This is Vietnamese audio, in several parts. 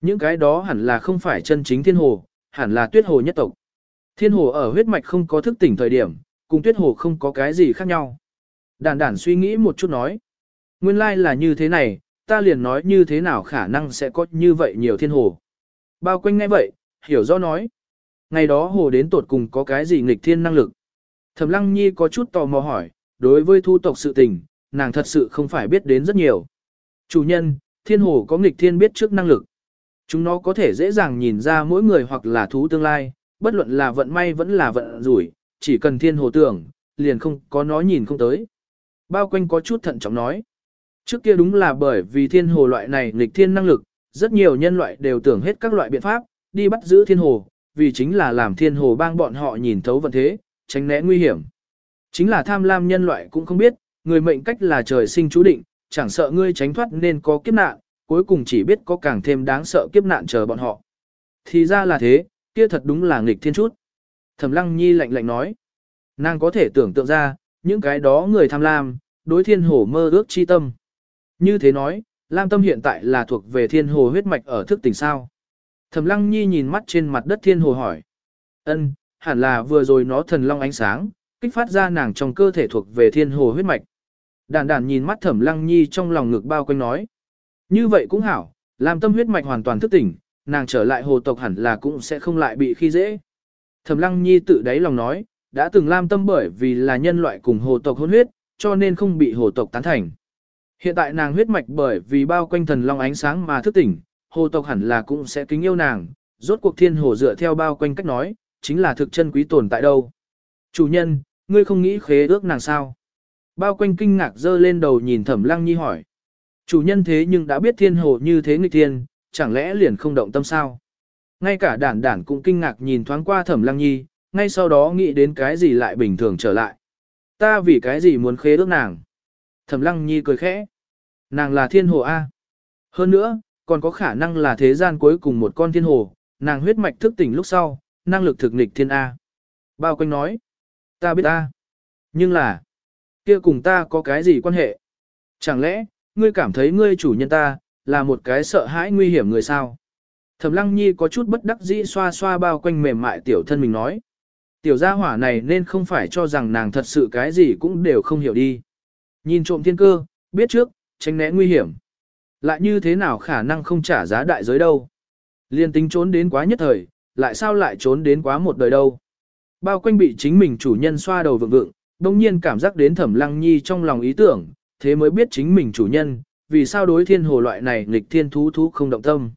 Những cái đó hẳn là không phải chân chính thiên hồ, hẳn là tuyết hồ nhất tộc. Thiên hồ ở huyết mạch không có thức tỉnh thời điểm, cùng tuyết hồ không có cái gì khác nhau. Đản đản suy nghĩ một chút nói. Nguyên lai là như thế này, ta liền nói như thế nào khả năng sẽ có như vậy nhiều thiên hồ. Bao quanh ngay vậy, hiểu rõ nói. Ngày đó hồ đến tột cùng có cái gì nghịch thiên năng lực. Thẩm lăng nhi có chút tò mò hỏi, đối với thu tộc sự tình, nàng thật sự không phải biết đến rất nhiều. Chủ nhân, thiên hồ có nghịch thiên biết trước năng lực. Chúng nó có thể dễ dàng nhìn ra mỗi người hoặc là thú tương lai, bất luận là vận may vẫn là vận rủi, chỉ cần thiên hồ tưởng, liền không có nó nhìn không tới. Bao quanh có chút thận trọng nói. Trước kia đúng là bởi vì thiên hồ loại này nghịch thiên năng lực, rất nhiều nhân loại đều tưởng hết các loại biện pháp, đi bắt giữ thiên hồ, vì chính là làm thiên hồ bang bọn họ nhìn thấu vận thế, tránh né nguy hiểm. Chính là tham lam nhân loại cũng không biết, người mệnh cách là trời sinh chú định, chẳng sợ ngươi tránh thoát nên có kiếp nạn, cuối cùng chỉ biết có càng thêm đáng sợ kiếp nạn chờ bọn họ. Thì ra là thế, kia thật đúng là nghịch thiên chút. Thẩm Lăng Nhi lạnh lạnh nói, nàng có thể tưởng tượng ra, những cái đó người tham lam, đối thiên hồ mơ ước chi tâm. Như thế nói, Lam Tâm hiện tại là thuộc về thiên hồ huyết mạch ở thức tỉnh sao. Thẩm Lăng Nhi nhìn mắt trên mặt đất thiên hồ hỏi. ân, hẳn là vừa rồi nó thần long ánh sáng, kích phát ra nàng trong cơ thể thuộc về thiên hồ huyết mạch. Đàn đàn nhìn mắt Thẩm Lăng Nhi trong lòng ngực bao quanh nói. Như vậy cũng hảo, làm Tâm huyết mạch hoàn toàn thức tỉnh, nàng trở lại hồ tộc hẳn là cũng sẽ không lại bị khi dễ. Thẩm Lăng Nhi tự đáy lòng nói, đã từng Lam Tâm bởi vì là nhân loại cùng hồ tộc hôn huyết, cho nên không bị hồ tộc tán thành. Hiện tại nàng huyết mạch bởi vì bao quanh thần long ánh sáng mà thức tỉnh, hồ tộc hẳn là cũng sẽ kính yêu nàng, rốt cuộc thiên hồ dựa theo bao quanh cách nói, chính là thực chân quý tồn tại đâu. Chủ nhân, ngươi không nghĩ khế ước nàng sao? Bao quanh kinh ngạc dơ lên đầu nhìn thẩm lăng nhi hỏi. Chủ nhân thế nhưng đã biết thiên hồ như thế nghịch thiên, chẳng lẽ liền không động tâm sao? Ngay cả đản đản cũng kinh ngạc nhìn thoáng qua thẩm lăng nhi, ngay sau đó nghĩ đến cái gì lại bình thường trở lại. Ta vì cái gì muốn khế ước nàng? Thẩm lăng nhi cười khẽ. Nàng là thiên hồ A. Hơn nữa, còn có khả năng là thế gian cuối cùng một con thiên hồ, nàng huyết mạch thức tỉnh lúc sau, năng lực thực nghịch thiên A. Bao quanh nói. Ta biết A. Nhưng là, kia cùng ta có cái gì quan hệ? Chẳng lẽ, ngươi cảm thấy ngươi chủ nhân ta, là một cái sợ hãi nguy hiểm người sao? Thẩm lăng nhi có chút bất đắc dĩ xoa xoa bao quanh mềm mại tiểu thân mình nói. Tiểu gia hỏa này nên không phải cho rằng nàng thật sự cái gì cũng đều không hiểu đi. Nhìn trộm thiên cơ, biết trước, tránh né nguy hiểm. Lại như thế nào khả năng không trả giá đại giới đâu. Liên tính trốn đến quá nhất thời, lại sao lại trốn đến quá một đời đâu. Bao quanh bị chính mình chủ nhân xoa đầu vượng vượng, đồng nhiên cảm giác đến thẩm lăng nhi trong lòng ý tưởng, thế mới biết chính mình chủ nhân, vì sao đối thiên hồ loại này nghịch thiên thú thú không động tâm.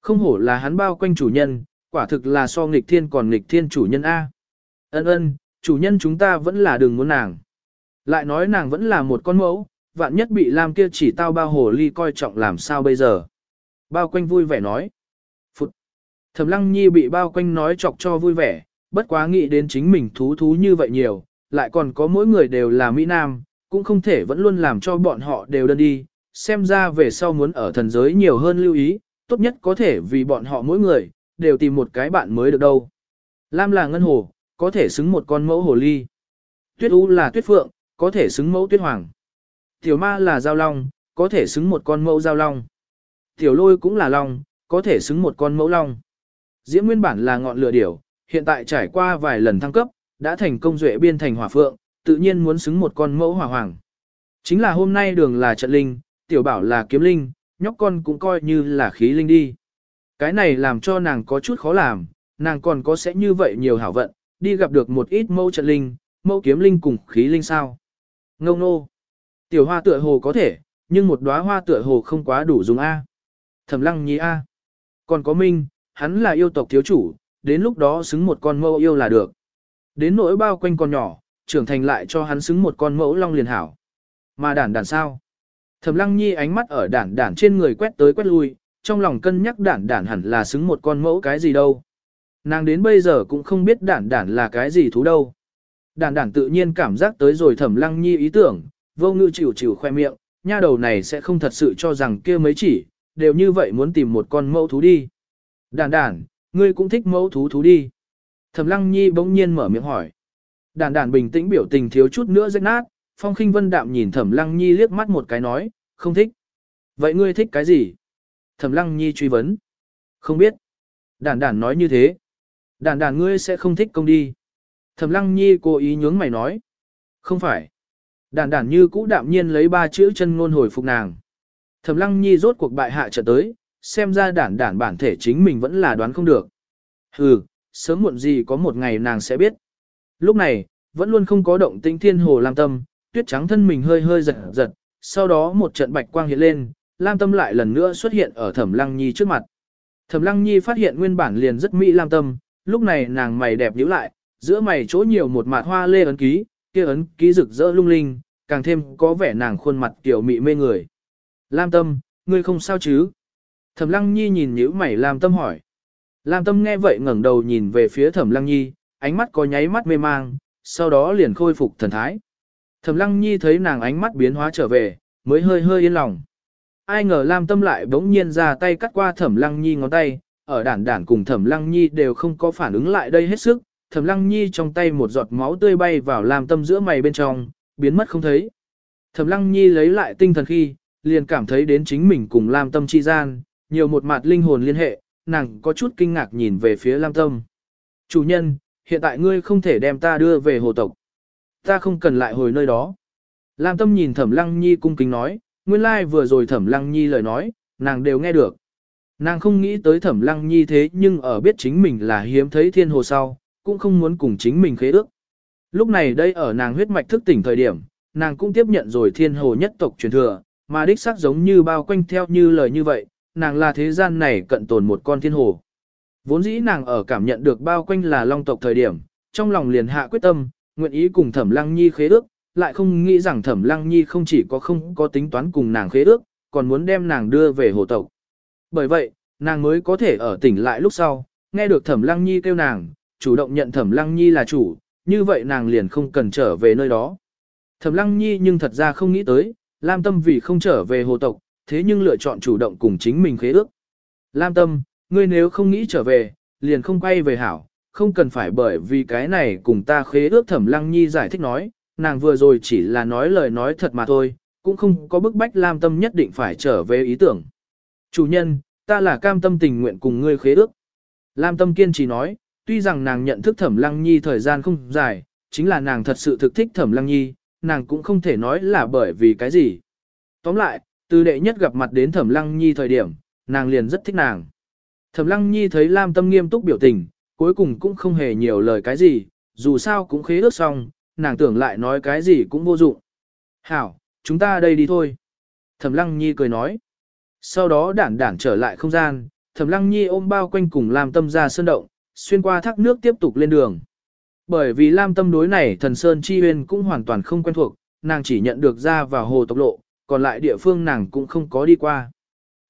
Không hổ là hắn bao quanh chủ nhân, quả thực là so nghịch thiên còn nghịch thiên chủ nhân A. Ân ân, chủ nhân chúng ta vẫn là đừng muốn nàng. Lại nói nàng vẫn là một con mẫu, vạn nhất bị Lam kia chỉ tao bao hồ ly coi trọng làm sao bây giờ. Bao quanh vui vẻ nói. Phụt. Thẩm lăng nhi bị bao quanh nói chọc cho vui vẻ, bất quá nghĩ đến chính mình thú thú như vậy nhiều, lại còn có mỗi người đều là Mỹ Nam, cũng không thể vẫn luôn làm cho bọn họ đều đơn đi, xem ra về sau muốn ở thần giới nhiều hơn lưu ý, tốt nhất có thể vì bọn họ mỗi người, đều tìm một cái bạn mới được đâu. Lam là ngân hồ, có thể xứng một con mẫu hồ ly. Tuyết U là tuyết phượng, có thể xứng mẫu tuyết hoàng. Tiểu ma là giao long, có thể xứng một con mẫu giao long. Tiểu lôi cũng là long, có thể xứng một con mẫu long. Diễm nguyên bản là ngọn lửa điểu, hiện tại trải qua vài lần thăng cấp, đã thành công duệ biên thành hỏa phượng, tự nhiên muốn xứng một con mẫu hỏa hoàng. Chính là hôm nay đường là trận linh, tiểu bảo là kiếm linh, nhóc con cũng coi như là khí linh đi. Cái này làm cho nàng có chút khó làm, nàng còn có sẽ như vậy nhiều hảo vận, đi gặp được một ít mẫu trận linh, mẫu kiếm linh cùng khí linh sao. Ngông nô. Tiểu hoa tựa hồ có thể, nhưng một đóa hoa tựa hồ không quá đủ dùng A. Thẩm lăng nhi A. Còn có Minh, hắn là yêu tộc thiếu chủ, đến lúc đó xứng một con mẫu yêu là được. Đến nỗi bao quanh con nhỏ, trưởng thành lại cho hắn xứng một con mẫu long liền hảo. Mà đản đản sao? Thẩm lăng nhi ánh mắt ở đản đản trên người quét tới quét lui, trong lòng cân nhắc đản đản hẳn là xứng một con mẫu cái gì đâu. Nàng đến bây giờ cũng không biết đản đản là cái gì thú đâu. Đản đản tự nhiên cảm giác tới rồi thẩm lăng nhi ý tưởng, vô ngữ chịu chịu khoe miệng, nha đầu này sẽ không thật sự cho rằng kia mấy chỉ, đều như vậy muốn tìm một con mẫu thú đi. Đản đản, ngươi cũng thích mẫu thú thú đi. Thẩm lăng nhi bỗng nhiên mở miệng hỏi. Đản đản bình tĩnh biểu tình thiếu chút nữa rách nát, phong khinh vân đạm nhìn thẩm lăng nhi liếc mắt một cái nói, không thích. Vậy ngươi thích cái gì? Thẩm lăng nhi truy vấn. Không biết. Đản đản nói như thế. Đản đản ngươi sẽ không thích công đi. Thẩm lăng nhi cố ý nhướng mày nói. Không phải. Đản đản như cũ đạm nhiên lấy ba chữ chân ngôn hồi phục nàng. Thẩm lăng nhi rốt cuộc bại hạ trở tới, xem ra đản đản bản thể chính mình vẫn là đoán không được. Hừ, sớm muộn gì có một ngày nàng sẽ biết. Lúc này, vẫn luôn không có động tĩnh thiên hồ lam tâm, tuyết trắng thân mình hơi hơi giật giật, sau đó một trận bạch quang hiện lên, lam tâm lại lần nữa xuất hiện ở thẩm lăng nhi trước mặt. Thẩm lăng nhi phát hiện nguyên bản liền rất mỹ lam tâm, lúc này nàng mày đẹp nhíu lại, giữa mày chỗ nhiều một mạt hoa lê ấn ký, kia ấn ký rực rỡ lung linh, càng thêm có vẻ nàng khuôn mặt kiểu mị mê người. Lam tâm, ngươi không sao chứ? Thẩm lăng nhi nhìn nhíu mày Lam tâm hỏi. Lam tâm nghe vậy ngẩng đầu nhìn về phía thẩm lăng nhi, ánh mắt có nháy mắt mê mang, sau đó liền khôi phục thần thái. Thẩm lăng nhi thấy nàng ánh mắt biến hóa trở về, mới hơi hơi yên lòng. Ai ngờ Lam tâm lại bỗng nhiên ra tay cắt qua thẩm lăng nhi ngón tay, ở đản đản cùng thẩm lăng nhi đều không có phản ứng lại đây hết sức, thẩm lăng nhi trong tay một giọt máu tươi bay vào Lam tâm giữa mày bên trong, biến mất không thấy. Thẩm lăng nhi lấy lại tinh thần khi, liền cảm thấy đến chính mình cùng Lam tâm chi gian, nhiều một mặt linh hồn liên hệ, nàng có chút kinh ngạc nhìn về phía Lam tâm. Chủ nhân, hiện tại ngươi không thể đem ta đưa về hồ tộc. Ta không cần lại hồi nơi đó. Lam tâm nhìn thẩm lăng nhi cung kính nói, nguyên lai vừa rồi thẩm lăng nhi lời nói, nàng đều nghe được. Nàng không nghĩ tới thẩm lăng nhi thế nhưng ở biết chính mình là hiếm thấy thiên hồ sau, cũng không muốn cùng chính mình khế ước. Lúc này đây ở nàng huyết mạch thức tỉnh thời điểm, nàng cũng tiếp nhận rồi thiên hồ nhất tộc truyền thừa, mà đích xác giống như bao quanh theo như lời như vậy, nàng là thế gian này cận tồn một con thiên hồ. Vốn dĩ nàng ở cảm nhận được bao quanh là long tộc thời điểm, trong lòng liền hạ quyết tâm, nguyện ý cùng thẩm lăng nhi khế ước, lại không nghĩ rằng thẩm lăng nhi không chỉ có không có tính toán cùng nàng khế ước, còn muốn đem nàng đưa về hồ tộc. Bởi vậy, nàng mới có thể ở tỉnh lại lúc sau, nghe được thẩm lăng nhi kêu nàng, chủ động nhận thẩm lăng nhi là chủ, như vậy nàng liền không cần trở về nơi đó. Thẩm lăng nhi nhưng thật ra không nghĩ tới, Lam Tâm vì không trở về hồ tộc, thế nhưng lựa chọn chủ động cùng chính mình khế ước. Lam Tâm, ngươi nếu không nghĩ trở về, liền không quay về hảo, không cần phải bởi vì cái này cùng ta khế ước thẩm lăng nhi giải thích nói, nàng vừa rồi chỉ là nói lời nói thật mà thôi, cũng không có bức bách Lam Tâm nhất định phải trở về ý tưởng. Chủ nhân, ta là cam tâm tình nguyện cùng ngươi khế ước. Lam Tâm kiên trì nói, tuy rằng nàng nhận thức thẩm lăng nhi thời gian không dài, chính là nàng thật sự thực thích thẩm lăng nhi, nàng cũng không thể nói là bởi vì cái gì. Tóm lại, từ đệ nhất gặp mặt đến thẩm lăng nhi thời điểm, nàng liền rất thích nàng. Thẩm lăng nhi thấy Lam Tâm nghiêm túc biểu tình, cuối cùng cũng không hề nhiều lời cái gì, dù sao cũng khế ước xong, nàng tưởng lại nói cái gì cũng vô dụng. Hảo, chúng ta đây đi thôi. Thẩm lăng nhi cười nói. Sau đó đản đản trở lại không gian, thẩm lăng nhi ôm bao quanh cùng Lam Tâm ra sơn động, xuyên qua thác nước tiếp tục lên đường. Bởi vì Lam Tâm đối này thần Sơn Chi Huyên cũng hoàn toàn không quen thuộc, nàng chỉ nhận được ra vào hồ tộc lộ, còn lại địa phương nàng cũng không có đi qua.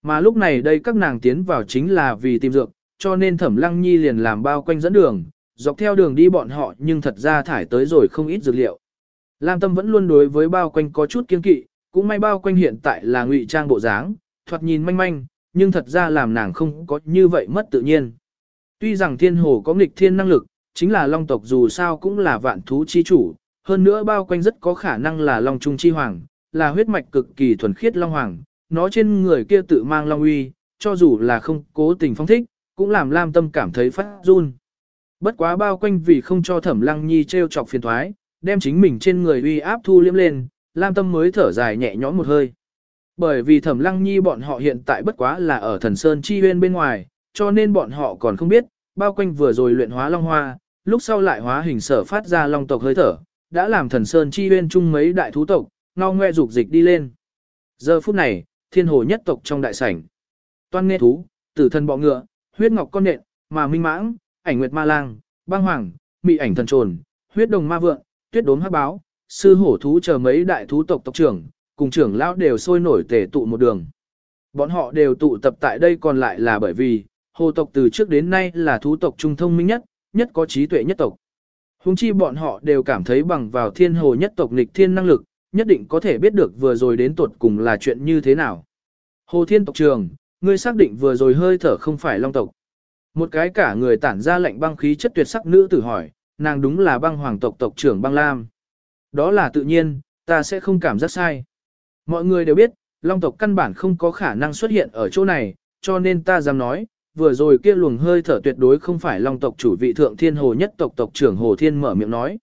Mà lúc này đây các nàng tiến vào chính là vì tìm dược, cho nên Thẩm Lăng Nhi liền làm bao quanh dẫn đường, dọc theo đường đi bọn họ nhưng thật ra thải tới rồi không ít dược liệu. Lam Tâm vẫn luôn đối với bao quanh có chút kiên kỵ, cũng may bao quanh hiện tại là ngụy trang bộ dáng, thoạt nhìn manh manh, nhưng thật ra làm nàng không có như vậy mất tự nhiên. Tuy rằng thiên hồ có nghịch thiên năng lực, chính là long tộc dù sao cũng là vạn thú chi chủ, hơn nữa bao quanh rất có khả năng là long trung chi hoàng, là huyết mạch cực kỳ thuần khiết long hoàng, nó trên người kia tự mang long uy, cho dù là không cố tình phong thích, cũng làm Lam Tâm cảm thấy phát run. Bất quá bao quanh vì không cho Thẩm Lăng Nhi trêu chọc phiền thoái, đem chính mình trên người uy áp thu liếm lên, Lam Tâm mới thở dài nhẹ nhõm một hơi. Bởi vì Thẩm Lăng Nhi bọn họ hiện tại bất quá là ở Thần Sơn Chi Huyên bên ngoài, cho nên bọn họ còn không biết, bao quanh vừa rồi luyện hóa long hoa, lúc sau lại hóa hình sở phát ra long tộc hơi thở, đã làm thần sơn chi huyên chung mấy đại thú tộc, ngao ngoe dục dịch đi lên. Giờ phút này, thiên hồ nhất tộc trong đại sảnh. Toan nghe thú, tử thần bọ ngựa, huyết ngọc con nện, mà minh mãng, ảnh nguyệt ma lang, băng hoàng, mị ảnh thần trồn, huyết đồng ma vượng, tuyết đốm hắc báo, sư hổ thú chờ mấy đại thú tộc tộc trưởng, cùng trưởng lão đều sôi nổi tề tụ một đường. Bọn họ đều tụ tập tại đây còn lại là bởi vì, hồ tộc từ trước đến nay là thú tộc trung thông minh nhất, nhất có trí tuệ nhất tộc. Hùng chi bọn họ đều cảm thấy bằng vào thiên hồ nhất tộc nghịch thiên năng lực, nhất định có thể biết được vừa rồi đến tuột cùng là chuyện như thế nào. Hồ thiên tộc trường, ngươi xác định vừa rồi hơi thở không phải long tộc. Một cái cả người tản ra lệnh băng khí chất tuyệt sắc nữ tử hỏi, nàng đúng là băng hoàng tộc tộc trưởng băng lam. Đó là tự nhiên, ta sẽ không cảm giác sai. Mọi người đều biết, long tộc căn bản không có khả năng xuất hiện ở chỗ này, cho nên ta dám nói, vừa rồi kia luồng hơi thở tuyệt đối không phải long tộc chủ vị thượng thiên hồ nhất tộc tộc trưởng Hồ Thiên mở miệng nói.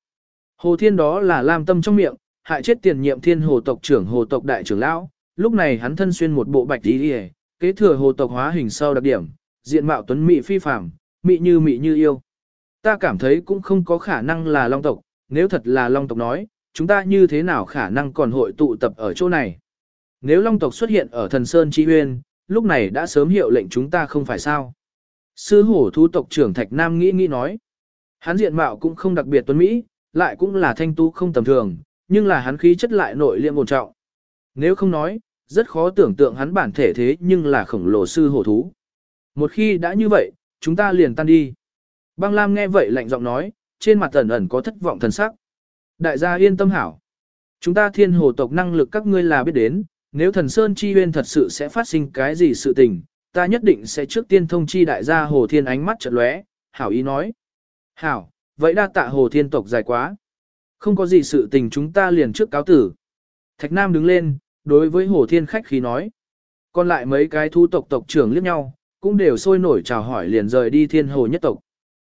Hồ Thiên đó là lam tâm trong miệng, hại chết tiền nhiệm thiên hồ tộc trưởng hồ tộc đại trưởng lão, lúc này hắn thân xuyên một bộ bạch y, kế thừa hồ tộc hóa hình sau đặc điểm, diện mạo tuấn mỹ phi phàm, mỹ như mỹ như yêu. Ta cảm thấy cũng không có khả năng là long tộc, nếu thật là long tộc nói, chúng ta như thế nào khả năng còn hội tụ tập ở chỗ này. Nếu long tộc xuất hiện ở thần Sơn Chi Huyên, lúc này đã sớm hiệu lệnh chúng ta không phải sao. Sư hổ thú tộc trưởng Thạch Nam nghĩ nghĩ nói. Hắn diện mạo cũng không đặc biệt tuấn Mỹ, lại cũng là thanh tú không tầm thường, nhưng là hắn khí chất lại nội liêm ổn trọng. Nếu không nói, rất khó tưởng tượng hắn bản thể thế nhưng là khổng lồ sư hổ thú. Một khi đã như vậy, chúng ta liền tan đi. Băng Lam nghe vậy lạnh giọng nói, trên mặt ẩn ẩn có thất vọng thần sắc. Đại gia yên tâm hảo. Chúng ta thiên hồ tộc năng lực các ngươi là biết đến, nếu thần Sơn Chi Huyên thật sự sẽ phát sinh cái gì sự tình, ta nhất định sẽ trước tiên thông chi đại gia Hồ Thiên ánh mắt chợt lóe, hảo ý nói. Hảo, vậy đa tạ Hồ Thiên tộc dài quá. Không có gì sự tình chúng ta liền trước cáo tử. Thạch Nam đứng lên, đối với Hồ Thiên khách khí nói. Còn lại mấy cái thu tộc tộc trưởng liếc nhau, cũng đều sôi nổi chào hỏi liền rời đi thiên hồ nhất tộc.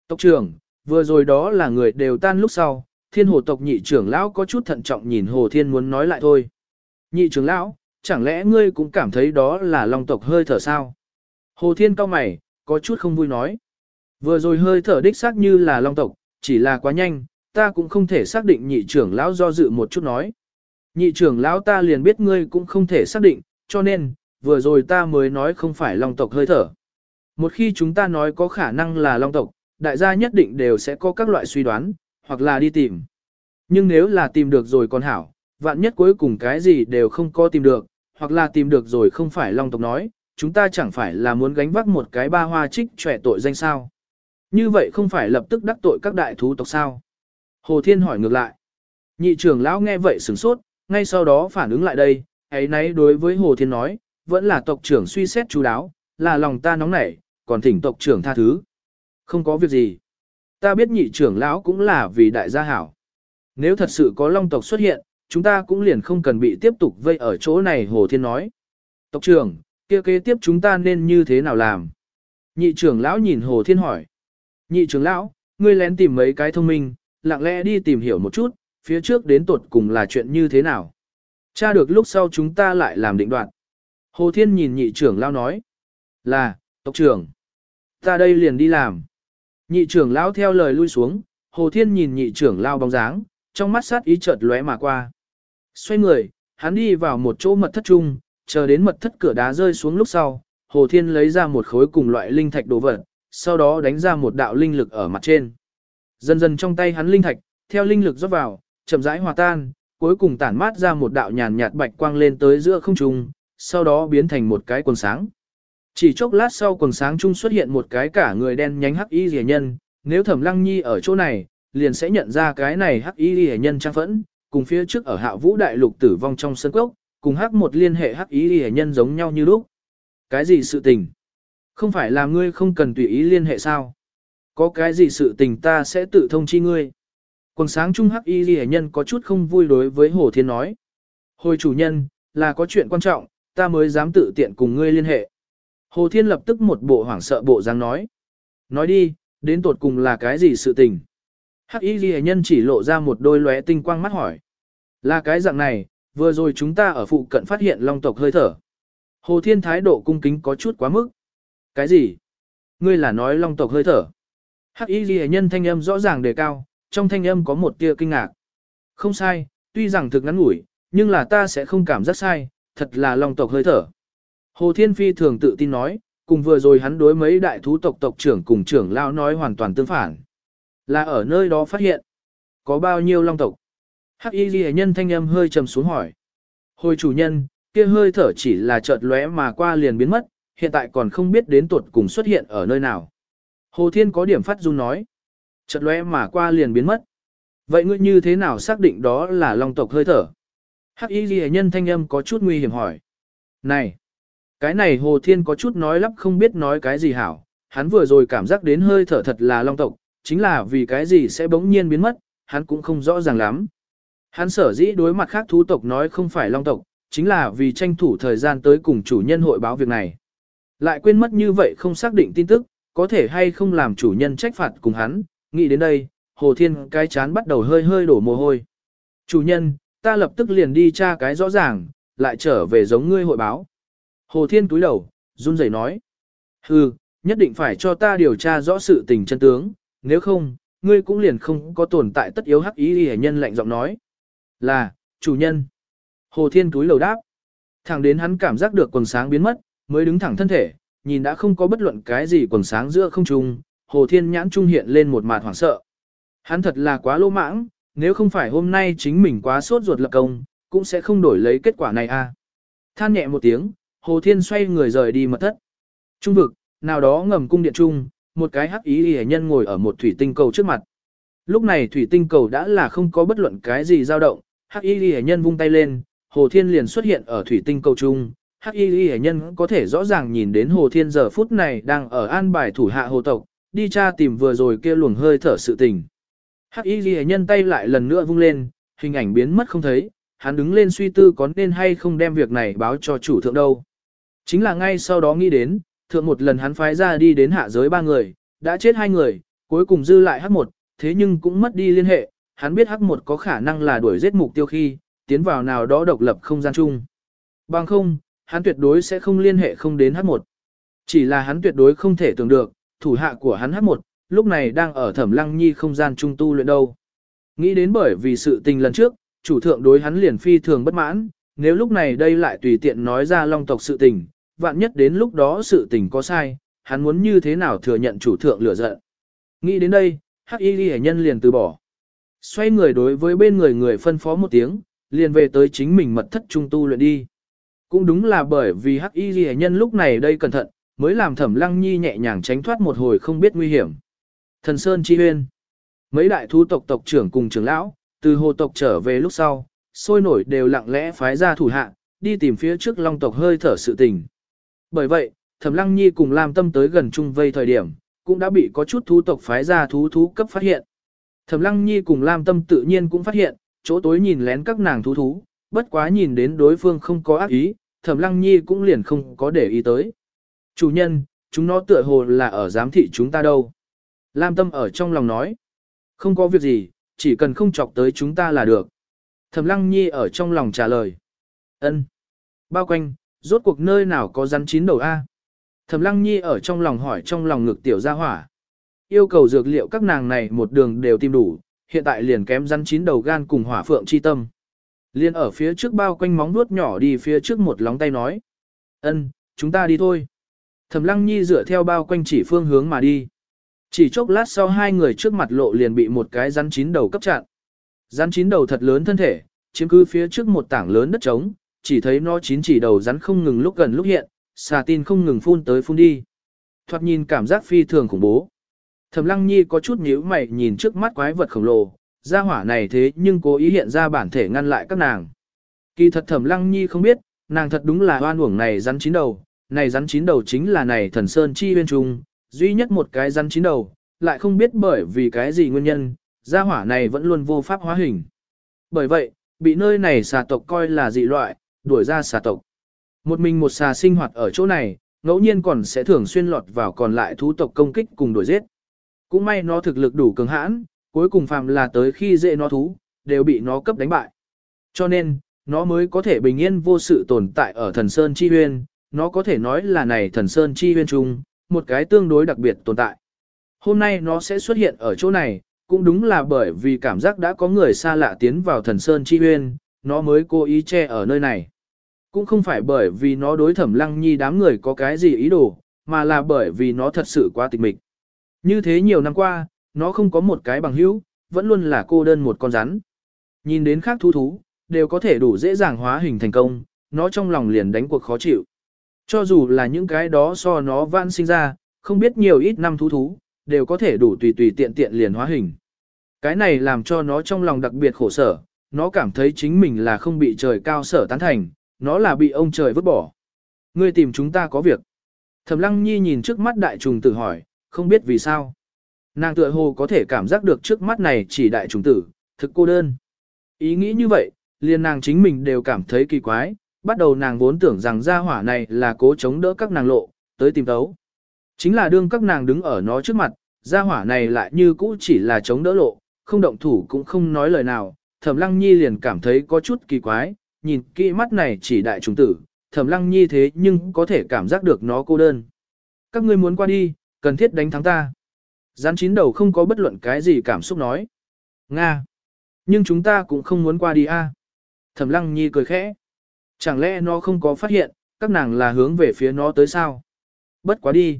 Tộc trưởng, vừa rồi đó là người đều tan lúc sau, thiên hồ tộc nhị trưởng lão có chút thận trọng nhìn Hồ Thiên muốn nói lại thôi. Nhị trưởng lão, chẳng lẽ ngươi cũng cảm thấy đó là long tộc hơi thở sao? Hồ Thiên cao mày, có chút không vui nói. Vừa rồi hơi thở đích xác như là long tộc, chỉ là quá nhanh, ta cũng không thể xác định nhị trưởng lão do dự một chút nói. Nhị trưởng lão ta liền biết ngươi cũng không thể xác định, cho nên, vừa rồi ta mới nói không phải long tộc hơi thở. Một khi chúng ta nói có khả năng là long tộc, đại gia nhất định đều sẽ có các loại suy đoán, hoặc là đi tìm. Nhưng nếu là tìm được rồi còn hảo, vạn nhất cuối cùng cái gì đều không có tìm được, hoặc là tìm được rồi không phải long tộc nói, chúng ta chẳng phải là muốn gánh vác một cái ba hoa trích trẻ tội danh sao. Như vậy không phải lập tức đắc tội các đại thú tộc sao? Hồ Thiên hỏi ngược lại. Nhị trưởng lão nghe vậy sửng sốt, ngay sau đó phản ứng lại đây, ấy nấy đối với Hồ Thiên nói, vẫn là tộc trưởng suy xét chú đáo, là lòng ta nóng nảy, còn thỉnh tộc trưởng tha thứ. Không có việc gì. Ta biết nhị trưởng lão cũng là vì đại gia hảo. Nếu thật sự có long tộc xuất hiện, chúng ta cũng liền không cần bị tiếp tục vây ở chỗ này Hồ Thiên nói. Tộc trưởng, kia kế tiếp chúng ta nên như thế nào làm? Nhị trưởng lão nhìn Hồ Thiên hỏi. Nhị trưởng lão, ngươi lén tìm mấy cái thông minh, lặng lẽ đi tìm hiểu một chút, phía trước đến tuột cùng là chuyện như thế nào. Cha được lúc sau chúng ta lại làm định đoạn. Hồ Thiên nhìn nhị trưởng lão nói. Là, tộc trưởng. Ta đây liền đi làm. Nhị trưởng lão theo lời lui xuống, Hồ Thiên nhìn nhị trưởng lão bóng dáng, trong mắt sát ý chợt lóe mà qua. Xoay người, hắn đi vào một chỗ mật thất trung, chờ đến mật thất cửa đá rơi xuống lúc sau, Hồ Thiên lấy ra một khối cùng loại linh thạch đồ vật, sau đó đánh ra một đạo linh lực ở mặt trên. Dần dần trong tay hắn linh thạch, theo linh lực rót vào, chậm rãi hòa tan, cuối cùng tản mát ra một đạo nhàn nhạt bạch quang lên tới giữa không trung, sau đó biến thành một cái quần sáng. Chỉ chốc lát sau quần sáng trung xuất hiện một cái cả người đen nhánh hắc y rẻ nhân, nếu Thẩm Lăng Nhi ở chỗ này, liền sẽ nhận ra cái này hắc y rẻ nhân trang phẫn, cùng phía trước ở Hạ Vũ Đại Lục tử vong trong sân cốc, cùng hắc một liên hệ hắc y rẻ nhân giống nhau như lúc. Cái gì sự tình? Không phải là ngươi không cần tùy ý liên hệ sao? Có cái gì sự tình ta sẽ tự thông chi ngươi. Quần sáng trung hắc y ghi nhân có chút không vui đối với Hồ Thiên nói. Hồi chủ nhân, là có chuyện quan trọng, ta mới dám tự tiện cùng ngươi liên hệ. Hồ Thiên lập tức một bộ hoảng sợ bộ dáng nói. Nói đi, đến tột cùng là cái gì sự tình? Hắc y ghi nhân chỉ lộ ra một đôi lóe tinh quang mắt hỏi. Là cái dạng này, vừa rồi chúng ta ở phụ cận phát hiện long tộc hơi thở. Hồ Thiên thái độ cung kính có chút quá mức. Cái gì? Ngươi là nói long tộc hơi thở. Hắc y ghi nhân thanh âm rõ ràng đề cao, trong thanh âm có một tia kinh ngạc. Không sai, tuy rằng thực ngắn ngủi, nhưng là ta sẽ không cảm giác sai, thật là long tộc hơi thở. Hồ Thiên Phi thường tự tin nói, cùng vừa rồi hắn đối mấy đại thú tộc tộc trưởng cùng trưởng lao nói hoàn toàn tương phản. Là ở nơi đó phát hiện. Có bao nhiêu long tộc? Hắc y ghi nhân thanh âm hơi trầm xuống hỏi. Hồi chủ nhân, kia hơi thở chỉ là chợt lóe mà qua liền biến mất, hiện tại còn không biết đến tuột cùng xuất hiện ở nơi nào. Hồ Thiên có điểm phát run nói. Chợt lóe mà qua liền biến mất. Vậy ngươi như thế nào xác định đó là long tộc hơi thở? Hắc y ghi nhân thanh âm có chút nguy hiểm hỏi. Này! Cái này Hồ Thiên có chút nói lắp không biết nói cái gì hảo. Hắn vừa rồi cảm giác đến hơi thở thật là long tộc, chính là vì cái gì sẽ bỗng nhiên biến mất, hắn cũng không rõ ràng lắm. Hắn sở dĩ đối mặt khác thú tộc nói không phải long tộc, chính là vì tranh thủ thời gian tới cùng chủ nhân hội báo việc này. Lại quên mất như vậy không xác định tin tức, có thể hay không làm chủ nhân trách phạt cùng hắn, nghĩ đến đây, Hồ Thiên cái chán bắt đầu hơi hơi đổ mồ hôi. Chủ nhân, ta lập tức liền đi tra cái rõ ràng, lại trở về giống ngươi hội báo. Hồ Thiên túi đầu, run rẩy nói. Hừ, nhất định phải cho ta điều tra rõ sự tình chân tướng, nếu không, ngươi cũng liền không có tồn tại tất yếu hắc ý hề nhân lạnh giọng nói. Là, chủ nhân. Hồ Thiên túi đầu đáp. Thẳng đến hắn cảm giác được quần sáng biến mất, mới đứng thẳng thân thể, nhìn đã không có bất luận cái gì quần sáng giữa không trung, Hồ Thiên nhãn trung hiện lên một mặt hoảng sợ. Hắn thật là quá lỗ mãng, nếu không phải hôm nay chính mình quá sốt ruột lập công, cũng sẽ không đổi lấy kết quả này a. À. Than nhẹ một tiếng, Hồ Thiên xoay người rời đi mật thất. Trung vực, nào đó ngầm cung điện trung, một cái hắc ý hề nhân ngồi ở một thủy tinh cầu trước mặt. Lúc này thủy tinh cầu đã là không có bất luận cái gì dao động, hắc y hề nhân vung tay lên, Hồ Thiên liền xuất hiện ở thủy tinh cầu trung. Hắc y hề nhân có thể rõ ràng nhìn đến Hồ Thiên giờ phút này đang ở an bài thủ hạ hồ tộc, đi tra tìm vừa rồi kia luồng hơi thở sự tình. Hắc y ghi nhân tay lại lần nữa vung lên, hình ảnh biến mất không thấy, hắn đứng lên suy tư có nên hay không đem việc này báo cho chủ thượng đâu. Chính là ngay sau đó nghĩ đến, thượng một lần hắn phái ra đi đến hạ giới ba người, đã chết hai người, cuối cùng dư lại hắc một, thế nhưng cũng mất đi liên hệ, hắn biết hắc một có khả năng là đuổi giết mục tiêu khi, tiến vào nào đó độc lập không gian chung. Bằng không, hắn tuyệt đối sẽ không liên hệ không đến hắc một. Chỉ là hắn tuyệt đối không thể tưởng được, thủ hạ của hắn hắc một, lúc này đang ở thẩm lăng nhi không gian trung tu luyện đâu. Nghĩ đến bởi vì sự tình lần trước, chủ thượng đối hắn liền phi thường bất mãn, nếu lúc này đây lại tùy tiện nói ra long tộc sự tình, vạn nhất đến lúc đó sự tình có sai, hắn muốn như thế nào thừa nhận chủ thượng lửa giận. Nghĩ đến đây, hắc y ghi nhân liền từ bỏ. Xoay người đối với bên người người phân phó một tiếng, liền về tới chính mình mật thất trung tu luyện đi. Cũng đúng là bởi vì hắc y ghi nhân lúc này đây cẩn thận, mới làm thẩm lăng nhi nhẹ nhàng tránh thoát một hồi không biết nguy hiểm. Thần Sơn Chi Huyên Mấy đại thú tộc tộc trưởng cùng trưởng lão, từ hồ tộc trở về lúc sau, sôi nổi đều lặng lẽ phái ra thủ hạ, đi tìm phía trước long tộc hơi thở sự tình. Bởi vậy, Thẩm Lăng Nhi cùng Lam Tâm tới gần trung vây thời điểm, cũng đã bị có chút thú tộc phái ra thú thú cấp phát hiện. Thẩm Lăng Nhi cùng Lam Tâm tự nhiên cũng phát hiện, chỗ tối nhìn lén các nàng thú thú, bất quá nhìn đến đối phương không có ác ý, Thẩm Lăng Nhi cũng liền không có để ý tới. Chủ nhân, chúng nó tựa hồ là ở giám thị chúng ta đâu. Lam Tâm ở trong lòng nói. Không có việc gì, chỉ cần không chọc tới chúng ta là được. Thẩm Lăng Nhi ở trong lòng trả lời. Ân. Bao quanh, rốt cuộc nơi nào có rắn chín đầu A. Thẩm Lăng Nhi ở trong lòng hỏi trong lòng ngực tiểu gia hỏa. Yêu cầu dược liệu các nàng này một đường đều tìm đủ, hiện tại liền kém rắn chín đầu gan cùng hỏa phượng chi tâm. Liên ở phía trước bao quanh móng nuốt nhỏ đi phía trước một lóng tay nói. Ân, chúng ta đi thôi. Thẩm Lăng Nhi dựa theo bao quanh chỉ phương hướng mà đi. Chỉ chốc lát sau hai người trước mặt lộ liền bị một cái rắn chín đầu cấp chặn. Rắn chín đầu thật lớn thân thể, chiếm cứ phía trước một tảng lớn đất trống, chỉ thấy nó chín chỉ đầu rắn không ngừng lúc gần lúc hiện, xà tin không ngừng phun tới phun đi. Thoạt nhìn cảm giác phi thường khủng bố. Thẩm Lăng Nhi có chút nhíu mày nhìn trước mắt quái vật khổng lồ, gia hỏa này thế nhưng cố ý hiện ra bản thể ngăn lại các nàng. Kỳ thật Thẩm Lăng Nhi không biết, nàng thật đúng là oan uổng này rắn chín đầu, này rắn chín đầu chính là này thần sơn chi bên trung, duy nhất một cái rắn chín đầu, lại không biết bởi vì cái gì nguyên nhân, gia hỏa này vẫn luôn vô pháp hóa hình. Bởi vậy, bị nơi này xà tộc coi là dị loại, đuổi ra xà tộc. Một mình một xà sinh hoạt ở chỗ này, ngẫu nhiên còn sẽ thường xuyên lọt vào còn lại thú tộc công kích cùng đuổi giết. Cũng may nó thực lực đủ cường hãn, cuối cùng phàm là tới khi dễ nó thú, đều bị nó cấp đánh bại. Cho nên, nó mới có thể bình yên vô sự tồn tại ở thần Sơn Chi Huyên, nó có thể nói là này thần Sơn Chi Huyên chung, một cái tương đối đặc biệt tồn tại. Hôm nay nó sẽ xuất hiện ở chỗ này, cũng đúng là bởi vì cảm giác đã có người xa lạ tiến vào thần Sơn Chi Huyên, nó mới cố ý che ở nơi này. Cũng không phải bởi vì nó đối thẩm lăng nhi đám người có cái gì ý đồ, mà là bởi vì nó thật sự quá tịch mịch. Như thế nhiều năm qua, nó không có một cái bằng hữu, vẫn luôn là cô đơn một con rắn. Nhìn đến khác thú thú, đều có thể đủ dễ dàng hóa hình thành công, nó trong lòng liền đánh cuộc khó chịu. Cho dù là những cái đó so nó vãn sinh ra, không biết nhiều ít năm thú thú, đều có thể đủ tùy tùy tiện tiện liền hóa hình. Cái này làm cho nó trong lòng đặc biệt khổ sở, nó cảm thấy chính mình là không bị trời cao sở tán thành, nó là bị ông trời vứt bỏ. Ngươi tìm chúng ta có việc. Thẩm Lăng Nhi nhìn trước mắt đại trùng tử hỏi, không biết vì sao. Nàng tựa hồ có thể cảm giác được trước mắt này chỉ đại trùng tử, thực cô đơn. Ý nghĩ như vậy, liền nàng chính mình đều cảm thấy kỳ quái, bắt đầu nàng vốn tưởng rằng gia hỏa này là cố chống đỡ các nàng lộ, tới tìm tấu. Chính là đương các nàng đứng ở nó trước mặt, gia hỏa này lại như cũ chỉ là chống đỡ lộ, không động thủ cũng không nói lời nào, thẩm lăng nhi liền cảm thấy có chút kỳ quái, nhìn kỹ mắt này chỉ đại trùng tử, thẩm lăng nhi thế nhưng có thể cảm giác được nó cô đơn. Các ngươi muốn qua đi, cần thiết đánh thắng ta. Gián chín đầu không có bất luận cái gì cảm xúc nói. Nga. Nhưng chúng ta cũng không muốn qua đi a. Thẩm lăng nhi cười khẽ. Chẳng lẽ nó không có phát hiện, các nàng là hướng về phía nó tới sao? Bất quá đi.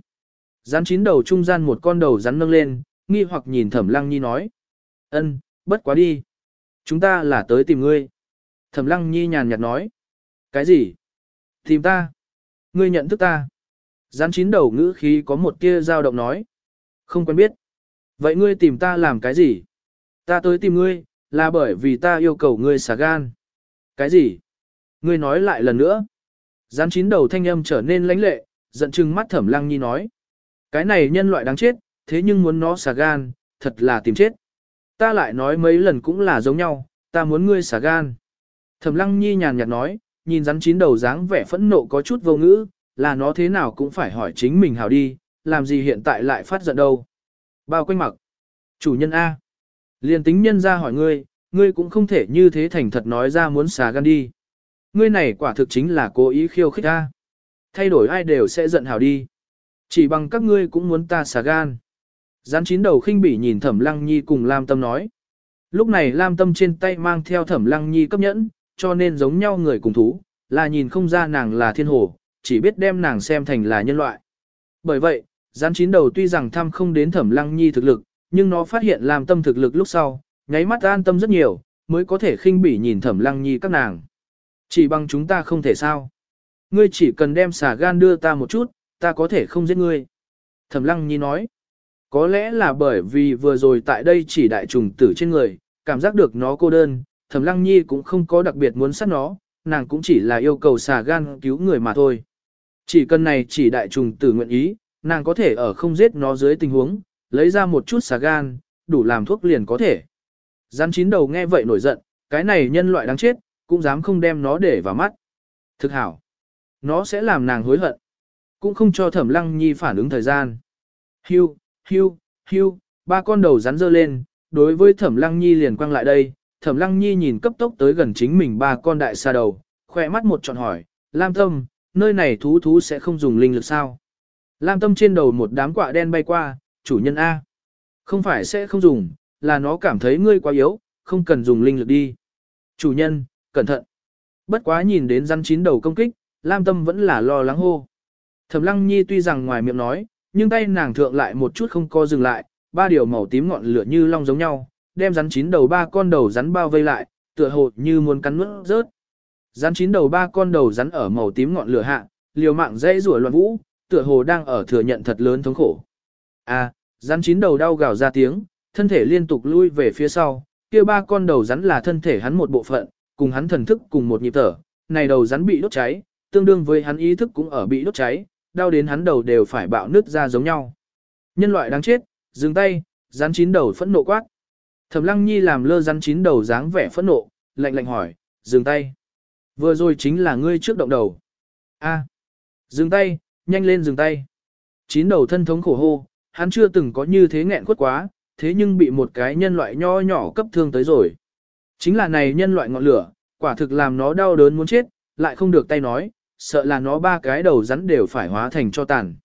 Rắn chín đầu trung gian một con đầu rắn nâng lên, nghi hoặc nhìn thẩm lăng nhi nói. ân, bất quá đi. Chúng ta là tới tìm ngươi. Thẩm lăng nhi nhàn nhạt nói. Cái gì? Tìm ta? Ngươi nhận thức ta? Rắn chín đầu ngữ khí có một tia dao động nói. Không quen biết. Vậy ngươi tìm ta làm cái gì? Ta tới tìm ngươi, là bởi vì ta yêu cầu ngươi xả gan. Cái gì? Ngươi nói lại lần nữa. gián chín đầu thanh âm trở nên lãnh lệ, giận chừng mắt thẩm lăng nhi nói. Cái này nhân loại đáng chết, thế nhưng muốn nó xả gan, thật là tìm chết. Ta lại nói mấy lần cũng là giống nhau, ta muốn ngươi xả gan. Thẩm lăng nhi nhàn nhạt nói, nhìn rắn chín đầu dáng vẻ phẫn nộ có chút vô ngữ, là nó thế nào cũng phải hỏi chính mình hảo đi, làm gì hiện tại lại phát giận đâu. Bao quanh mặc. Chủ nhân A. liền tính nhân ra hỏi ngươi, ngươi cũng không thể như thế thành thật nói ra muốn xả gan đi. Ngươi này quả thực chính là cố ý khiêu khích A. Thay đổi ai đều sẽ giận hào đi. Chỉ bằng các ngươi cũng muốn ta xả gan. Gián chín đầu khinh bỉ nhìn thẩm lăng nhi cùng Lam Tâm nói. Lúc này Lam Tâm trên tay mang theo thẩm lăng nhi cấp nhẫn, cho nên giống nhau người cùng thú, là nhìn không ra nàng là thiên hồ, chỉ biết đem nàng xem thành là nhân loại. Bởi vậy, gián chín đầu tuy rằng thăm không đến thẩm lăng nhi thực lực, nhưng nó phát hiện làm Tâm thực lực lúc sau, nháy mắt an tâm rất nhiều, mới có thể khinh bỉ nhìn thẩm lăng nhi các nàng. Chỉ bằng chúng ta không thể sao. Ngươi chỉ cần đem xả gan đưa ta một chút, ta có thể không giết ngươi. Thẩm lăng nhi nói, có lẽ là bởi vì vừa rồi tại đây chỉ đại trùng tử trên người, cảm giác được nó cô đơn, thẩm lăng nhi cũng không có đặc biệt muốn sát nó, nàng cũng chỉ là yêu cầu xà gan cứu người mà thôi. Chỉ cần này chỉ đại trùng tử nguyện ý, nàng có thể ở không giết nó dưới tình huống, lấy ra một chút xà gan, đủ làm thuốc liền có thể. Gián chín đầu nghe vậy nổi giận, cái này nhân loại đáng chết, cũng dám không đem nó để vào mắt. Thực hảo, nó sẽ làm nàng hối hận. Cũng không cho thẩm lăng nhi phản ứng thời gian. Hưu, hưu, hưu, ba con đầu rắn dơ lên, đối với thẩm lăng nhi liền quăng lại đây. Thẩm lăng nhi nhìn cấp tốc tới gần chính mình ba con đại xa đầu, khỏe mắt một trọn hỏi, Lam Tâm, nơi này thú thú sẽ không dùng linh lực sao? Lam Tâm trên đầu một đám quạ đen bay qua, chủ nhân A. Không phải sẽ không dùng, là nó cảm thấy ngươi quá yếu, không cần dùng linh lực đi. Chủ nhân, cẩn thận. Bất quá nhìn đến rắn chín đầu công kích, Lam Tâm vẫn là lo lắng hô. Thẩm Lăng Nhi tuy rằng ngoài miệng nói, nhưng tay nàng thượng lại một chút không co dừng lại, ba điều màu tím ngọn lửa như long giống nhau, đem rắn chín đầu ba con đầu rắn bao vây lại, tựa hồ như muốn cắn nuốt rớt. Rắn chín đầu ba con đầu rắn ở màu tím ngọn lửa hạ, liều mạng dây rủa loạn vũ, tựa hồ đang ở thừa nhận thật lớn thống khổ. À, rắn chín đầu đau gào ra tiếng, thân thể liên tục lui về phía sau, kia ba con đầu rắn là thân thể hắn một bộ phận, cùng hắn thần thức cùng một nhịp thở, này đầu rắn bị đốt cháy, tương đương với hắn ý thức cũng ở bị đốt cháy, đau đến hắn đầu đều phải bạo nứt ra giống nhau. Nhân loại đáng chết, dừng tay, rắn chín đầu phẫn nộ quát. Thẩm Lăng Nhi làm lơ rắn chín đầu dáng vẻ phẫn nộ, lạnh lạnh hỏi, dừng tay. Vừa rồi chính là ngươi trước động đầu. A, dừng tay, nhanh lên dừng tay. Chín đầu thân thống khổ hô, hắn chưa từng có như thế nghẹn quất quá, thế nhưng bị một cái nhân loại nho nhỏ cấp thương tới rồi. Chính là này nhân loại ngọn lửa, quả thực làm nó đau đớn muốn chết, lại không được tay nói, sợ là nó ba cái đầu rắn đều phải hóa thành cho tàn.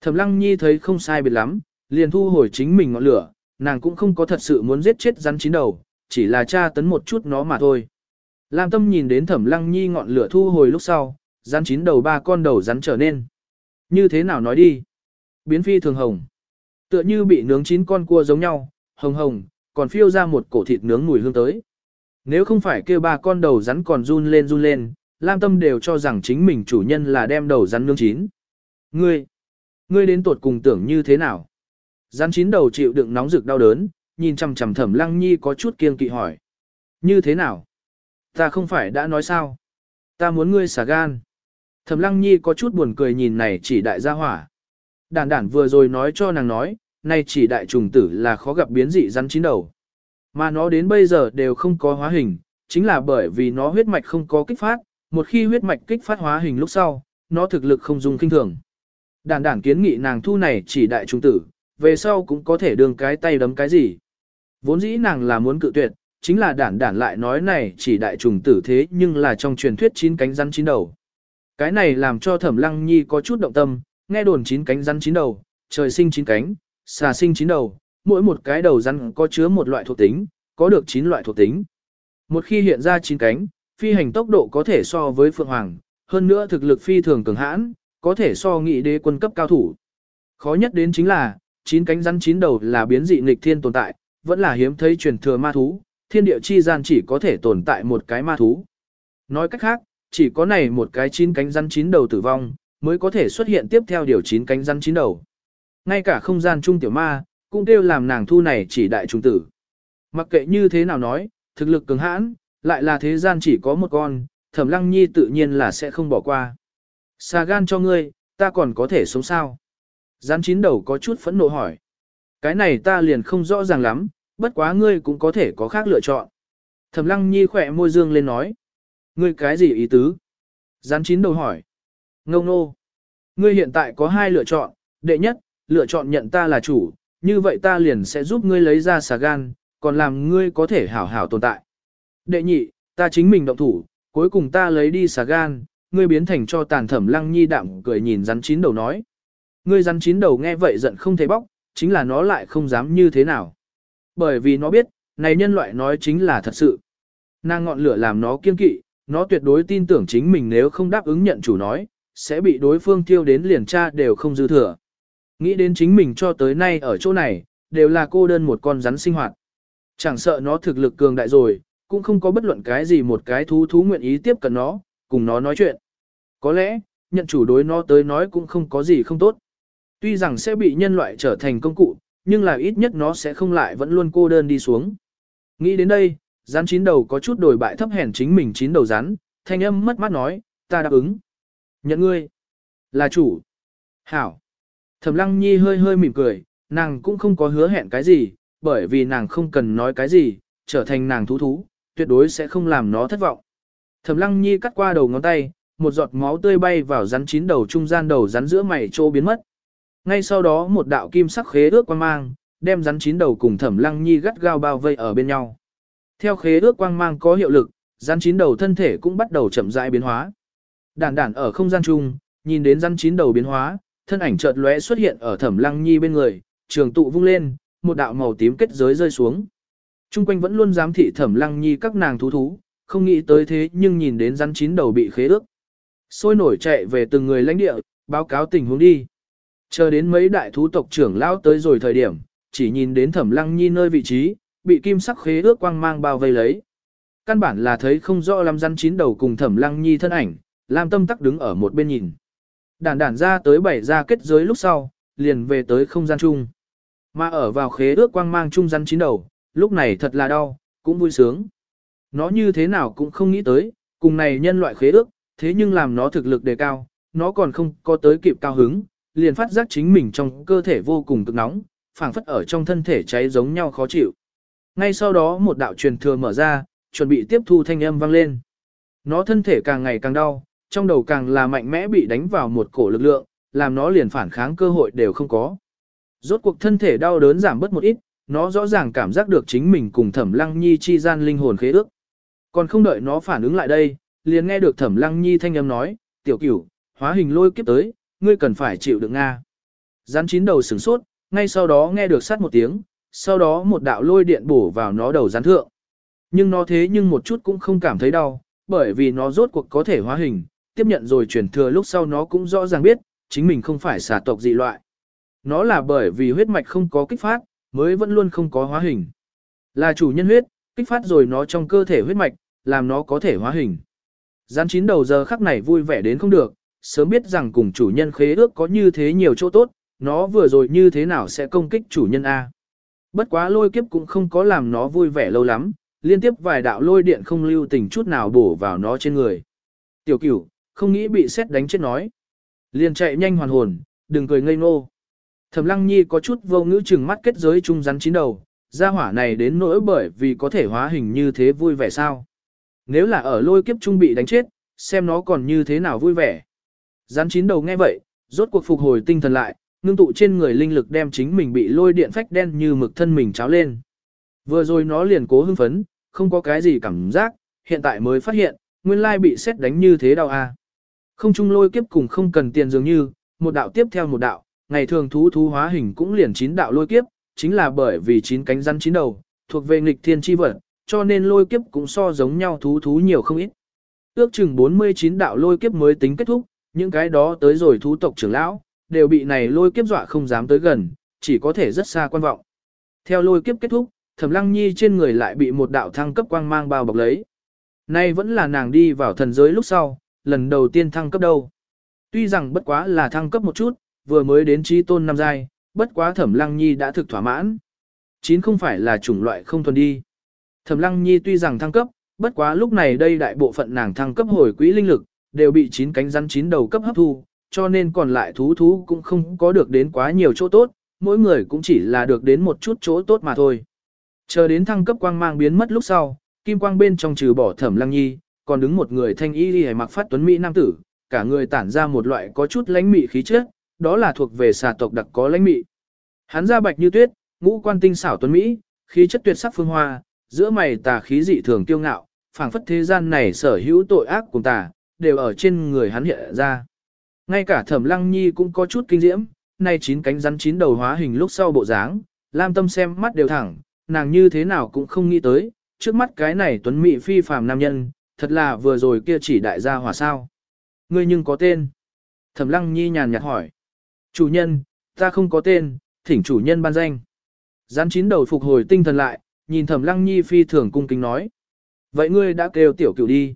Thẩm Lăng Nhi thấy không sai biệt lắm, liền thu hồi chính mình ngọn lửa, nàng cũng không có thật sự muốn giết chết rắn chín đầu, chỉ là tra tấn một chút nó mà thôi. Lam Tâm nhìn đến Thẩm Lăng Nhi ngọn lửa thu hồi lúc sau, rắn chín đầu ba con đầu rắn trở nên. Như thế nào nói đi? Biến phi thường hồng. Tựa như bị nướng chín con cua giống nhau, hồng hồng, còn phiêu ra một cổ thịt nướng mùi hương tới. Nếu không phải kêu ba con đầu rắn còn run lên run lên, Lam Tâm đều cho rằng chính mình chủ nhân là đem đầu rắn nướng chín. Ngươi, ngươi đến tuột cùng tưởng như thế nào? Rắn chín đầu chịu đựng nóng rực đau đớn, nhìn chằm chằm Thẩm Lăng Nhi có chút kiêng kỵ hỏi. Như thế nào? Ta không phải đã nói sao? Ta muốn ngươi xả gan. Thẩm Lăng Nhi có chút buồn cười nhìn này chỉ đại gia hỏa. Đản đản vừa rồi nói cho nàng nói, nay chỉ đại trùng tử là khó gặp biến dị rắn chín đầu. Mà nó đến bây giờ đều không có hóa hình, chính là bởi vì nó huyết mạch không có kích phát, một khi huyết mạch kích phát hóa hình lúc sau, nó thực lực không dùng kinh thường. Đản đản kiến nghị nàng thu này chỉ đại trùng tử, về sau cũng có thể đường cái tay đấm cái gì. Vốn dĩ nàng là muốn cự tuyệt, chính là đản đản lại nói này chỉ đại trùng tử thế nhưng là trong truyền thuyết chín cánh rắn chín đầu. Cái này làm cho thẩm lăng nhi có chút động tâm, nghe đồn chín cánh rắn chín đầu, trời sinh chín cánh, xà sinh chín đầu, mỗi một cái đầu rắn có chứa một loại thuộc tính, có được chín loại thuộc tính. Một khi hiện ra chín cánh, phi hành tốc độ có thể so với phượng hoàng, hơn nữa thực lực phi thường cường hãn, có thể so nghị đế quân cấp cao thủ. Khó nhất đến chính là, chín cánh rắn chín đầu là biến dị nghịch thiên tồn tại, vẫn là hiếm thấy truyền thừa ma thú, thiên địa chi gian chỉ có thể tồn tại một cái ma thú. Nói cách khác, chỉ có này một cái chín cánh rắn chín đầu tử vong, mới có thể xuất hiện tiếp theo điều chín cánh rắn chín đầu. Ngay cả không gian trung tiểu ma, cũng đều làm nàng thu này chỉ đại trung tử. Mặc kệ như thế nào nói, thực lực cường hãn, lại là thế gian chỉ có một con, thẩm lăng nhi tự nhiên là sẽ không bỏ qua. Xà gan cho ngươi, ta còn có thể sống sao? rắn chín đầu có chút phẫn nộ hỏi. Cái này ta liền không rõ ràng lắm, bất quá ngươi cũng có thể có khác lựa chọn. Thẩm lăng nhi khỏe môi dương lên nói. Ngươi cái gì ý tứ? Gián chín đầu hỏi. Ngông nô. Ngươi hiện tại có hai lựa chọn, đệ nhất, lựa chọn nhận ta là chủ, như vậy ta liền sẽ giúp ngươi lấy ra xà gan, còn làm ngươi có thể hảo hảo tồn tại. Đệ nhị, ta chính mình động thủ, cuối cùng ta lấy đi xà gan, ngươi biến thành cho tàn thẩm lăng nhi đạm cười nhìn rắn chín đầu nói. Ngươi rắn chín đầu nghe vậy giận không thể bóc, chính là nó lại không dám như thế nào. Bởi vì nó biết, này nhân loại nói chính là thật sự. Nàng ngọn lửa làm nó kiên kỵ, nó tuyệt đối tin tưởng chính mình nếu không đáp ứng nhận chủ nói, sẽ bị đối phương tiêu đến liền tra đều không dư thừa. Nghĩ đến chính mình cho tới nay ở chỗ này, đều là cô đơn một con rắn sinh hoạt. Chẳng sợ nó thực lực cường đại rồi, cũng không có bất luận cái gì một cái thú thú nguyện ý tiếp cận nó, cùng nó nói chuyện. Có lẽ, nhận chủ đối nó tới nói cũng không có gì không tốt. Tuy rằng sẽ bị nhân loại trở thành công cụ, nhưng là ít nhất nó sẽ không lại vẫn luôn cô đơn đi xuống. Nghĩ đến đây, rắn chín đầu có chút đổi bại thấp hèn chính mình chín đầu rắn, thanh âm mất mát nói, ta đáp ứng. Nhận ngươi. Là chủ. Hảo. Thẩm lăng nhi hơi hơi mỉm cười, nàng cũng không có hứa hẹn cái gì, bởi vì nàng không cần nói cái gì, trở thành nàng thú thú, tuyệt đối sẽ không làm nó thất vọng. Thẩm lăng nhi cắt qua đầu ngón tay, một giọt máu tươi bay vào rắn chín đầu trung gian đầu rắn giữa mày trô biến mất. Ngay sau đó một đạo kim sắc khế ước quan mang, đem rắn chín đầu cùng thẩm lăng nhi gắt gao bao vây ở bên nhau. Theo khế ước quang mang có hiệu lực, rắn chín đầu thân thể cũng bắt đầu chậm rãi biến hóa. Đản đản ở không gian chung, nhìn đến rắn chín đầu biến hóa, thân ảnh chợt lóe xuất hiện ở thẩm lăng nhi bên người, trường tụ vung lên, một đạo màu tím kết giới rơi xuống. Trung quanh vẫn luôn giám thị thẩm lăng nhi các nàng thú thú, không nghĩ tới thế nhưng nhìn đến rắn chín đầu bị khế ước. Sôi nổi chạy về từng người lãnh địa, báo cáo tình huống đi. Chờ đến mấy đại thú tộc trưởng lão tới rồi thời điểm, chỉ nhìn đến thẩm lăng nhi nơi vị trí, bị kim sắc khế ước quang mang bao vây lấy. Căn bản là thấy không rõ lắm rắn chín đầu cùng thẩm lăng nhi thân ảnh, làm tâm tắc đứng ở một bên nhìn. Đản đản ra tới bảy ra kết giới lúc sau, liền về tới không gian chung. Mà ở vào khế ước quang mang chung rắn chín đầu, lúc này thật là đau, cũng vui sướng. Nó như thế nào cũng không nghĩ tới, cùng này nhân loại khế ước, thế nhưng làm nó thực lực đề cao, nó còn không có tới kịp cao hứng, liền phát giác chính mình trong cơ thể vô cùng cực nóng, phảng phất ở trong thân thể cháy giống nhau khó chịu. Ngay sau đó một đạo truyền thừa mở ra, chuẩn bị tiếp thu thanh âm vang lên. Nó thân thể càng ngày càng đau, trong đầu càng là mạnh mẽ bị đánh vào một cổ lực lượng, làm nó liền phản kháng cơ hội đều không có. Rốt cuộc thân thể đau đớn giảm bớt một ít, nó rõ ràng cảm giác được chính mình cùng Thẩm Lăng Nhi chi gian linh hồn khế ước. Còn không đợi nó phản ứng lại đây, liền nghe được Thẩm Lăng Nhi thanh âm nói, "Tiểu Cửu, hóa hình lôi kiếp tới, ngươi cần phải chịu đựng nga." Rắn chín đầu sửng sốt, ngay sau đó nghe được sát một tiếng, sau đó một đạo lôi điện bổ vào nó đầu rắn thượng. Nhưng nó thế nhưng một chút cũng không cảm thấy đau, bởi vì nó rốt cuộc có thể hóa hình, tiếp nhận rồi truyền thừa lúc sau nó cũng rõ ràng biết, chính mình không phải xà tộc dị loại. Nó là bởi vì huyết mạch không có kích phát, mới vẫn luôn không có hóa hình. Là chủ nhân huyết, kích phát rồi nó trong cơ thể huyết mạch, làm nó có thể hóa hình. Gián chín đầu giờ khắc này vui vẻ đến không được, sớm biết rằng cùng chủ nhân khế ước có như thế nhiều chỗ tốt, nó vừa rồi như thế nào sẽ công kích chủ nhân A. Bất quá lôi kiếp cũng không có làm nó vui vẻ lâu lắm, liên tiếp vài đạo lôi điện không lưu tình chút nào bổ vào nó trên người. Tiểu cửu, không nghĩ bị xét đánh chết nói. Liền chạy nhanh hoàn hồn, đừng cười ngây ngô. Thẩm lăng nhi có chút vô ngữ chừng mắt kết giới trung rắn chín đầu, gia hỏa này đến nỗi bởi vì có thể hóa hình như thế vui vẻ sao. Nếu là ở lôi kiếp trung bị đánh chết, xem nó còn như thế nào vui vẻ. Rắn chín đầu nghe vậy, rốt cuộc phục hồi tinh thần lại, ngưng tụ trên người linh lực đem chính mình bị lôi điện phách đen như mực thân mình cháo lên. Vừa rồi nó liền cố hưng phấn, không có cái gì cảm giác, hiện tại mới phát hiện, nguyên lai bị xét đánh như thế đau a. Không chung lôi kiếp cùng không cần tiền dường như, một đạo tiếp theo một đạo, ngày thường thú thú hóa hình cũng liền chín đạo lôi kiếp, chính là bởi vì chín cánh rắn chín đầu, thuộc về nghịch thiên chi vật, cho nên lôi kiếp cũng so giống nhau thú thú nhiều không ít. Ước chừng 49 đạo lôi kiếp mới tính kết thúc, những cái đó tới rồi thú tộc trưởng lão, đều bị này lôi kiếp dọa không dám tới gần, chỉ có thể rất xa quan vọng. Theo lôi kiếp kết thúc, Thẩm Lăng Nhi trên người lại bị một đạo thăng cấp quang mang bao bọc lấy. Nay vẫn là nàng đi vào thần giới lúc sau, lần đầu tiên thăng cấp đâu. Tuy rằng bất quá là thăng cấp một chút, vừa mới đến trí tôn năm giai, bất quá Thẩm Lăng Nhi đã thực thỏa mãn. Chín không phải là chủng loại không thuần đi. Thẩm Lăng Nhi tuy rằng thăng cấp, bất quá lúc này đây đại bộ phận nàng thăng cấp hồi quỹ linh lực, đều bị chín cánh rắn chín đầu cấp hấp thu, cho nên còn lại thú thú cũng không có được đến quá nhiều chỗ tốt, mỗi người cũng chỉ là được đến một chút chỗ tốt mà thôi. Chờ đến thăng cấp quang mang biến mất lúc sau, kim quang bên trong trừ bỏ thẩm lăng nhi, còn đứng một người thanh y đi mặc phát tuấn mỹ nam tử, cả người tản ra một loại có chút lãnh mị khí chất, đó là thuộc về xà tộc đặc có lãnh mị. Hắn da bạch như tuyết, ngũ quan tinh xảo tuấn mỹ, khí chất tuyệt sắc phương hoa, giữa mày tà khí dị thường kiêu ngạo, phảng phất thế gian này sở hữu tội ác cùng tà, đều ở trên người hắn hiện ra. Ngay cả thẩm lăng nhi cũng có chút kinh diễm, nay chín cánh rắn chín đầu hóa hình lúc sau bộ dáng, lam tâm xem mắt đều thẳng, nàng như thế nào cũng không nghĩ tới, trước mắt cái này tuấn mỹ phi phàm nam nhân, thật là vừa rồi kia chỉ đại gia hỏa sao. Ngươi nhưng có tên. Thẩm lăng nhi nhàn nhạt hỏi. Chủ nhân, ta không có tên, thỉnh chủ nhân ban danh. Rắn chín đầu phục hồi tinh thần lại, nhìn thẩm lăng nhi phi thường cung kính nói. Vậy ngươi đã kêu tiểu cửu đi.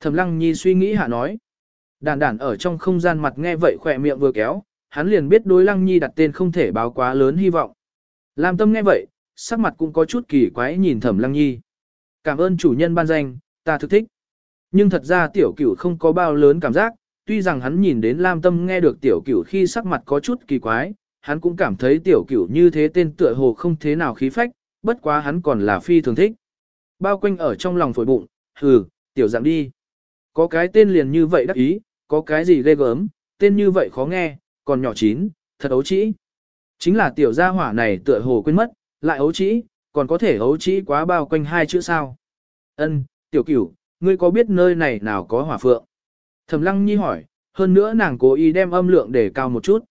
Thẩm lăng nhi suy nghĩ hạ nói. Đàn đàn ở trong không gian mặt nghe vậy khỏe miệng vừa kéo, hắn liền biết đối lăng nhi đặt tên không thể báo quá lớn hy vọng. Lam tâm nghe vậy, sắc mặt cũng có chút kỳ quái nhìn thẩm lăng nhi. Cảm ơn chủ nhân ban danh, ta thực thích. Nhưng thật ra tiểu cửu không có bao lớn cảm giác, tuy rằng hắn nhìn đến Lam tâm nghe được tiểu cửu khi sắc mặt có chút kỳ quái, hắn cũng cảm thấy tiểu cửu như thế tên tựa hồ không thế nào khí phách, bất quá hắn còn là phi thường thích. Bao quanh ở trong lòng phổi bụng, hừ, tiểu dạng đi. Có cái tên liền như vậy đắc ý, có cái gì ghê gớm, tên như vậy khó nghe, còn nhỏ chín, thật ấu trĩ. Chính là tiểu gia hỏa này tựa hồ quên mất, lại ấu trĩ, còn có thể ấu trĩ quá bao quanh hai chữ sao. Ân, tiểu cửu, ngươi có biết nơi này nào có hỏa phượng? Thẩm lăng nhi hỏi, hơn nữa nàng cố ý đem âm lượng để cao một chút.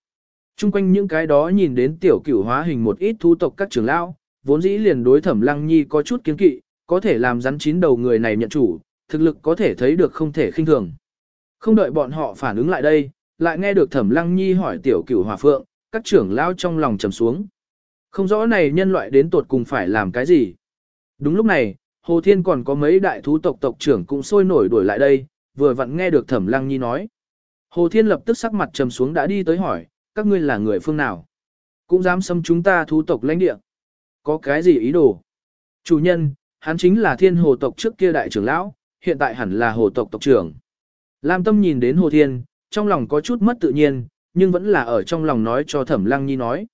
Trung quanh những cái đó nhìn đến tiểu cửu hóa hình một ít thu tộc các trưởng lão, vốn dĩ liền đối thẩm lăng nhi có chút kiến kỵ, có thể làm rắn chín đầu người này nhận chủ, thực lực có thể thấy được không thể khinh thường. Không đợi bọn họ phản ứng lại đây, lại nghe được thẩm lăng nhi hỏi tiểu cửu hòa phượng, các trưởng lao trong lòng trầm xuống. Không rõ này nhân loại đến tột cùng phải làm cái gì. Đúng lúc này, Hồ Thiên còn có mấy đại thú tộc tộc trưởng cũng sôi nổi đuổi lại đây, vừa vặn nghe được thẩm lăng nhi nói. Hồ Thiên lập tức sắc mặt trầm xuống đã đi tới hỏi, các ngươi là người phương nào? Cũng dám xâm chúng ta thú tộc lãnh địa. Có cái gì ý đồ? Chủ nhân, hắn chính là thiên hồ tộc trước kia đại trưởng lão, hiện tại hẳn là hồ tộc tộc trưởng. Lam Tâm nhìn đến Hồ Thiên, trong lòng có chút mất tự nhiên, nhưng vẫn là ở trong lòng nói cho Thẩm Lăng Nhi nói.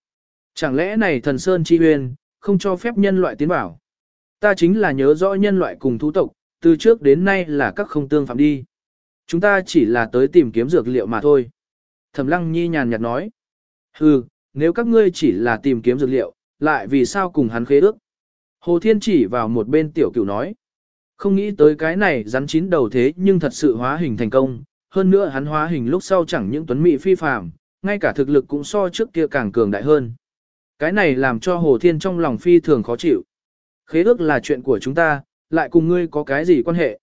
Chẳng lẽ này thần Sơn Chi Huyền không cho phép nhân loại tiến vào? Ta chính là nhớ rõ nhân loại cùng thú tộc, từ trước đến nay là các không tương phạm đi. Chúng ta chỉ là tới tìm kiếm dược liệu mà thôi. Thẩm Lăng Nhi nhàn nhạt nói. Hừ, nếu các ngươi chỉ là tìm kiếm dược liệu, lại vì sao cùng hắn khế ước? Hồ Thiên chỉ vào một bên tiểu cửu nói. Không nghĩ tới cái này rắn chín đầu thế nhưng thật sự hóa hình thành công, hơn nữa hắn hóa hình lúc sau chẳng những tuấn mỹ phi phàm, ngay cả thực lực cũng so trước kia càng cường đại hơn. Cái này làm cho Hồ Thiên trong lòng phi thường khó chịu. Khế ước là chuyện của chúng ta, lại cùng ngươi có cái gì quan hệ?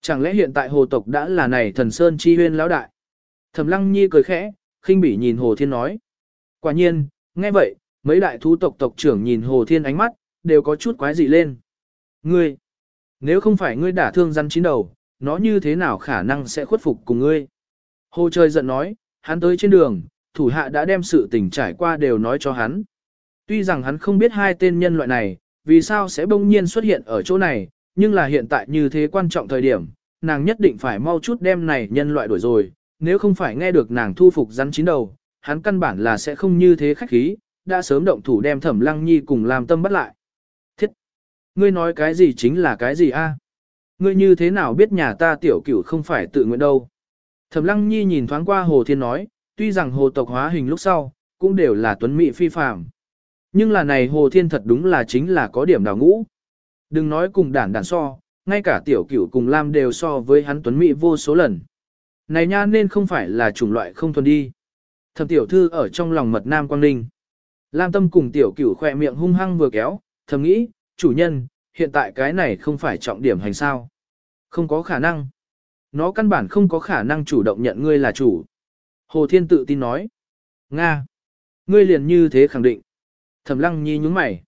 Chẳng lẽ hiện tại hồ tộc đã là này thần sơn chi huyên lão đại? Thẩm Lăng Nhi cười khẽ, khinh bỉ nhìn Hồ Thiên nói. Quả nhiên, nghe vậy, mấy đại thú tộc tộc trưởng nhìn Hồ Thiên ánh mắt, đều có chút quái dị lên. Ngươi, nếu không phải ngươi đả thương rắn chín đầu, nó như thế nào khả năng sẽ khuất phục cùng ngươi? Hồ trời giận nói, hắn tới trên đường, thủ hạ đã đem sự tình trải qua đều nói cho hắn. Tuy rằng hắn không biết hai tên nhân loại này, vì sao sẽ bỗng nhiên xuất hiện ở chỗ này, nhưng là hiện tại như thế quan trọng thời điểm, nàng nhất định phải mau chút đem này nhân loại đuổi rồi, nếu không phải nghe được nàng thu phục rắn chín đầu, hắn căn bản là sẽ không như thế khách khí, đã sớm động thủ đem thẩm lăng nhi cùng làm tâm bắt lại. Ngươi nói cái gì chính là cái gì a? Ngươi như thế nào biết nhà ta tiểu cửu không phải tự nguyện đâu? Thẩm Lăng Nhi nhìn thoáng qua Hồ Thiên nói, tuy rằng hồ tộc hóa hình lúc sau, cũng đều là tuấn mỹ phi phàm. Nhưng là này hồ thiên thật đúng là chính là có điểm đào ngũ. Đừng nói cùng đản đản so, ngay cả tiểu cửu cùng Lam đều so với hắn tuấn mỹ vô số lần. Này nha nên không phải là chủng loại không thuần đi. Thẩm tiểu thư ở trong lòng mật nam quang ninh. Lam tâm cùng tiểu cửu khỏe miệng hung hăng vừa kéo, thầm nghĩ, chủ nhân, hiện tại cái này không phải trọng điểm hành sao. Không có khả năng. Nó căn bản không có khả năng chủ động nhận ngươi là chủ. Hồ Thiên tự tin nói. Nga. Ngươi liền như thế khẳng định. Thẩm lăng nhi nhúng mày.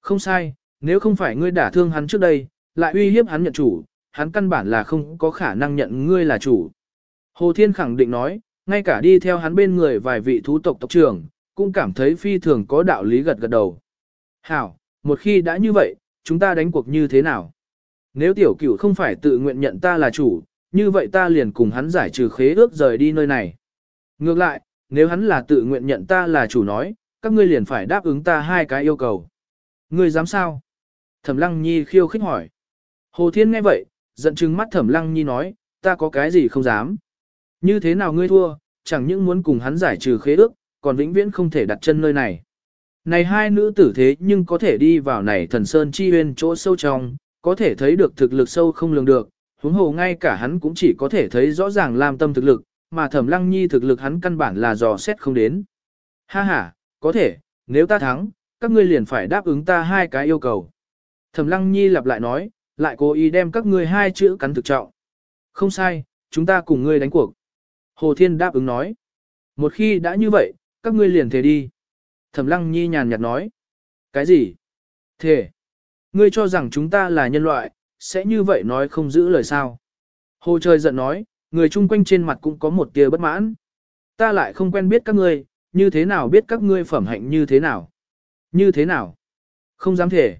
Không sai, nếu không phải ngươi đả thương hắn trước đây, lại uy hiếp hắn nhận chủ, hắn căn bản là không có khả năng nhận ngươi là chủ. Hồ Thiên khẳng định nói, ngay cả đi theo hắn bên người vài vị thú tộc tộc trưởng, cũng cảm thấy phi thường có đạo lý gật gật đầu. Hảo, một khi đã như vậy, chúng ta đánh cuộc như thế nào? Nếu tiểu cửu không phải tự nguyện nhận ta là chủ, như vậy ta liền cùng hắn giải trừ khế ước rời đi nơi này. Ngược lại, nếu hắn là tự nguyện nhận ta là chủ nói, các ngươi liền phải đáp ứng ta hai cái yêu cầu. Ngươi dám sao? Thẩm Lăng Nhi khiêu khích hỏi. Hồ Thiên nghe vậy, giận chừng mắt Thẩm Lăng Nhi nói, ta có cái gì không dám. Như thế nào ngươi thua, chẳng những muốn cùng hắn giải trừ khế ước, còn vĩnh viễn không thể đặt chân nơi này. Này hai nữ tử thế nhưng có thể đi vào này thần sơn chi huyên chỗ sâu trong, có thể thấy được thực lực sâu không lường được, huống hồ ngay cả hắn cũng chỉ có thể thấy rõ ràng làm tâm thực lực, mà thẩm lăng nhi thực lực hắn căn bản là dò xét không đến. Ha ha, có thể, nếu ta thắng, các ngươi liền phải đáp ứng ta hai cái yêu cầu. Thẩm lăng nhi lặp lại nói, lại cố ý đem các ngươi hai chữ cắn thực trọng. Không sai, chúng ta cùng ngươi đánh cuộc. Hồ Thiên đáp ứng nói. Một khi đã như vậy, các ngươi liền thề đi. Thẩm lăng nhi nhàn nhạt nói. Cái gì? Thề. Ngươi cho rằng chúng ta là nhân loại, sẽ như vậy nói không giữ lời sao. Hồ trời giận nói, người chung quanh trên mặt cũng có một tia bất mãn. Ta lại không quen biết các ngươi, như thế nào biết các ngươi phẩm hạnh như thế nào? Như thế nào? Không dám thể.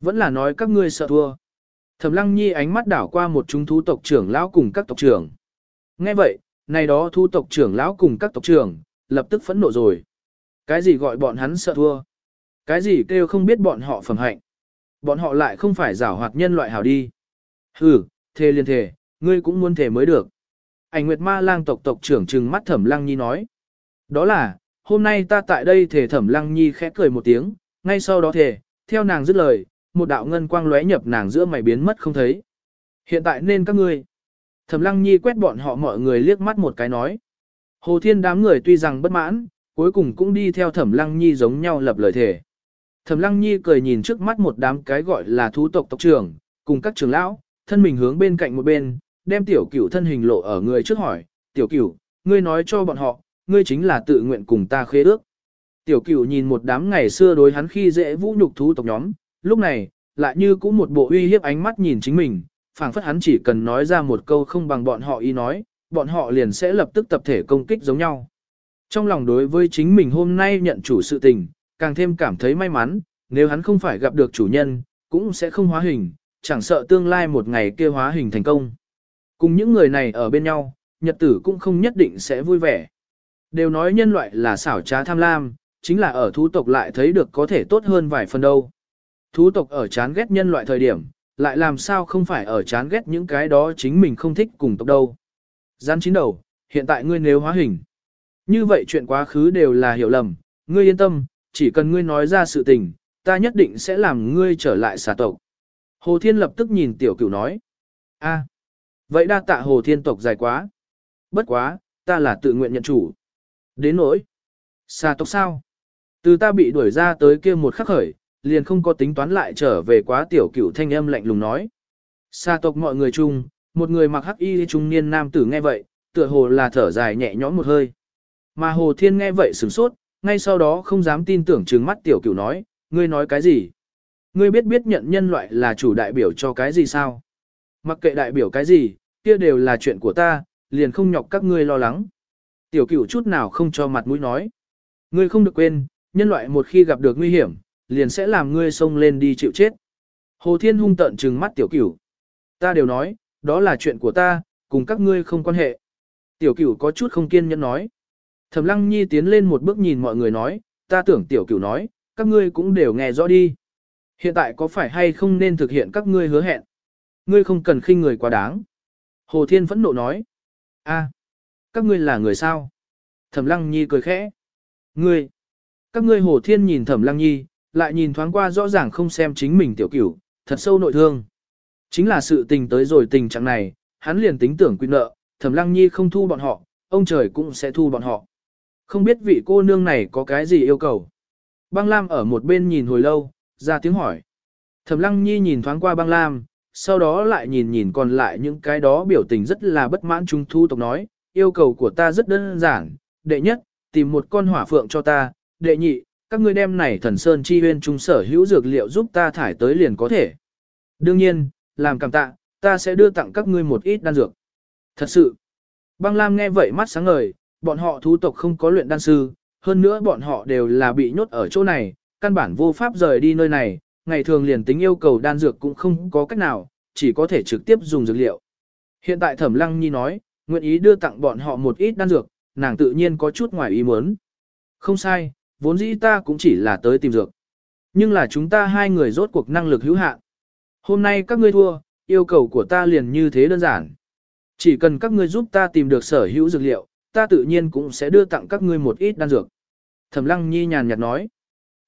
Vẫn là nói các ngươi sợ thua. Thẩm lăng nhi ánh mắt đảo qua một chúng thú tộc trưởng lão cùng các tộc trưởng. Nghe vậy, này đó thú tộc trưởng lão cùng các tộc trưởng, lập tức phẫn nộ rồi. Cái gì gọi bọn hắn sợ thua? Cái gì kêu không biết bọn họ phẩm hạnh? Bọn họ lại không phải giảo hoạt nhân loại hảo đi. Hừ, thề liên thề, ngươi cũng muốn thề mới được. Ảnh Nguyệt Ma lang tộc tộc trưởng trừng mắt Thẩm Lăng Nhi nói. Đó là, hôm nay ta tại đây thề Thẩm Lăng Nhi khẽ cười một tiếng, ngay sau đó thề, theo nàng dứt lời, một đạo ngân quang lóe nhập nàng giữa mày biến mất không thấy. Hiện tại nên các ngươi. Thẩm Lăng Nhi quét bọn họ mọi người liếc mắt một cái nói. Hồ Thiên đám người tuy rằng bất mãn, cuối cùng cũng đi theo Thẩm Lăng Nhi giống nhau lập lời thề. Thẩm Lăng Nhi cười nhìn trước mắt một đám cái gọi là thú tộc tộc trưởng, cùng các trưởng lão, thân mình hướng bên cạnh một bên, đem tiểu cửu thân hình lộ ở người trước hỏi, tiểu cửu, ngươi nói cho bọn họ, ngươi chính là tự nguyện cùng ta khế ước. Tiểu cửu nhìn một đám ngày xưa đối hắn khi dễ vũ nhục thú tộc nhóm, lúc này, lại như cũng một bộ uy hiếp ánh mắt nhìn chính mình, phảng phất hắn chỉ cần nói ra một câu không bằng bọn họ ý nói, bọn họ liền sẽ lập tức tập thể công kích giống nhau. Trong lòng đối với chính mình hôm nay nhận chủ sự tình, càng thêm cảm thấy may mắn, nếu hắn không phải gặp được chủ nhân, cũng sẽ không hóa hình, chẳng sợ tương lai một ngày kia hóa hình thành công. Cùng những người này ở bên nhau, nhật tử cũng không nhất định sẽ vui vẻ. Đều nói nhân loại là xảo trá tham lam, chính là ở thú tộc lại thấy được có thể tốt hơn vài phần đâu. Thú tộc ở chán ghét nhân loại thời điểm, lại làm sao không phải ở chán ghét những cái đó chính mình không thích cùng tộc đâu. Gián chín đầu, hiện tại ngươi nếu hóa hình. Như vậy chuyện quá khứ đều là hiểu lầm, ngươi yên tâm, chỉ cần ngươi nói ra sự tình, ta nhất định sẽ làm ngươi trở lại xà tộc. Hồ Thiên lập tức nhìn tiểu cửu nói. a, vậy đa tạ Hồ Thiên tộc dài quá. Bất quá, ta là tự nguyện nhận chủ. Đến nỗi. Xà tộc sao? Từ ta bị đuổi ra tới kia một khắc khởi, liền không có tính toán lại trở về quá tiểu cửu thanh âm lạnh lùng nói. Xà tộc mọi người chung, một người mặc hắc y trung niên nam tử nghe vậy, tựa hồ là thở dài nhẹ nhõm một hơi. Mà Hồ Thiên nghe vậy sửng sốt, ngay sau đó không dám tin tưởng trừng mắt tiểu cửu nói, ngươi nói cái gì? Ngươi biết biết nhận nhân loại là chủ đại biểu cho cái gì sao? Mặc kệ đại biểu cái gì, kia đều là chuyện của ta, liền không nhọc các ngươi lo lắng. Tiểu cửu chút nào không cho mặt mũi nói. Ngươi không được quên, nhân loại một khi gặp được nguy hiểm, liền sẽ làm ngươi xông lên đi chịu chết. Hồ Thiên hung tận trừng mắt tiểu cửu. Ta đều nói, đó là chuyện của ta, cùng các ngươi không quan hệ. Tiểu cửu có chút không kiên nhẫn nói. Thẩm lăng nhi tiến lên một bước nhìn mọi người nói, ta tưởng tiểu cửu nói, các ngươi cũng đều nghe rõ đi. Hiện tại có phải hay không nên thực hiện các ngươi hứa hẹn? Ngươi không cần khinh người quá đáng. Hồ Thiên phẫn nộ nói. a, các ngươi là người sao? Thẩm Lăng Nhi cười khẽ. Ngươi, các ngươi hồ thiên nhìn Thẩm Lăng Nhi, lại nhìn thoáng qua rõ ràng không xem chính mình tiểu cửu, thật sâu nội thương. Chính là sự tình tới rồi tình trạng này, hắn liền tính tưởng quy nợ, Thẩm Lăng Nhi không thu bọn họ, ông trời cũng sẽ thu bọn họ. Không biết vị cô nương này có cái gì yêu cầu. Băng Lam ở một bên nhìn hồi lâu, ra tiếng hỏi. Thẩm Lăng Nhi nhìn thoáng qua băng Lam, sau đó lại nhìn nhìn còn lại những cái đó biểu tình rất là bất mãn trung thu tộc nói, yêu cầu của ta rất đơn giản, đệ nhất, tìm một con hỏa phượng cho ta, đệ nhị, các ngươi đem này thần sơn chi huyên trung sở hữu dược liệu giúp ta thải tới liền có thể. Đương nhiên, làm cảm tạ, ta sẽ đưa tặng các ngươi một ít đan dược. Thật sự, băng lam nghe vậy mắt sáng ngời, bọn họ thú tộc không có luyện đan sư, hơn nữa bọn họ đều là bị nhốt ở chỗ này, căn bản vô pháp rời đi nơi này, ngày thường liền tính yêu cầu đan dược cũng không có cách nào, chỉ có thể trực tiếp dùng dược liệu. Hiện tại Thẩm Lăng Nhi nói, nguyện ý đưa tặng bọn họ một ít đan dược, nàng tự nhiên có chút ngoài ý muốn. Không sai, vốn dĩ ta cũng chỉ là tới tìm dược. Nhưng là chúng ta hai người rốt cuộc năng lực hữu hạn. Hôm nay các ngươi thua, yêu cầu của ta liền như thế đơn giản. Chỉ cần các ngươi giúp ta tìm được sở hữu dược liệu, ta tự nhiên cũng sẽ đưa tặng các ngươi một ít đan dược. Thẩm Lăng Nhi nhàn nhạt nói.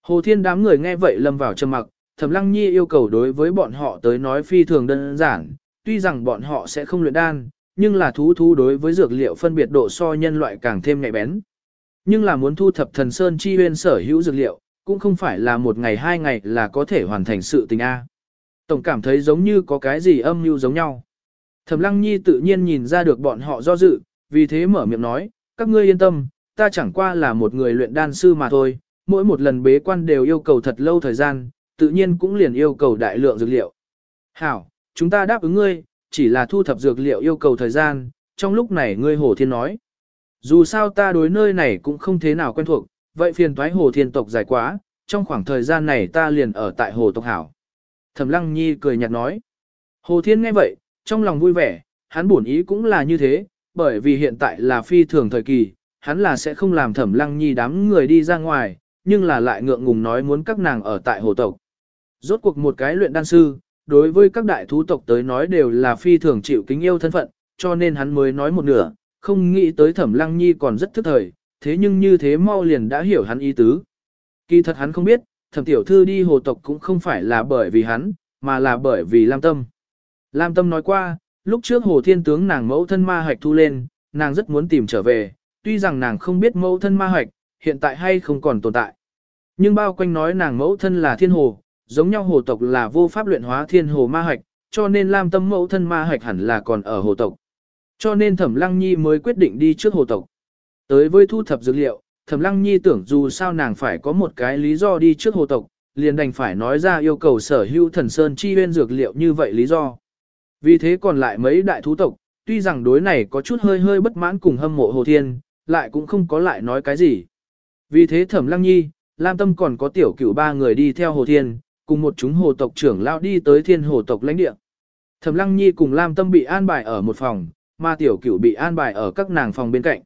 Hồ Thiên đám người nghe vậy lâm vào trầm mặc, Thẩm Lăng Nhi yêu cầu đối với bọn họ tới nói phi thường đơn giản, tuy rằng bọn họ sẽ không luyện đan, nhưng là thú thú đối với dược liệu phân biệt độ so nhân loại càng thêm nhạy bén. Nhưng là muốn thu thập thần sơn chi huyên sở hữu dược liệu, cũng không phải là một ngày hai ngày là có thể hoàn thành sự tình A. Tổng cảm thấy giống như có cái gì âm mưu giống nhau. Thẩm Lăng Nhi tự nhiên nhìn ra được bọn họ do dự, vì thế mở miệng nói, các ngươi yên tâm, ta chẳng qua là một người luyện đan sư mà thôi, mỗi một lần bế quan đều yêu cầu thật lâu thời gian, tự nhiên cũng liền yêu cầu đại lượng dược liệu. Hảo, chúng ta đáp ứng ngươi, chỉ là thu thập dược liệu yêu cầu thời gian, trong lúc này ngươi Hồ Thiên nói. Dù sao ta đối nơi này cũng không thế nào quen thuộc, vậy phiền toái Hồ Thiên tộc dài quá, trong khoảng thời gian này ta liền ở tại Hồ Tộc Hảo. Thẩm Lăng Nhi cười nhạt nói. Hồ Thiên nghe vậy, trong lòng vui vẻ, hắn buồn ý cũng là như thế, bởi vì hiện tại là phi thường thời kỳ, hắn là sẽ không làm Thẩm Lăng Nhi đám người đi ra ngoài, nhưng là lại ngượng ngùng nói muốn các nàng ở tại Hồ Tộc. Rốt cuộc một cái luyện đan sư, đối với các đại thú tộc tới nói đều là phi thường chịu kính yêu thân phận, cho nên hắn mới nói một nửa, không nghĩ tới Thẩm Lăng Nhi còn rất thức thời, thế nhưng như thế mau liền đã hiểu hắn ý tứ. Kỳ thật hắn không biết, Thẩm tiểu thư đi hồ tộc cũng không phải là bởi vì hắn, mà là bởi vì Lam Tâm. Lam Tâm nói qua, lúc trước Hồ Thiên tướng nàng mẫu thân ma hạch thu lên, nàng rất muốn tìm trở về, tuy rằng nàng không biết mẫu thân ma hạch, hiện tại hay không còn tồn tại. Nhưng bao quanh nói nàng mẫu thân là thiên hồ, giống nhau hồ tộc là vô pháp luyện hóa thiên hồ ma hạch, cho nên Lam Tâm mẫu thân ma hạch hẳn là còn ở hồ tộc. Cho nên Thẩm Lăng Nhi mới quyết định đi trước hồ tộc. Tới với thu thập dược liệu, Thẩm Lăng Nhi tưởng dù sao nàng phải có một cái lý do đi trước hồ tộc, liền đành phải nói ra yêu cầu sở hữu thần sơn chi huyên dược liệu như vậy lý do. Vì thế còn lại mấy đại thú tộc, tuy rằng đối này có chút hơi hơi bất mãn cùng hâm mộ hồ thiên, lại cũng không có lại nói cái gì. Vì thế Thẩm Lăng Nhi, Lam Tâm còn có tiểu cửu ba người đi theo hồ thiên, cùng một chúng hồ tộc trưởng lao đi tới thiên hồ tộc lãnh địa. Thẩm Lăng Nhi cùng Lam Tâm bị an bài ở một phòng, mà tiểu cửu bị an bài ở các nàng phòng bên cạnh.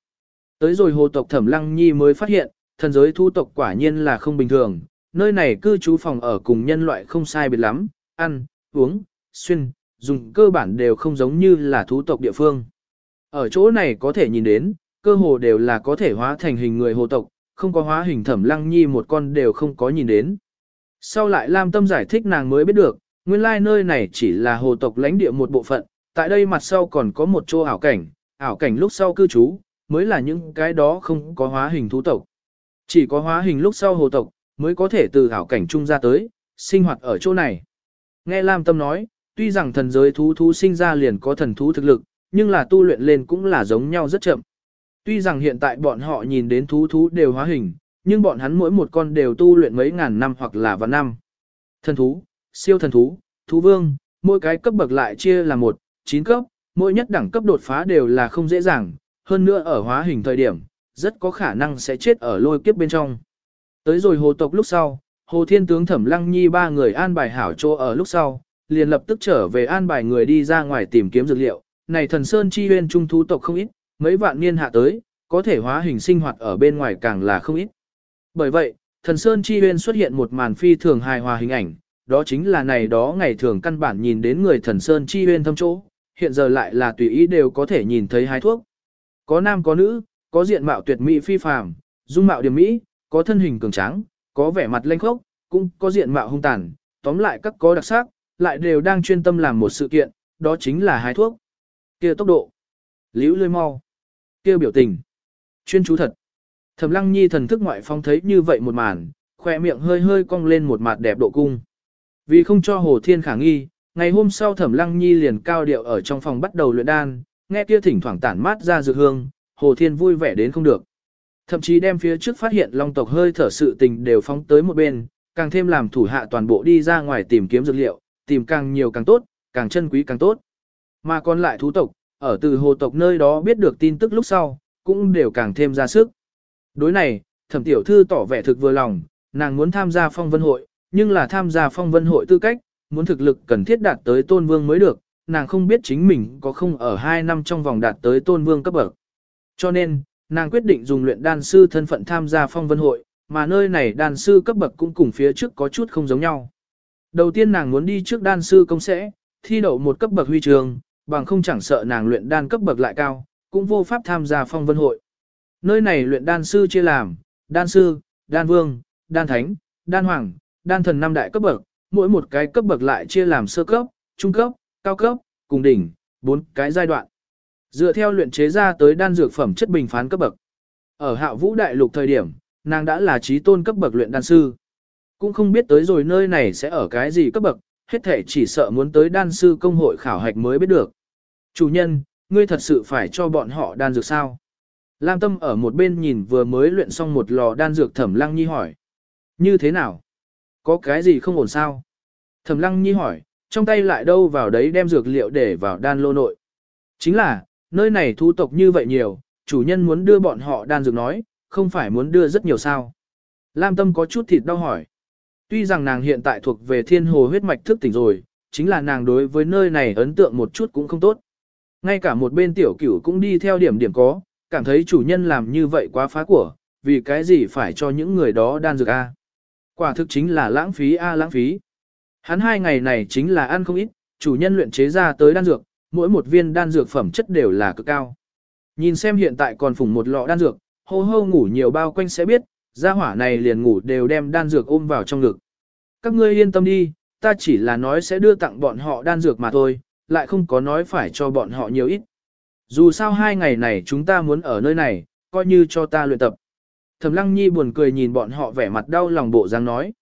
Tới rồi hồ tộc Thẩm Lăng Nhi mới phát hiện, thần giới thu tộc quả nhiên là không bình thường, nơi này cư trú phòng ở cùng nhân loại không sai biệt lắm, ăn, uống, xuyên, dùng cơ bản đều không giống như là thú tộc địa phương. Ở chỗ này có thể nhìn đến, cơ hồ đều là có thể hóa thành hình người hồ tộc, không có hóa hình Thẩm Lăng Nhi một con đều không có nhìn đến. Sau lại Lam Tâm giải thích nàng mới biết được, nguyên lai nơi này chỉ là hồ tộc lãnh địa một bộ phận, tại đây mặt sau còn có một chỗ ảo cảnh, ảo cảnh lúc sau cư trú, mới là những cái đó không có hóa hình thú tộc. Chỉ có hóa hình lúc sau hồ tộc, mới có thể từ ảo cảnh trung ra tới, sinh hoạt ở chỗ này. Nghe Lam Tâm nói, tuy rằng thần giới thú thú sinh ra liền có thần thú thực lực, nhưng là tu luyện lên cũng là giống nhau rất chậm. Tuy rằng hiện tại bọn họ nhìn đến thú thú đều hóa hình, nhưng bọn hắn mỗi một con đều tu luyện mấy ngàn năm hoặc là vạn năm. Thần thú, siêu thần thú, thú vương, mỗi cái cấp bậc lại chia là một, chín cấp, mỗi nhất đẳng cấp đột phá đều là không dễ dàng, hơn nữa ở hóa hình thời điểm, rất có khả năng sẽ chết ở lôi kiếp bên trong. Tới rồi hồ tộc lúc sau, hồ thiên tướng thẩm lăng nhi ba người an bài hảo chỗ ở lúc sau, liền lập tức trở về an bài người đi ra ngoài tìm kiếm dược liệu. Này thần sơn chi huyên trung thú tộc không ít, mấy vạn niên hạ tới, có thể hóa hình sinh hoạt ở bên ngoài càng là không ít. Bởi vậy, thần Sơn Chi Huyên xuất hiện một màn phi thường hài hòa hình ảnh, đó chính là này đó ngày thường căn bản nhìn đến người thần Sơn Chi Huyên thâm chỗ, hiện giờ lại là tùy ý đều có thể nhìn thấy hai thuốc. Có nam có nữ, có diện mạo tuyệt mỹ phi phàm, dung mạo điểm mỹ, có thân hình cường tráng, có vẻ mặt lênh khốc, cũng có diện mạo hung tàn, tóm lại các có đặc sắc, lại đều đang chuyên tâm làm một sự kiện, đó chính là hái thuốc. Kia tốc độ, liễu lươi mau, kia biểu tình, chuyên chú thật. Thẩm Lăng Nhi thần thức ngoại phong thấy như vậy một màn, khỏe miệng hơi hơi cong lên một mặt đẹp độ cung. Vì không cho Hồ Thiên khả nghi, ngày hôm sau Thẩm Lăng Nhi liền cao điệu ở trong phòng bắt đầu luyện đan, nghe kia thỉnh thoảng tản mát ra dược hương, Hồ Thiên vui vẻ đến không được. Thậm chí đem phía trước phát hiện long tộc hơi thở sự tình đều phóng tới một bên, càng thêm làm thủ hạ toàn bộ đi ra ngoài tìm kiếm dược liệu, tìm càng nhiều càng tốt, càng chân quý càng tốt. Mà còn lại thú tộc, ở từ hồ tộc nơi đó biết được tin tức lúc sau, cũng đều càng thêm ra sức. Đối này, thẩm tiểu thư tỏ vẻ thực vừa lòng, nàng muốn tham gia phong vân hội, nhưng là tham gia phong vân hội tư cách, muốn thực lực cần thiết đạt tới tôn vương mới được, nàng không biết chính mình có không ở 2 năm trong vòng đạt tới tôn vương cấp bậc. Cho nên, nàng quyết định dùng luyện đan sư thân phận tham gia phong vân hội, mà nơi này đan sư cấp bậc cũng cùng phía trước có chút không giống nhau. Đầu tiên nàng muốn đi trước đan sư công sẽ, thi đậu một cấp bậc huy trường, bằng không chẳng sợ nàng luyện đan cấp bậc lại cao, cũng vô pháp tham gia phong vân hội. Nơi này luyện đan sư chia làm, đan sư, đan vương, đan thánh, đan hoàng, đan thần năm đại cấp bậc, mỗi một cái cấp bậc lại chia làm sơ cấp, trung cấp, cao cấp, cùng đỉnh, bốn cái giai đoạn. Dựa theo luyện chế ra tới đan dược phẩm chất bình phán cấp bậc. Ở hạ vũ đại lục thời điểm, nàng đã là trí tôn cấp bậc luyện đan sư. Cũng không biết tới rồi nơi này sẽ ở cái gì cấp bậc, hết thể chỉ sợ muốn tới đan sư công hội khảo hạch mới biết được. Chủ nhân, ngươi thật sự phải cho bọn họ đan dược sao? Lam Tâm ở một bên nhìn vừa mới luyện xong một lò đan dược Thẩm Lăng Nhi hỏi. Như thế nào? Có cái gì không ổn sao? Thẩm Lăng Nhi hỏi, trong tay lại đâu vào đấy đem dược liệu để vào đan lô nội. Chính là, nơi này thu tộc như vậy nhiều, chủ nhân muốn đưa bọn họ đan dược nói, không phải muốn đưa rất nhiều sao. Lam Tâm có chút thịt đau hỏi. Tuy rằng nàng hiện tại thuộc về thiên hồ huyết mạch thức tỉnh rồi, chính là nàng đối với nơi này ấn tượng một chút cũng không tốt. Ngay cả một bên tiểu cửu cũng đi theo điểm điểm có, cảm thấy chủ nhân làm như vậy quá phá của, vì cái gì phải cho những người đó đan dược A. Quả thực chính là lãng phí A lãng phí. Hắn hai ngày này chính là ăn không ít, chủ nhân luyện chế ra tới đan dược, mỗi một viên đan dược phẩm chất đều là cực cao. Nhìn xem hiện tại còn phủng một lọ đan dược, hô hô ngủ nhiều bao quanh sẽ biết, gia hỏa này liền ngủ đều đem đan dược ôm vào trong ngực. Các ngươi yên tâm đi, ta chỉ là nói sẽ đưa tặng bọn họ đan dược mà thôi, lại không có nói phải cho bọn họ nhiều ít. Dù sao hai ngày này chúng ta muốn ở nơi này, coi như cho ta luyện tập. Thẩm Lăng Nhi buồn cười nhìn bọn họ vẻ mặt đau lòng bộ dáng nói.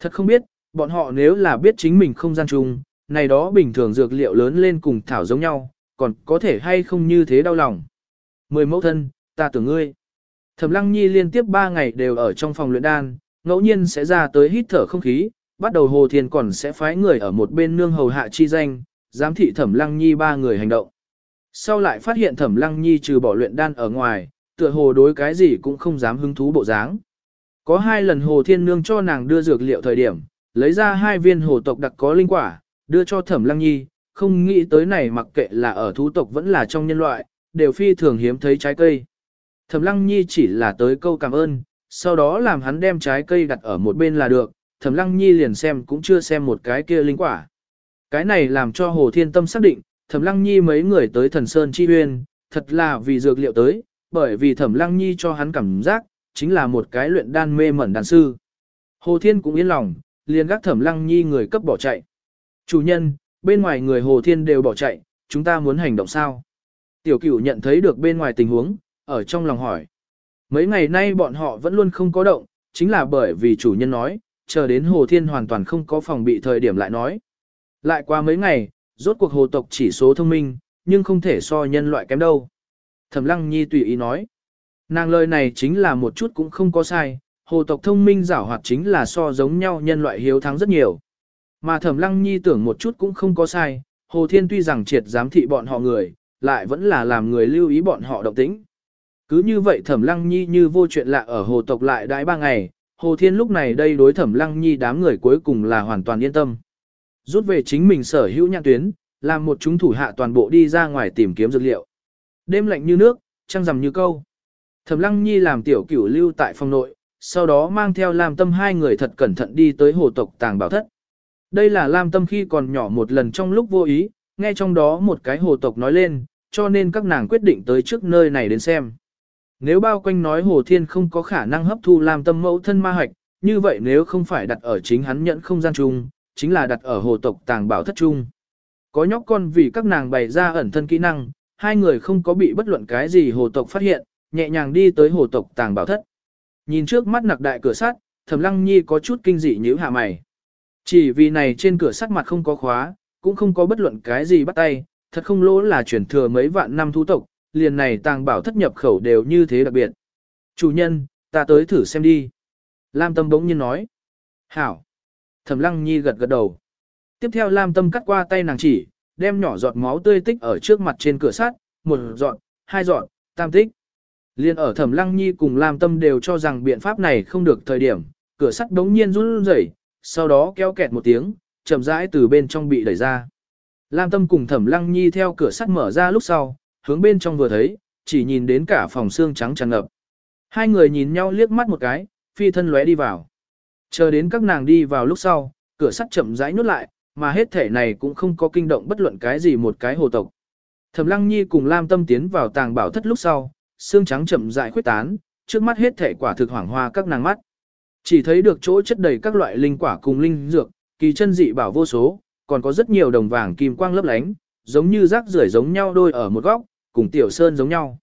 Thật không biết, bọn họ nếu là biết chính mình không gian chung, này đó bình thường dược liệu lớn lên cùng thảo giống nhau, còn có thể hay không như thế đau lòng. Mười mẫu thân, ta tưởng ngươi. Thẩm Lăng Nhi liên tiếp ba ngày đều ở trong phòng luyện đan, ngẫu nhiên sẽ ra tới hít thở không khí, bắt đầu Hồ Thiên còn sẽ phái người ở một bên nương hầu hạ chi danh, giám thị Thẩm Lăng Nhi ba người hành động. Sau lại phát hiện Thẩm Lăng Nhi trừ bỏ luyện đan ở ngoài, tựa hồ đối cái gì cũng không dám hứng thú bộ dáng. Có hai lần Hồ Thiên Nương cho nàng đưa dược liệu thời điểm, lấy ra hai viên hồ tộc đặc có linh quả, đưa cho Thẩm Lăng Nhi, không nghĩ tới này mặc kệ là ở thú tộc vẫn là trong nhân loại, đều phi thường hiếm thấy trái cây. Thẩm Lăng Nhi chỉ là tới câu cảm ơn, sau đó làm hắn đem trái cây đặt ở một bên là được, Thẩm Lăng Nhi liền xem cũng chưa xem một cái kia linh quả. Cái này làm cho Hồ Thiên Tâm xác định, Thẩm Lăng Nhi mấy người tới Thần Sơn Chi Uyên, thật là vì dược liệu tới, bởi vì Thẩm Lăng Nhi cho hắn cảm giác, chính là một cái luyện đan mê mẩn đàn sư. Hồ Thiên cũng yên lòng, liền gác Thẩm Lăng Nhi người cấp bỏ chạy. Chủ nhân, bên ngoài người Hồ Thiên đều bỏ chạy, chúng ta muốn hành động sao? Tiểu cửu nhận thấy được bên ngoài tình huống, ở trong lòng hỏi. Mấy ngày nay bọn họ vẫn luôn không có động, chính là bởi vì chủ nhân nói, chờ đến Hồ Thiên hoàn toàn không có phòng bị thời điểm lại nói. Lại qua mấy ngày, rốt cuộc hồ tộc chỉ số thông minh, nhưng không thể so nhân loại kém đâu. Thẩm Lăng Nhi tùy ý nói. Nàng lời này chính là một chút cũng không có sai, hồ tộc thông minh giảo hoạt chính là so giống nhau nhân loại hiếu thắng rất nhiều. Mà Thẩm Lăng Nhi tưởng một chút cũng không có sai, Hồ Thiên tuy rằng triệt giám thị bọn họ người, lại vẫn là làm người lưu ý bọn họ động tĩnh. Cứ như vậy Thẩm Lăng Nhi như vô chuyện lạ ở hồ tộc lại đãi ba ngày, Hồ Thiên lúc này đây đối Thẩm Lăng Nhi đám người cuối cùng là hoàn toàn yên tâm. Rút về chính mình sở hữu nhãn tuyến, làm một chúng thủ hạ toàn bộ đi ra ngoài tìm kiếm dược liệu. Đêm lạnh như nước, trăng rằm như câu. Thẩm Lăng Nhi làm tiểu cửu lưu tại phòng nội, sau đó mang theo Lam Tâm hai người thật cẩn thận đi tới hồ tộc tàng bảo thất. Đây là Lam Tâm khi còn nhỏ một lần trong lúc vô ý, nghe trong đó một cái hồ tộc nói lên, cho nên các nàng quyết định tới trước nơi này đến xem. Nếu bao quanh nói Hồ Thiên không có khả năng hấp thu làm tâm mẫu thân ma hoạch, như vậy nếu không phải đặt ở chính hắn nhận không gian chung, chính là đặt ở hồ tộc tàng bảo thất chung. Có nhóc con vì các nàng bày ra ẩn thân kỹ năng, hai người không có bị bất luận cái gì hồ tộc phát hiện, nhẹ nhàng đi tới hồ tộc tàng bảo thất. Nhìn trước mắt nặc đại cửa sắt, Thẩm Lăng Nhi có chút kinh dị nhíu hạ mày. Chỉ vì này trên cửa sắt mặt không có khóa, cũng không có bất luận cái gì bắt tay, thật không lỗ là chuyển thừa mấy vạn năm thu tộc, liền này tàng bảo thất nhập khẩu đều như thế đặc biệt. Chủ nhân, ta tới thử xem đi. Lam Tâm bỗng nhiên nói. Hảo. Thẩm Lăng Nhi gật gật đầu. Tiếp theo Lam Tâm cắt qua tay nàng chỉ, đem nhỏ giọt máu tươi tích ở trước mặt trên cửa sắt, một giọt, hai giọt, tam tích. Liên ở Thẩm Lăng Nhi cùng Lam Tâm đều cho rằng biện pháp này không được thời điểm, cửa sắt đống nhiên run rẩy, sau đó kéo kẹt một tiếng, chậm rãi từ bên trong bị đẩy ra. Lam Tâm cùng Thẩm Lăng Nhi theo cửa sắt mở ra lúc sau, hướng bên trong vừa thấy, chỉ nhìn đến cả phòng xương trắng tràn ngập. Hai người nhìn nhau liếc mắt một cái, phi thân lóe đi vào. Chờ đến các nàng đi vào lúc sau, cửa sắt chậm rãi nhốt lại, mà hết thể này cũng không có kinh động bất luận cái gì một cái hồ tộc. Thẩm Lăng Nhi cùng Lam Tâm tiến vào tàng bảo thất lúc sau, xương trắng chậm rãi khuyết tán, trước mắt hết thể quả thực hoảng hoa các nàng mắt. Chỉ thấy được chỗ chất đầy các loại linh quả cùng linh dược, kỳ chân dị bảo vô số, còn có rất nhiều đồng vàng kim quang lấp lánh, giống như rác rưởi giống nhau đôi ở một góc, cùng tiểu sơn giống nhau.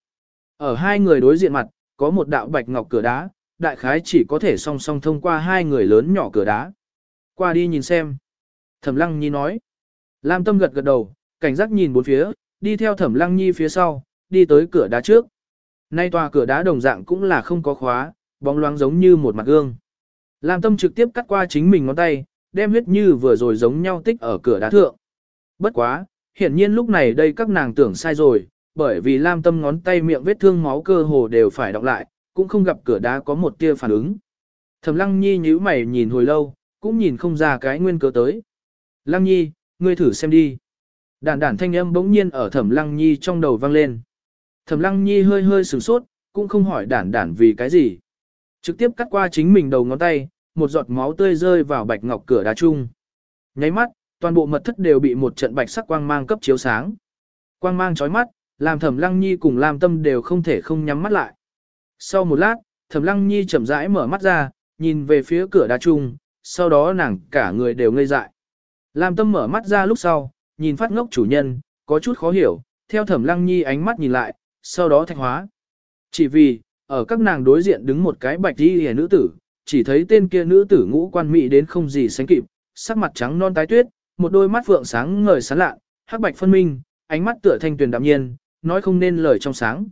Ở hai người đối diện mặt, có một đạo bạch ngọc cửa đá, đại khái chỉ có thể song song thông qua hai người lớn nhỏ cửa đá. Qua đi nhìn xem. Thẩm Lăng Nhi nói. Lam Tâm gật gật đầu, cảnh giác nhìn bốn phía, đi theo Thẩm Lăng Nhi phía sau, đi tới cửa đá trước. Nay tòa cửa đá đồng dạng cũng là không có khóa, bóng loáng giống như một mặt gương. Lam Tâm trực tiếp cắt qua chính mình ngón tay, đem huyết như vừa rồi giống nhau tích ở cửa đá thượng. Bất quá, hiển nhiên lúc này đây các nàng tưởng sai rồi, bởi vì Lam Tâm ngón tay miệng vết thương máu cơ hồ đều phải đọc lại, cũng không gặp cửa đá có một tia phản ứng. Thẩm Lăng Nhi nhíu mày nhìn hồi lâu, cũng nhìn không ra cái nguyên cớ tới. Lăng Nhi, ngươi thử xem đi. Đản đản thanh âm bỗng nhiên ở Thẩm Lăng Nhi trong đầu vang lên. Thẩm Lăng Nhi hơi hơi sửng sốt, cũng không hỏi đản đản vì cái gì. Trực tiếp cắt qua chính mình đầu ngón tay, một giọt máu tươi rơi vào bạch ngọc cửa đá chung. Nháy mắt, toàn bộ mật thất đều bị một trận bạch sắc quang mang cấp chiếu sáng. Quang mang chói mắt, làm Thẩm Lăng Nhi cùng Lam Tâm đều không thể không nhắm mắt lại. Sau một lát, Thẩm Lăng Nhi chậm rãi mở mắt ra, nhìn về phía cửa đá chung, sau đó nàng cả người đều ngây dại. Lam Tâm mở mắt ra lúc sau, nhìn phát ngốc chủ nhân, có chút khó hiểu, theo Thẩm Lăng Nhi ánh mắt nhìn lại, sau đó thạch hóa. Chỉ vì, ở các nàng đối diện đứng một cái bạch y hề nữ tử, chỉ thấy tên kia nữ tử ngũ quan mỹ đến không gì sánh kịp, sắc mặt trắng non tái tuyết, một đôi mắt phượng sáng ngời sáng lạ, hắc bạch phân minh, ánh mắt tựa thanh tuyền đạm nhiên, nói không nên lời trong sáng.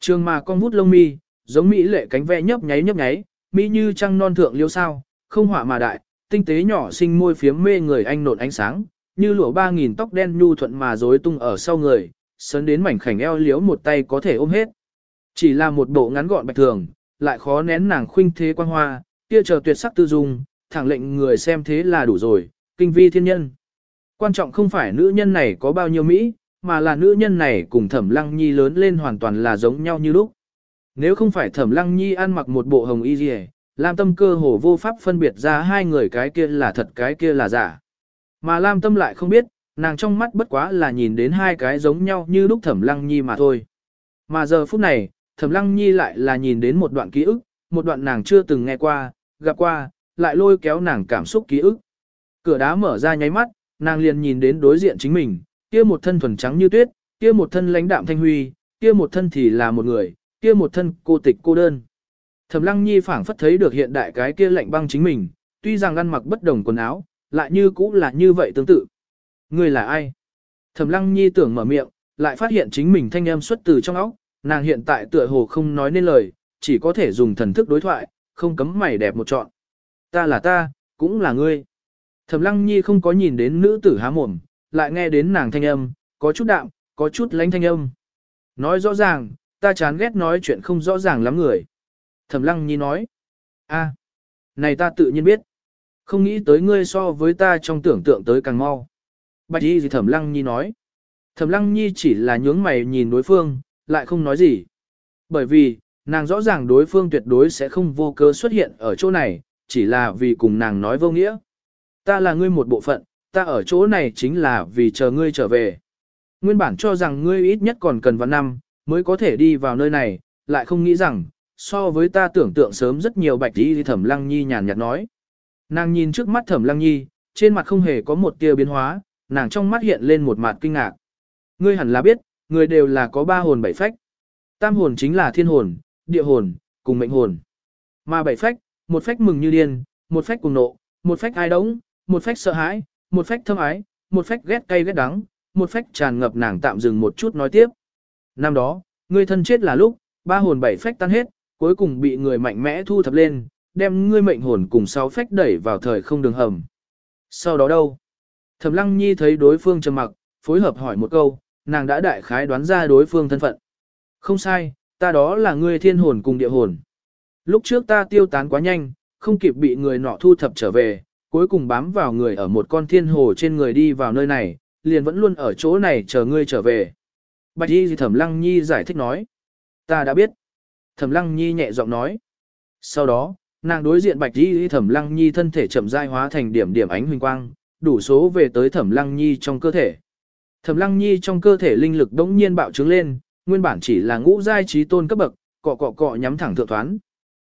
Trường mà con vút lông mi, giống mỹ lệ cánh ve nhấp nháy nhấp nháy, mỹ như trăng non thượng liêu sao, không họa mà đại, tinh tế nhỏ xinh môi phiếm mê người anh nộn ánh sáng, như lụa ba nghìn tóc đen nhu thuận mà rối tung ở sau người, sớn đến mảnh khảnh eo liếu một tay có thể ôm hết. Chỉ là một bộ ngắn gọn bạch thường, lại khó nén nàng khuynh thế quan hoa, kia chờ tuyệt sắc tư dung, thẳng lệnh người xem thế là đủ rồi, kinh vi thiên nhân. Quan trọng không phải nữ nhân này có bao nhiêu Mỹ, mà là nữ nhân này cùng thẩm lăng nhi lớn lên hoàn toàn là giống nhau như lúc. Nếu không phải thẩm lăng nhi ăn mặc một bộ hồng y gì Lam Tâm cơ hồ vô pháp phân biệt ra hai người cái kia là thật cái kia là giả. Mà Lam Tâm lại không biết, nàng trong mắt bất quá là nhìn đến hai cái giống nhau như lúc thẩm lăng nhi mà thôi. Mà giờ phút này, thẩm lăng nhi lại là nhìn đến một đoạn ký ức, một đoạn nàng chưa từng nghe qua, gặp qua, lại lôi kéo nàng cảm xúc ký ức. Cửa đá mở ra nháy mắt, nàng liền nhìn đến đối diện chính mình, kia một thân thuần trắng như tuyết, kia một thân lãnh đạm thanh huy, kia một thân thì là một người, kia một thân cô tịch cô đơn. Thẩm Lăng Nhi phảng phất thấy được hiện đại cái kia lạnh băng chính mình, tuy rằng ăn mặc bất đồng quần áo, lại như cũ là như vậy tương tự. Người là ai? Thẩm Lăng Nhi tưởng mở miệng, lại phát hiện chính mình thanh âm xuất từ trong óc, nàng hiện tại tựa hồ không nói nên lời, chỉ có thể dùng thần thức đối thoại, không cấm mày đẹp một trọn. Ta là ta, cũng là ngươi. Thẩm Lăng Nhi không có nhìn đến nữ tử há mồm, lại nghe đến nàng thanh âm, có chút đạm, có chút lánh thanh âm. Nói rõ ràng, ta chán ghét nói chuyện không rõ ràng lắm người. Thẩm Lăng Nhi nói, a, này ta tự nhiên biết. Không nghĩ tới ngươi so với ta trong tưởng tượng tới càng mau. Bạch y gì Thẩm Lăng Nhi nói. Thẩm Lăng Nhi chỉ là nhướng mày nhìn đối phương, lại không nói gì. Bởi vì, nàng rõ ràng đối phương tuyệt đối sẽ không vô cớ xuất hiện ở chỗ này, chỉ là vì cùng nàng nói vô nghĩa. Ta là ngươi một bộ phận, ta ở chỗ này chính là vì chờ ngươi trở về. Nguyên bản cho rằng ngươi ít nhất còn cần vạn năm, mới có thể đi vào nơi này, lại không nghĩ rằng, so với ta tưởng tượng sớm rất nhiều bạch đi thì thẩm lăng nhi nhàn nhạt nói. Nàng nhìn trước mắt thẩm lăng nhi, trên mặt không hề có một tia biến hóa, nàng trong mắt hiện lên một mặt kinh ngạc. Ngươi hẳn là biết, người đều là có ba hồn bảy phách. Tam hồn chính là thiên hồn, địa hồn, cùng mệnh hồn. Mà bảy phách, một phách mừng như điên, một phách cùng nộ, một phách ai đống, một phách sợ hãi, một phách thâm ái, một phách ghét cay ghét đắng, một phách tràn ngập nàng tạm dừng một chút nói tiếp. Năm đó, ngươi thân chết là lúc, ba hồn bảy phách tan hết, cuối cùng bị người mạnh mẽ thu thập lên, đem ngươi mệnh hồn cùng sáu phách đẩy vào thời không đường hầm. Sau đó đâu? Thẩm Lăng Nhi thấy đối phương trầm mặc, phối hợp hỏi một câu, nàng đã đại khái đoán ra đối phương thân phận. Không sai, ta đó là ngươi thiên hồn cùng địa hồn. Lúc trước ta tiêu tán quá nhanh, không kịp bị người nọ thu thập trở về, cuối cùng bám vào người ở một con thiên hồ trên người đi vào nơi này, liền vẫn luôn ở chỗ này chờ ngươi trở về. Bạch Y Thẩm Lăng Nhi giải thích nói. Ta đã biết. Thẩm Lăng Nhi nhẹ giọng nói. Sau đó, nàng đối diện Bạch Y Thẩm Lăng Nhi thân thể chậm rãi hóa thành điểm điểm ánh huỳnh quang, đủ số về tới Thẩm Lăng Nhi trong cơ thể. Thẩm Lăng Nhi trong cơ thể linh lực đống nhiên bạo trướng lên, nguyên bản chỉ là ngũ giai trí tôn cấp bậc, cọ cọ cọ nhắm thẳng thượng thoán.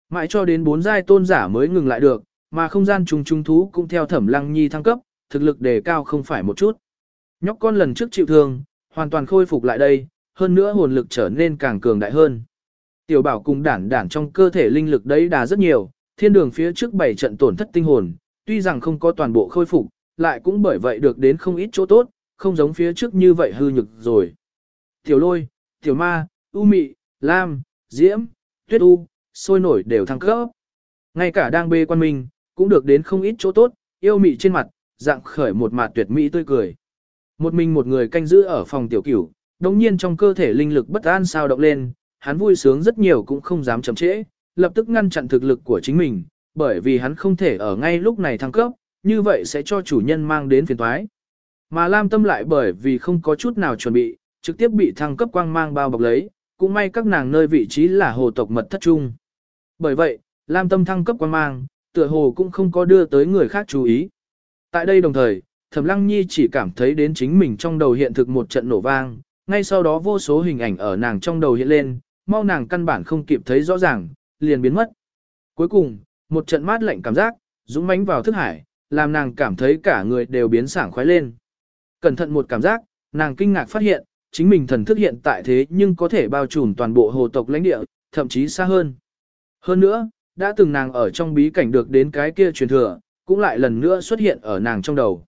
Mãi cho đến bốn giai tôn giả mới ngừng lại được, mà không gian trùng trùng thú cũng theo Thẩm Lăng Nhi thăng cấp, thực lực đề cao không phải một chút. Nhóc con lần trước chịu thương, hoàn toàn khôi phục lại đây, hơn nữa hồn lực trở nên càng cường đại hơn. Tiểu bảo cùng đản đản trong cơ thể linh lực đấy đà rất nhiều, thiên đường phía trước bảy trận tổn thất tinh hồn, tuy rằng không có toàn bộ khôi phục, lại cũng bởi vậy được đến không ít chỗ tốt, không giống phía trước như vậy hư nhực rồi. Tiểu lôi, tiểu ma, u mị, lam, diễm, tuyết u, sôi nổi đều thăng cấp. Ngay cả đang bê quan minh, cũng được đến không ít chỗ tốt, yêu mị trên mặt, dạng khởi một mặt tuyệt mỹ tươi cười. Một mình một người canh giữ ở phòng tiểu cửu, đồng nhiên trong cơ thể linh lực bất an sao động lên, hắn vui sướng rất nhiều cũng không dám chậm trễ, lập tức ngăn chặn thực lực của chính mình, bởi vì hắn không thể ở ngay lúc này thăng cấp, như vậy sẽ cho chủ nhân mang đến phiền toái. Mà Lam Tâm lại bởi vì không có chút nào chuẩn bị, trực tiếp bị thăng cấp quang mang bao bọc lấy, cũng may các nàng nơi vị trí là hồ tộc mật thất trung. Bởi vậy, Lam Tâm thăng cấp quang mang, tựa hồ cũng không có đưa tới người khác chú ý. Tại đây đồng thời, Thẩm Lăng Nhi chỉ cảm thấy đến chính mình trong đầu hiện thực một trận nổ vang, ngay sau đó vô số hình ảnh ở nàng trong đầu hiện lên, mau nàng căn bản không kịp thấy rõ ràng, liền biến mất. Cuối cùng, một trận mát lạnh cảm giác, dũng mãnh vào thức hải, làm nàng cảm thấy cả người đều biến sảng khoái lên. Cẩn thận một cảm giác, nàng kinh ngạc phát hiện, chính mình thần thức hiện tại thế nhưng có thể bao trùm toàn bộ hồ tộc lãnh địa, thậm chí xa hơn. Hơn nữa, đã từng nàng ở trong bí cảnh được đến cái kia truyền thừa, cũng lại lần nữa xuất hiện ở nàng trong đầu.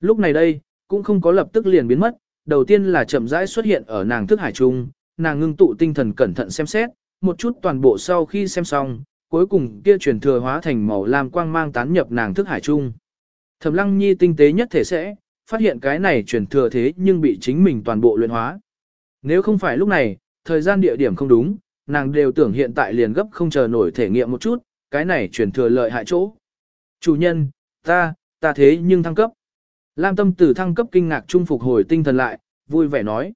Lúc này đây, cũng không có lập tức liền biến mất, đầu tiên là chậm rãi xuất hiện ở nàng thức hải trung, nàng ngưng tụ tinh thần cẩn thận xem xét, một chút toàn bộ sau khi xem xong, cuối cùng kia truyền thừa hóa thành màu lam quang mang tán nhập nàng thức hải trung. Thẩm Lăng Nhi tinh tế nhất thể sẽ, phát hiện cái này truyền thừa thế nhưng bị chính mình toàn bộ luyện hóa. Nếu không phải lúc này, thời gian địa điểm không đúng, nàng đều tưởng hiện tại liền gấp không chờ nổi thể nghiệm một chút, cái này truyền thừa lợi hại chỗ. Chủ nhân, ta, ta thế nhưng thăng cấp. Lam tâm tử thăng cấp kinh ngạc trung phục hồi tinh thần lại, vui vẻ nói.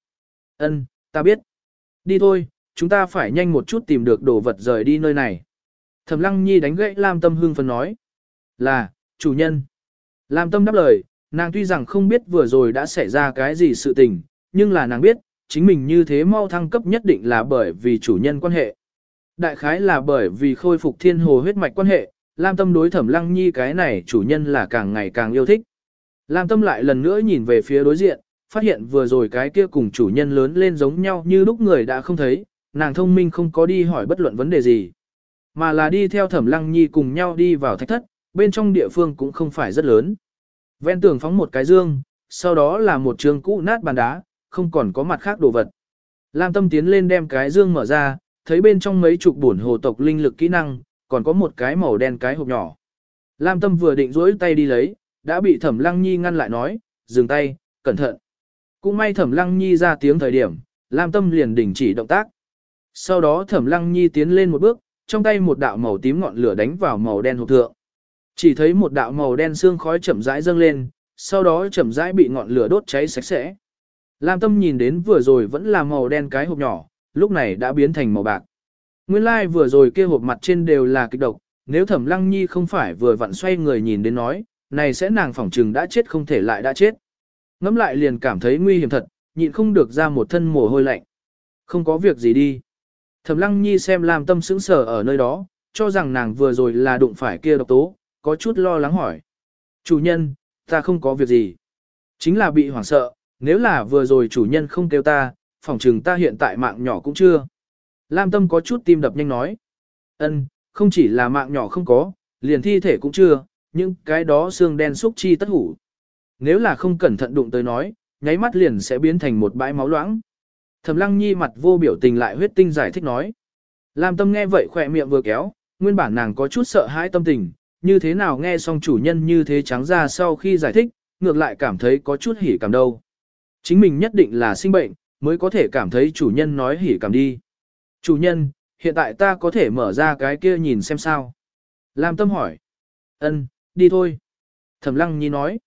ân, ta biết. Đi thôi, chúng ta phải nhanh một chút tìm được đồ vật rời đi nơi này. Thẩm lăng nhi đánh gãy Lam tâm hương phấn nói. Là, chủ nhân. Lam tâm đáp lời, nàng tuy rằng không biết vừa rồi đã xảy ra cái gì sự tình, nhưng là nàng biết, chính mình như thế mau thăng cấp nhất định là bởi vì chủ nhân quan hệ. Đại khái là bởi vì khôi phục thiên hồ huyết mạch quan hệ, Lam tâm đối thẩm lăng nhi cái này chủ nhân là càng ngày càng yêu thích. Lam tâm lại lần nữa nhìn về phía đối diện, phát hiện vừa rồi cái kia cùng chủ nhân lớn lên giống nhau như lúc người đã không thấy, nàng thông minh không có đi hỏi bất luận vấn đề gì. Mà là đi theo thẩm lăng nhi cùng nhau đi vào thạch thất, bên trong địa phương cũng không phải rất lớn. Ven tường phóng một cái dương, sau đó là một trường cũ nát bàn đá, không còn có mặt khác đồ vật. Lam tâm tiến lên đem cái dương mở ra, thấy bên trong mấy chục bổn hồ tộc linh lực kỹ năng, còn có một cái màu đen cái hộp nhỏ. Lam tâm vừa định rỗi tay đi lấy, đã bị thẩm lăng nhi ngăn lại nói, dừng tay, cẩn thận. Cũng may thẩm lăng nhi ra tiếng thời điểm, Lam tâm liền đình chỉ động tác. Sau đó thẩm lăng nhi tiến lên một bước, trong tay một đạo màu tím ngọn lửa đánh vào màu đen hộp thượng. Chỉ thấy một đạo màu đen xương khói chậm rãi dâng lên, sau đó chậm rãi bị ngọn lửa đốt cháy sạch sẽ. Lam tâm nhìn đến vừa rồi vẫn là màu đen cái hộp nhỏ, lúc này đã biến thành màu bạc. Nguyên lai like vừa rồi kia hộp mặt trên đều là kịch độc, nếu thẩm lăng nhi không phải vừa vặn xoay người nhìn đến nói, này sẽ nàng phỏng trừng đã chết không thể lại đã chết. Ngắm lại liền cảm thấy nguy hiểm thật, nhịn không được ra một thân mồ hôi lạnh. Không có việc gì đi. Thẩm Lăng Nhi xem Lam Tâm sững sờ ở nơi đó, cho rằng nàng vừa rồi là đụng phải kia độc tố, có chút lo lắng hỏi. Chủ nhân, ta không có việc gì. Chính là bị hoảng sợ, nếu là vừa rồi chủ nhân không kêu ta, phỏng chừng ta hiện tại mạng nhỏ cũng chưa. Lam Tâm có chút tim đập nhanh nói. ân, không chỉ là mạng nhỏ không có, liền thi thể cũng chưa, nhưng cái đó xương đen xúc chi tất hủ. Nếu là không cẩn thận đụng tới nói, nháy mắt liền sẽ biến thành một bãi máu loãng. Thẩm Lăng Nhi mặt vô biểu tình lại huyết tinh giải thích nói. Lam Tâm nghe vậy khỏe miệng vừa kéo, nguyên bản nàng có chút sợ hãi tâm tình, như thế nào nghe xong chủ nhân như thế trắng ra sau khi giải thích, ngược lại cảm thấy có chút hỉ cảm đâu. Chính mình nhất định là sinh bệnh, mới có thể cảm thấy chủ nhân nói hỉ cảm đi. Chủ nhân, hiện tại ta có thể mở ra cái kia nhìn xem sao. Lam Tâm hỏi. Ân, đi thôi. Thẩm Lăng Nhi nói.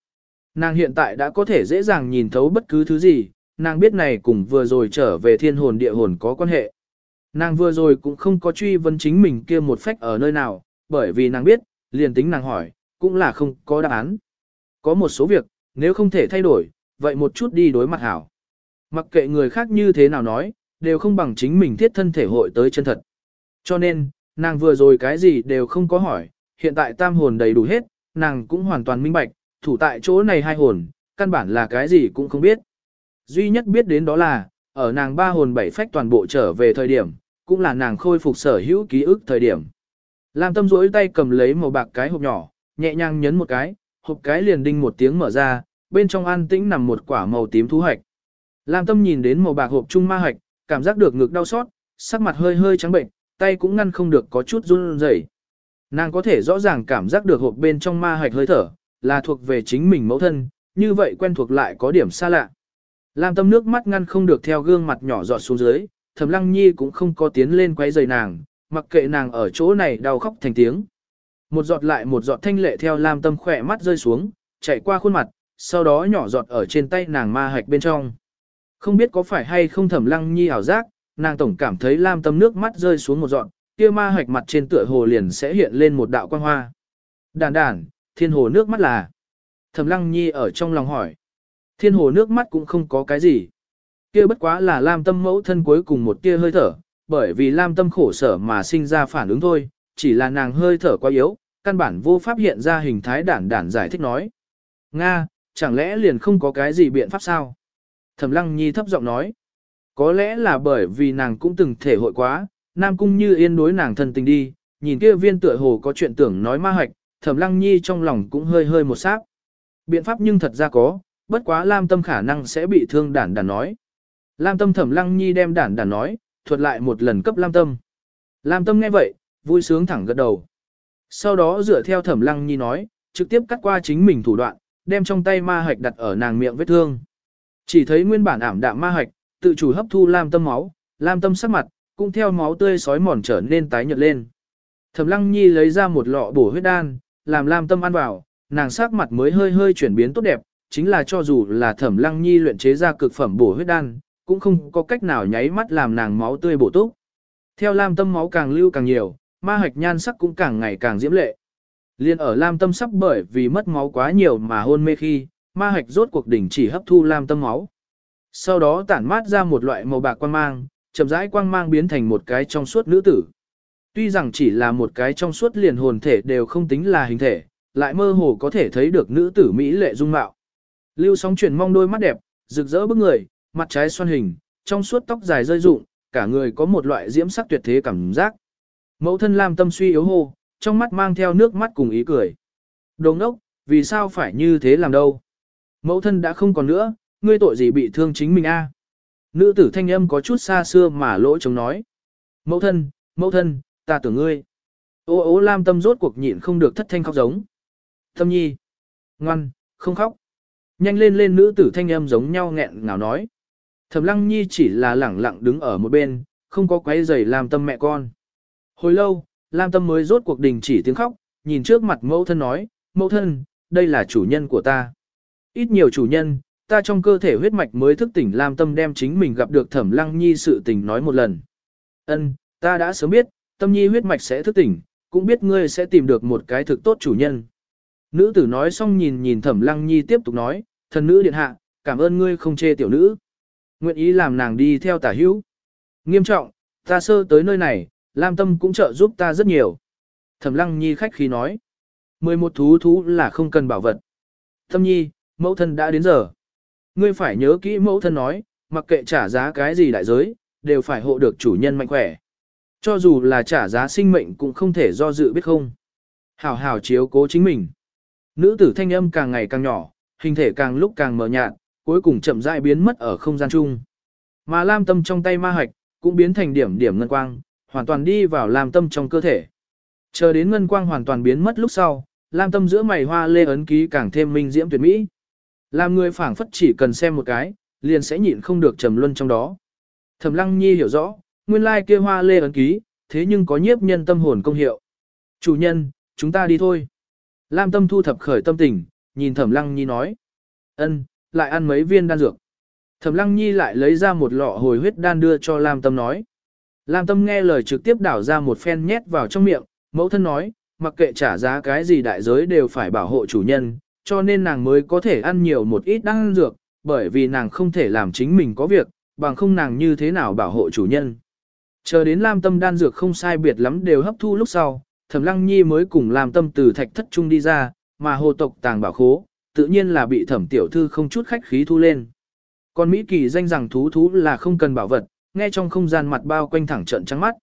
Nàng hiện tại đã có thể dễ dàng nhìn thấu bất cứ thứ gì, nàng biết này cùng vừa rồi trở về thiên hồn địa hồn có quan hệ. Nàng vừa rồi cũng không có truy vấn chính mình kia một phách ở nơi nào, bởi vì nàng biết, liền tính nàng hỏi, cũng là không có đáp án. Có một số việc, nếu không thể thay đổi, vậy một chút đi đối mặt hảo. Mặc kệ người khác như thế nào nói, đều không bằng chính mình thiết thân thể hội tới chân thật. Cho nên, nàng vừa rồi cái gì đều không có hỏi, hiện tại tam hồn đầy đủ hết, nàng cũng hoàn toàn minh bạch, thủ tại chỗ này hai hồn, căn bản là cái gì cũng không biết. Duy nhất biết đến đó là, ở nàng ba hồn bảy phách toàn bộ trở về thời điểm, cũng là nàng khôi phục sở hữu ký ức thời điểm. Lam tâm rỗi tay cầm lấy màu bạc cái hộp nhỏ, nhẹ nhàng nhấn một cái, hộp cái liền đinh một tiếng mở ra, bên trong an tĩnh nằm một quả màu tím thú hạch. Lam tâm nhìn đến màu bạc hộp trung ma hạch, cảm giác được ngực đau xót, sắc mặt hơi hơi trắng bệnh, tay cũng ngăn không được có chút run rẩy. Nàng có thể rõ ràng cảm giác được hộp bên trong ma hạch hơi thở, là thuộc về chính mình mẫu thân, như vậy quen thuộc lại có điểm xa lạ. Lam tâm nước mắt ngăn không được theo gương mặt nhỏ giọt xuống dưới, Thẩm lăng nhi cũng không có tiến lên quấy rầy nàng, mặc kệ nàng ở chỗ này đau khóc thành tiếng. Một giọt lại một giọt thanh lệ theo lam tâm khỏe mắt rơi xuống, chạy qua khuôn mặt, sau đó nhỏ giọt ở trên tay nàng ma hạch bên trong. Không biết có phải hay không thẩm lăng nhi ảo giác, nàng tổng cảm thấy lam tâm nước mắt rơi xuống một giọt, kia ma hạch mặt trên tựa hồ liền sẽ hiện lên một đạo quang hoa. Đàn đàn, thiên hồ nước mắt là. Thẩm lăng nhi ở trong lòng hỏi. Thiên hồ nước mắt cũng không có cái gì. Kia bất quá là lam tâm mẫu thân cuối cùng một tia hơi thở, bởi vì lam tâm khổ sở mà sinh ra phản ứng thôi, chỉ là nàng hơi thở quá yếu, căn bản vô pháp hiện ra hình thái đản đản giải thích nói. Nga, chẳng lẽ liền không có cái gì biện pháp sao? Thẩm lăng nhi thấp giọng nói. Có lẽ là bởi vì nàng cũng từng thể hội quá, nam cung như yên đối nàng thân tình đi, nhìn kia viên tựa hồ có chuyện tưởng nói ma hạch, thẩm lăng nhi trong lòng cũng hơi hơi một sát. Biện pháp nhưng thật ra có, bất quá lam tâm khả năng sẽ bị thương đản đản nói. Lam tâm thẩm lăng nhi đem đản đản nói, thuật lại một lần cấp lam tâm. Lam tâm nghe vậy, vui sướng thẳng gật đầu. Sau đó dựa theo thẩm lăng nhi nói, trực tiếp cắt qua chính mình thủ đoạn, đem trong tay ma hạch đặt ở nàng miệng vết thương. Chỉ thấy nguyên bản ảm đạm ma hạch, tự chủ hấp thu lam tâm máu, lam tâm sắc mặt, cũng theo máu tươi sói mòn trở nên tái nhợt lên. Thẩm Lăng Nhi lấy ra một lọ bổ huyết đan, làm lam tâm ăn vào, nàng sắc mặt mới hơi hơi chuyển biến tốt đẹp, chính là cho dù là Thẩm Lăng Nhi luyện chế ra cực phẩm bổ huyết đan, cũng không có cách nào nháy mắt làm nàng máu tươi bổ túc. Theo lam tâm máu càng lưu càng nhiều, ma hạch nhan sắc cũng càng ngày càng diễm lệ. Liên ở lam tâm sắp bởi vì mất máu quá nhiều mà hôn mê khi, ma hạch rốt cuộc đỉnh chỉ hấp thu lam tâm máu. Sau đó tản mát ra một loại màu bạc quang mang, chậm rãi quang mang biến thành một cái trong suốt nữ tử. Tuy rằng chỉ là một cái trong suốt liền hồn thể đều không tính là hình thể, lại mơ hồ có thể thấy được nữ tử mỹ lệ dung mạo. Lưu sóng chuyển mong đôi mắt đẹp, rực rỡ bức người, mặt trái xoan hình, trong suốt tóc dài rơi rụng, cả người có một loại diễm sắc tuyệt thế cảm giác. Mẫu thân Lam tâm suy yếu hô, trong mắt mang theo nước mắt cùng ý cười. Đồ ngốc, vì sao phải như thế làm đâu? Mẫu thân đã không còn nữa, ngươi tội gì bị thương chính mình a? Nữ tử thanh âm có chút xa xưa mà lỗ chống nói. Mẫu thân, mẫu thân, ta tưởng ngươi. Ô ô lam tâm rốt cuộc nhịn không được thất thanh khóc giống. Tâm nhi. Ngoan, không khóc. Nhanh lên lên nữ tử thanh âm giống nhau nghẹn ngào nói. Thẩm lăng nhi chỉ là lẳng lặng đứng ở một bên, không có quấy giày làm tâm mẹ con. Hồi lâu, Lam Tâm mới rốt cuộc đình chỉ tiếng khóc, nhìn trước mặt mẫu thân nói, mẫu thân, đây là chủ nhân của ta. Ít nhiều chủ nhân, ta trong cơ thể huyết mạch mới thức tỉnh Lam Tâm đem chính mình gặp được Thẩm Lăng Nhi sự tình nói một lần. Ân, ta đã sớm biết, Tâm Nhi huyết mạch sẽ thức tỉnh, cũng biết ngươi sẽ tìm được một cái thực tốt chủ nhân. Nữ tử nói xong nhìn nhìn Thẩm Lăng Nhi tiếp tục nói, thần nữ điện hạ, cảm ơn ngươi không chê tiểu nữ. Nguyện ý làm nàng đi theo tả hữu. Nghiêm trọng, ta sơ tới nơi này, Lam Tâm cũng trợ giúp ta rất nhiều. Thẩm Lăng Nhi khách khí nói. 11 thú thú là không cần bảo vật. Tâm Nhi, mẫu thân đã đến giờ. Ngươi phải nhớ kỹ mẫu thân nói, mặc kệ trả giá cái gì đại giới, đều phải hộ được chủ nhân mạnh khỏe. Cho dù là trả giá sinh mệnh cũng không thể do dự biết không. Hảo hảo chiếu cố chính mình. Nữ tử thanh âm càng ngày càng nhỏ, hình thể càng lúc càng mờ nhạt, cuối cùng chậm rãi biến mất ở không gian chung. Mà lam tâm trong tay ma hạch, cũng biến thành điểm điểm ngân quang, hoàn toàn đi vào lam tâm trong cơ thể. Chờ đến ngân quang hoàn toàn biến mất lúc sau, lam tâm giữa mày hoa lê ấn ký càng thêm minh diễm tuyệt mỹ. Làm người phảng phất chỉ cần xem một cái, liền sẽ nhịn không được trầm luân trong đó. Thẩm Lăng Nhi hiểu rõ, nguyên lai kia hoa lê ấn ký, thế nhưng có nhiếp nhân tâm hồn công hiệu. Chủ nhân, chúng ta đi thôi. Lam Tâm thu thập khởi tâm tình, nhìn Thẩm Lăng Nhi nói. ân, lại ăn mấy viên đan dược. Thẩm Lăng Nhi lại lấy ra một lọ hồi huyết đan đưa cho Lam Tâm nói. Lam Tâm nghe lời trực tiếp đảo ra một phen nhét vào trong miệng, mẫu thân nói, mặc kệ trả giá cái gì đại giới đều phải bảo hộ chủ nhân, cho nên nàng mới có thể ăn nhiều một ít đan dược, bởi vì nàng không thể làm chính mình có việc, bằng không nàng như thế nào bảo hộ chủ nhân. Chờ đến Lam Tâm đan dược không sai biệt lắm đều hấp thu lúc sau, Thẩm Lăng Nhi mới cùng Lam Tâm từ thạch thất trung đi ra, mà hồ tộc tàng bảo khố, tự nhiên là bị Thẩm tiểu thư không chút khách khí thu lên. Còn Mỹ Kỳ danh rằng thú thú là không cần bảo vật, nghe trong không gian mặt bao quanh thẳng trận trắng mắt.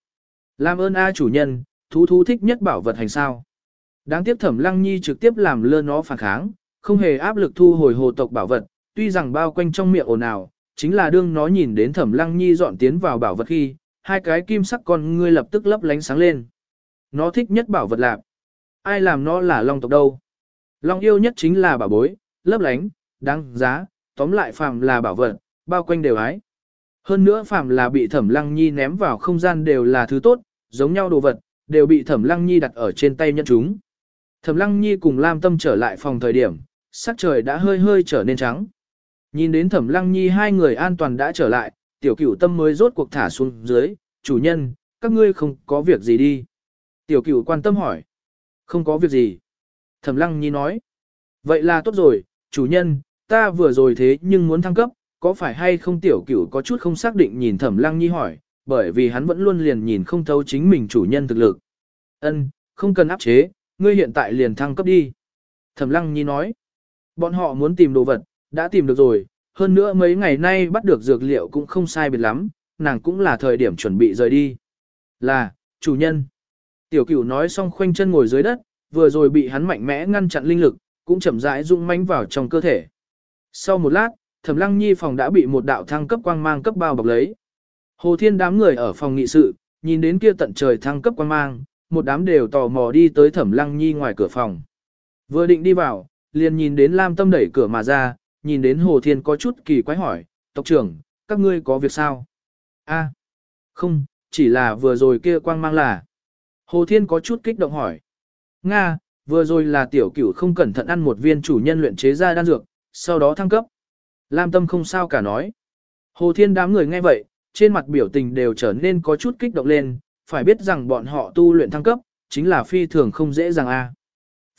Làm ơn a chủ nhân, thú thú thích nhất bảo vật hành sao. Đáng tiếc Thẩm Lăng Nhi trực tiếp làm lơ nó phản kháng, không hề áp lực thu hồi hồ tộc bảo vật, tuy rằng bao quanh trong miệng ồn ào, chính là đương nó nhìn đến Thẩm Lăng Nhi dọn tiến vào bảo vật khi, hai cái kim sắc con ngươi lập tức lấp lánh sáng lên. Nó thích nhất bảo vật lạc. Ai làm nó là long tộc đâu? Long yêu nhất chính là bảo bối, lấp lánh, đáng giá, tóm lại phàm là bảo vật, bao quanh đều ái. Hơn nữa phàm là bị Thẩm Lăng Nhi ném vào không gian đều là thứ tốt, giống nhau đồ vật, đều bị Thẩm Lăng Nhi đặt ở trên tay nhân chúng. Thẩm Lăng Nhi cùng Lam Tâm trở lại phòng thời điểm, sắc trời đã hơi hơi trở nên trắng. Nhìn đến Thẩm Lăng Nhi hai người an toàn đã trở lại, tiểu cửu tâm mới rốt cuộc thả xuống dưới, chủ nhân, các ngươi không có việc gì đi. Tiểu cửu quan tâm hỏi. Không có việc gì. Thẩm Lăng Nhi nói. Vậy là tốt rồi, chủ nhân, ta vừa rồi thế nhưng muốn thăng cấp, có phải hay không tiểu cửu có chút không xác định nhìn Thẩm Lăng Nhi hỏi, bởi vì hắn vẫn luôn liền nhìn không thấu chính mình chủ nhân thực lực. Ân, không cần áp chế, ngươi hiện tại liền thăng cấp đi. Thẩm Lăng Nhi nói. Bọn họ muốn tìm đồ vật, đã tìm được rồi, hơn nữa mấy ngày nay bắt được dược liệu cũng không sai biệt lắm, nàng cũng là thời điểm chuẩn bị rời đi. Là, chủ nhân. Tiểu cửu nói xong khoanh chân ngồi dưới đất, vừa rồi bị hắn mạnh mẽ ngăn chặn linh lực, cũng chậm rãi rung manh vào trong cơ thể. Sau một lát, Thẩm Lăng Nhi phòng đã bị một đạo thăng cấp quang mang cấp bao bọc lấy. Hồ Thiên đám người ở phòng nghị sự, nhìn đến kia tận trời thăng cấp quang mang, một đám đều tò mò đi tới Thẩm Lăng Nhi ngoài cửa phòng. Vừa định đi vào, liền nhìn đến Lam Tâm đẩy cửa mà ra, nhìn đến Hồ Thiên có chút kỳ quái hỏi, tộc trưởng, các ngươi có việc sao? A, không, chỉ là vừa rồi kia quang mang là. Hồ Thiên có chút kích động hỏi. Nga, vừa rồi là tiểu cửu không cẩn thận ăn một viên chủ nhân luyện chế ra đan dược, sau đó thăng cấp. Lam Tâm không sao cả nói. Hồ Thiên đám người nghe vậy, trên mặt biểu tình đều trở nên có chút kích động lên, phải biết rằng bọn họ tu luyện thăng cấp, chính là phi thường không dễ dàng a.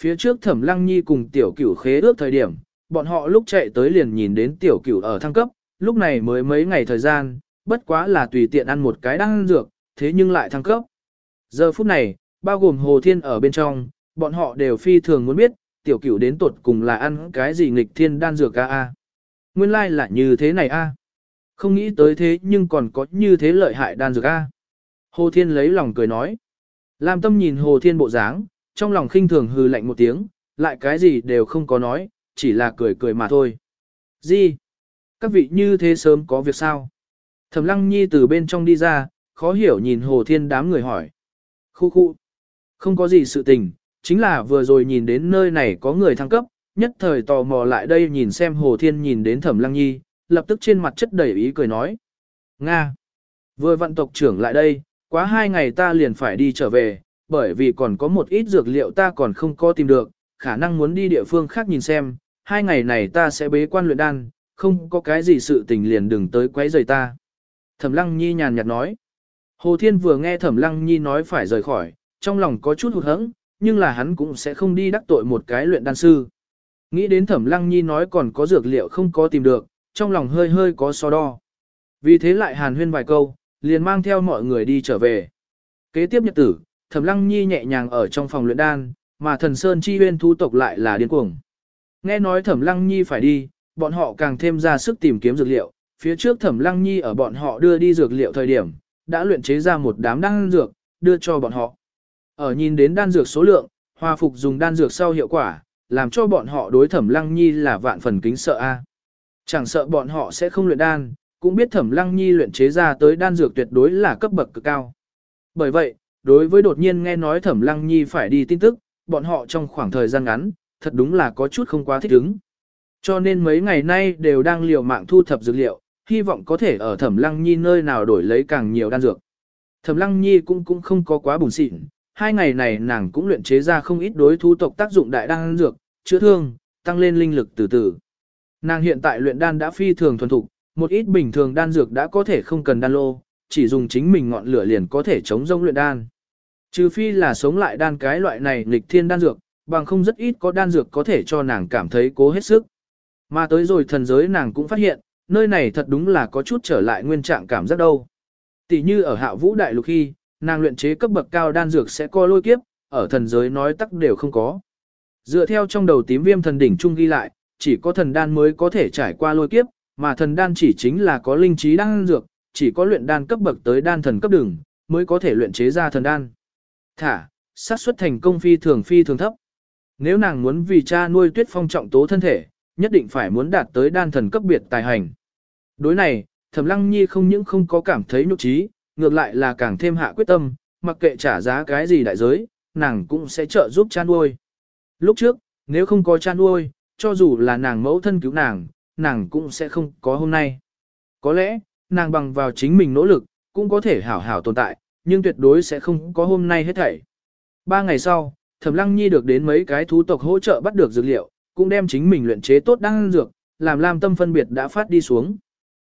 Phía trước Thẩm Lăng Nhi cùng tiểu cửu khế ước thời điểm, bọn họ lúc chạy tới liền nhìn đến tiểu cửu ở thăng cấp, lúc này mới mấy ngày thời gian, bất quá là tùy tiện ăn một cái đan dược, thế nhưng lại thăng cấp. Giờ phút này, bao gồm Hồ Thiên ở bên trong, bọn họ đều phi thường muốn biết, tiểu cửu đến tuột cùng là ăn cái gì nghịch thiên đan dược a a. Nguyên lai like là như thế này a. Không nghĩ tới thế nhưng còn có như thế lợi hại đan dược a. Hồ Thiên lấy lòng cười nói. Lam tâm nhìn Hồ Thiên bộ dáng, trong lòng khinh thường hừ lạnh một tiếng, lại cái gì đều không có nói, chỉ là cười cười mà thôi. Gì? Các vị như thế sớm có việc sao? Thẩm Lăng Nhi từ bên trong đi ra, khó hiểu nhìn Hồ Thiên đám người hỏi. Khu khu. Không có gì sự tình, chính là vừa rồi nhìn đến nơi này có người thăng cấp, nhất thời tò mò lại đây nhìn xem Hồ Thiên nhìn đến Thẩm Lăng Nhi, lập tức trên mặt chất đầy ý cười nói. Nga. Vừa vận tộc trưởng lại đây, quá hai ngày ta liền phải đi trở về, bởi vì còn có một ít dược liệu ta còn không có tìm được, khả năng muốn đi địa phương khác nhìn xem, hai ngày này ta sẽ bế quan luyện đan, không có cái gì sự tình liền đừng tới quấy rầy ta. Thẩm Lăng Nhi nhàn nhạt nói. Hồ Thiên vừa nghe Thẩm Lăng Nhi nói phải rời khỏi, trong lòng có chút hụt hẫng, nhưng là hắn cũng sẽ không đi đắc tội một cái luyện đan sư. Nghĩ đến Thẩm Lăng Nhi nói còn có dược liệu không có tìm được, trong lòng hơi hơi có so đo. Vì thế lại hàn huyên vài câu, liền mang theo mọi người đi trở về. Kế tiếp nhật tử, Thẩm Lăng Nhi nhẹ nhàng ở trong phòng luyện đan, mà Thần Sơn Chi Huyên thú tộc lại là điên cuồng. Nghe nói Thẩm Lăng Nhi phải đi, bọn họ càng thêm ra sức tìm kiếm dược liệu, phía trước Thẩm Lăng Nhi ở bọn họ đưa đi dược liệu thời điểm, đã luyện chế ra một đám đan dược, đưa cho bọn họ. Ở nhìn đến đan dược số lượng, hòa phục dùng đan dược sau hiệu quả, làm cho bọn họ đối Thẩm Lăng Nhi là vạn phần kính sợ a. Chẳng sợ bọn họ sẽ không luyện đan, cũng biết Thẩm Lăng Nhi luyện chế ra tới đan dược tuyệt đối là cấp bậc cực cao. Bởi vậy, đối với đột nhiên nghe nói Thẩm Lăng Nhi phải đi tin tức, bọn họ trong khoảng thời gian ngắn, thật đúng là có chút không quá thích ứng. Cho nên mấy ngày nay đều đang liều mạng thu thập dược liệu, hy vọng có thể ở Thẩm Lăng Nhi nơi nào đổi lấy càng nhiều đan dược. Thẩm Lăng Nhi cũng cũng không có quá buồn xịn, hai ngày này nàng cũng luyện chế ra không ít đối thú tộc tác dụng đại đan dược, chữa thương, tăng lên linh lực từ từ. Nàng hiện tại luyện đan đã phi thường thuần thục, một ít bình thường đan dược đã có thể không cần đan lô, chỉ dùng chính mình ngọn lửa liền có thể chống rông luyện đan. Trừ phi là sống lại đan cái loại này nghịch thiên đan dược, bằng không rất ít có đan dược có thể cho nàng cảm thấy cố hết sức. Mà tới rồi thần giới nàng cũng phát hiện, nơi này thật đúng là có chút trở lại nguyên trạng cảm giác đâu. Tỷ như ở hạ vũ đại lục khi, nàng luyện chế cấp bậc cao đan dược sẽ co lôi kiếp, ở thần giới nói tắc đều không có. Dựa theo trong đầu tím viêm thần đỉnh trung ghi lại, chỉ có thần đan mới có thể trải qua lôi kiếp, mà thần đan chỉ chính là có linh trí đan dược, chỉ có luyện đan cấp bậc tới đan thần cấp đường, mới có thể luyện chế ra thần đan. Thả, xác suất thành công phi thường phi thường thấp. Nếu nàng muốn vì cha nuôi tuyết phong trọng tố thân thể, nhất định phải muốn đạt tới đan thần cấp biệt tài hành. Đối này, Thẩm Lăng Nhi không những không có cảm thấy nhục trí, ngược lại là càng thêm hạ quyết tâm, mặc kệ trả giá cái gì đại giới, nàng cũng sẽ trợ giúp cha nuôi. Lúc trước, nếu không có cha nuôi, cho dù là nàng mẫu thân cứu nàng, nàng cũng sẽ không có hôm nay. Có lẽ, nàng bằng vào chính mình nỗ lực, cũng có thể hảo hảo tồn tại, nhưng tuyệt đối sẽ không có hôm nay hết thảy. Ba ngày sau, Thẩm Lăng Nhi được đến mấy cái thú tộc hỗ trợ bắt được dược liệu, cũng đem chính mình luyện chế tốt đan dược, làm Lam Tâm phân biệt đã phát đi xuống.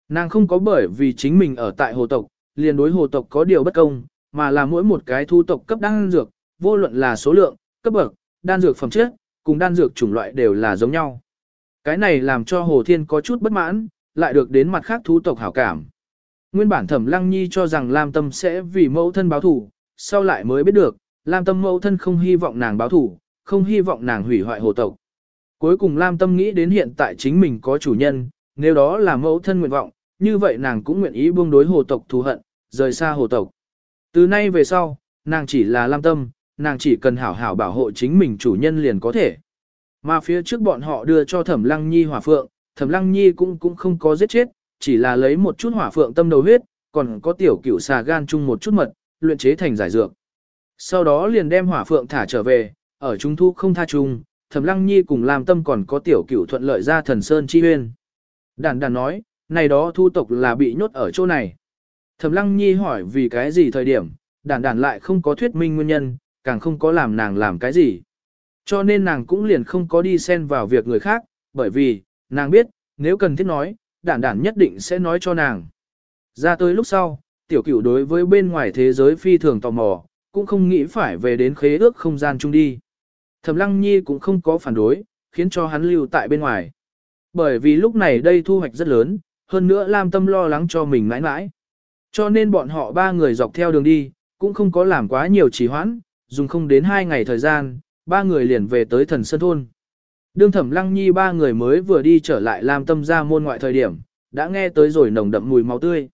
Nàng không có bởi vì chính mình ở tại hồ tộc, liền đối hồ tộc có điều bất công, mà là mỗi một cái thu tộc cấp đan dược, vô luận là số lượng, cấp bậc, đan dược phẩm chất, cùng đan dược chủng loại đều là giống nhau. Cái này làm cho Hồ Thiên có chút bất mãn, lại được đến mặt khác thú tộc hảo cảm. Nguyên bản Thẩm Lăng Nhi cho rằng Lam Tâm sẽ vì mẫu thân báo thủ, sau lại mới biết được, Lam Tâm mẫu thân không hy vọng nàng báo thủ, không hy vọng nàng hủy hoại hồ tộc. Cuối cùng Lam Tâm nghĩ đến hiện tại chính mình có chủ nhân, nếu đó là mẫu thân nguyện vọng, như vậy nàng cũng nguyện ý buông đối hồ tộc thù hận, rời xa hồ tộc. Từ nay về sau, nàng chỉ là Lam Tâm, nàng chỉ cần hảo hảo bảo hộ chính mình chủ nhân liền có thể. Mà phía trước bọn họ đưa cho Thẩm Lăng Nhi hỏa phượng, Thẩm Lăng Nhi cũng cũng không có giết chết, chỉ là lấy một chút hỏa phượng tâm đầu huyết, còn có tiểu cửu xà gan chung một chút mật, luyện chế thành giải dược. Sau đó liền đem hỏa phượng thả trở về, ở trung thu không tha chung, Thẩm Lăng Nhi cùng làm tâm còn có tiểu cửu thuận lợi ra thần sơn chi huyên. Đàn đàn nói, này đó thu tộc là bị nhốt ở chỗ này. Thẩm Lăng Nhi hỏi vì cái gì thời điểm, đản đản lại không có thuyết minh nguyên nhân, càng không có làm nàng làm cái gì. Cho nên nàng cũng liền không có đi xen vào việc người khác, bởi vì, nàng biết, nếu cần thiết nói, đản đản nhất định sẽ nói cho nàng. Ra tới lúc sau, tiểu cửu đối với bên ngoài thế giới phi thường tò mò, cũng không nghĩ phải về đến khế ước không gian chung đi. Thẩm Lăng Nhi cũng không có phản đối, khiến cho hắn lưu tại bên ngoài. Bởi vì lúc này đây thu hoạch rất lớn, hơn nữa Lam Tâm lo lắng cho mình mãi mãi. Cho nên bọn họ ba người dọc theo đường đi, cũng không có làm quá nhiều trì hoãn, dùng không đến hai ngày thời gian, ba người liền về tới thần sơn thôn. Đương thẩm lăng nhi ba người mới vừa đi trở lại Lam Tâm ra môn ngoại thời điểm, đã nghe tới rồi nồng đậm mùi máu tươi.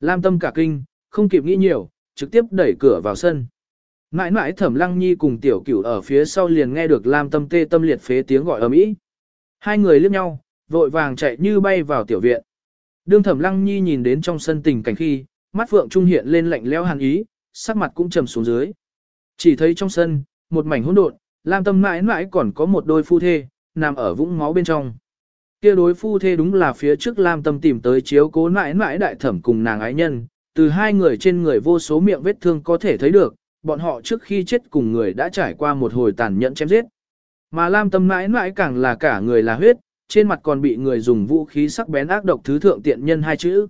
Lam Tâm cả kinh, không kịp nghĩ nhiều, trực tiếp đẩy cửa vào sân. Mãi mãi thẩm lăng nhi cùng tiểu cửu ở phía sau liền nghe được Lam Tâm tê tâm liệt phế tiếng gọi ầm ĩ. Hai người liếc nhau, vội vàng chạy như bay vào tiểu viện. Đương thẩm lăng nhi nhìn đến trong sân tình cảnh khi, mắt phượng trung hiện lên lạnh lẽo hàn ý, sắc mặt cũng trầm xuống dưới. Chỉ thấy trong sân, một mảnh hỗn độn, Lam Tâm mãi mãi còn có một đôi phu thê, nằm ở vũng máu bên trong. Kia đối phu thê đúng là phía trước Lam Tâm tìm tới chiếu cố mãi mãi đại thẩm cùng nàng ái nhân, từ hai người trên người vô số miệng vết thương có thể thấy được, bọn họ trước khi chết cùng người đã trải qua một hồi tàn nhẫn chém giết. Mà Lam Tâm mãi mãi càng là cả người là huyết, trên mặt còn bị người dùng vũ khí sắc bén ác độc thứ thượng tiện nhân hai chữ.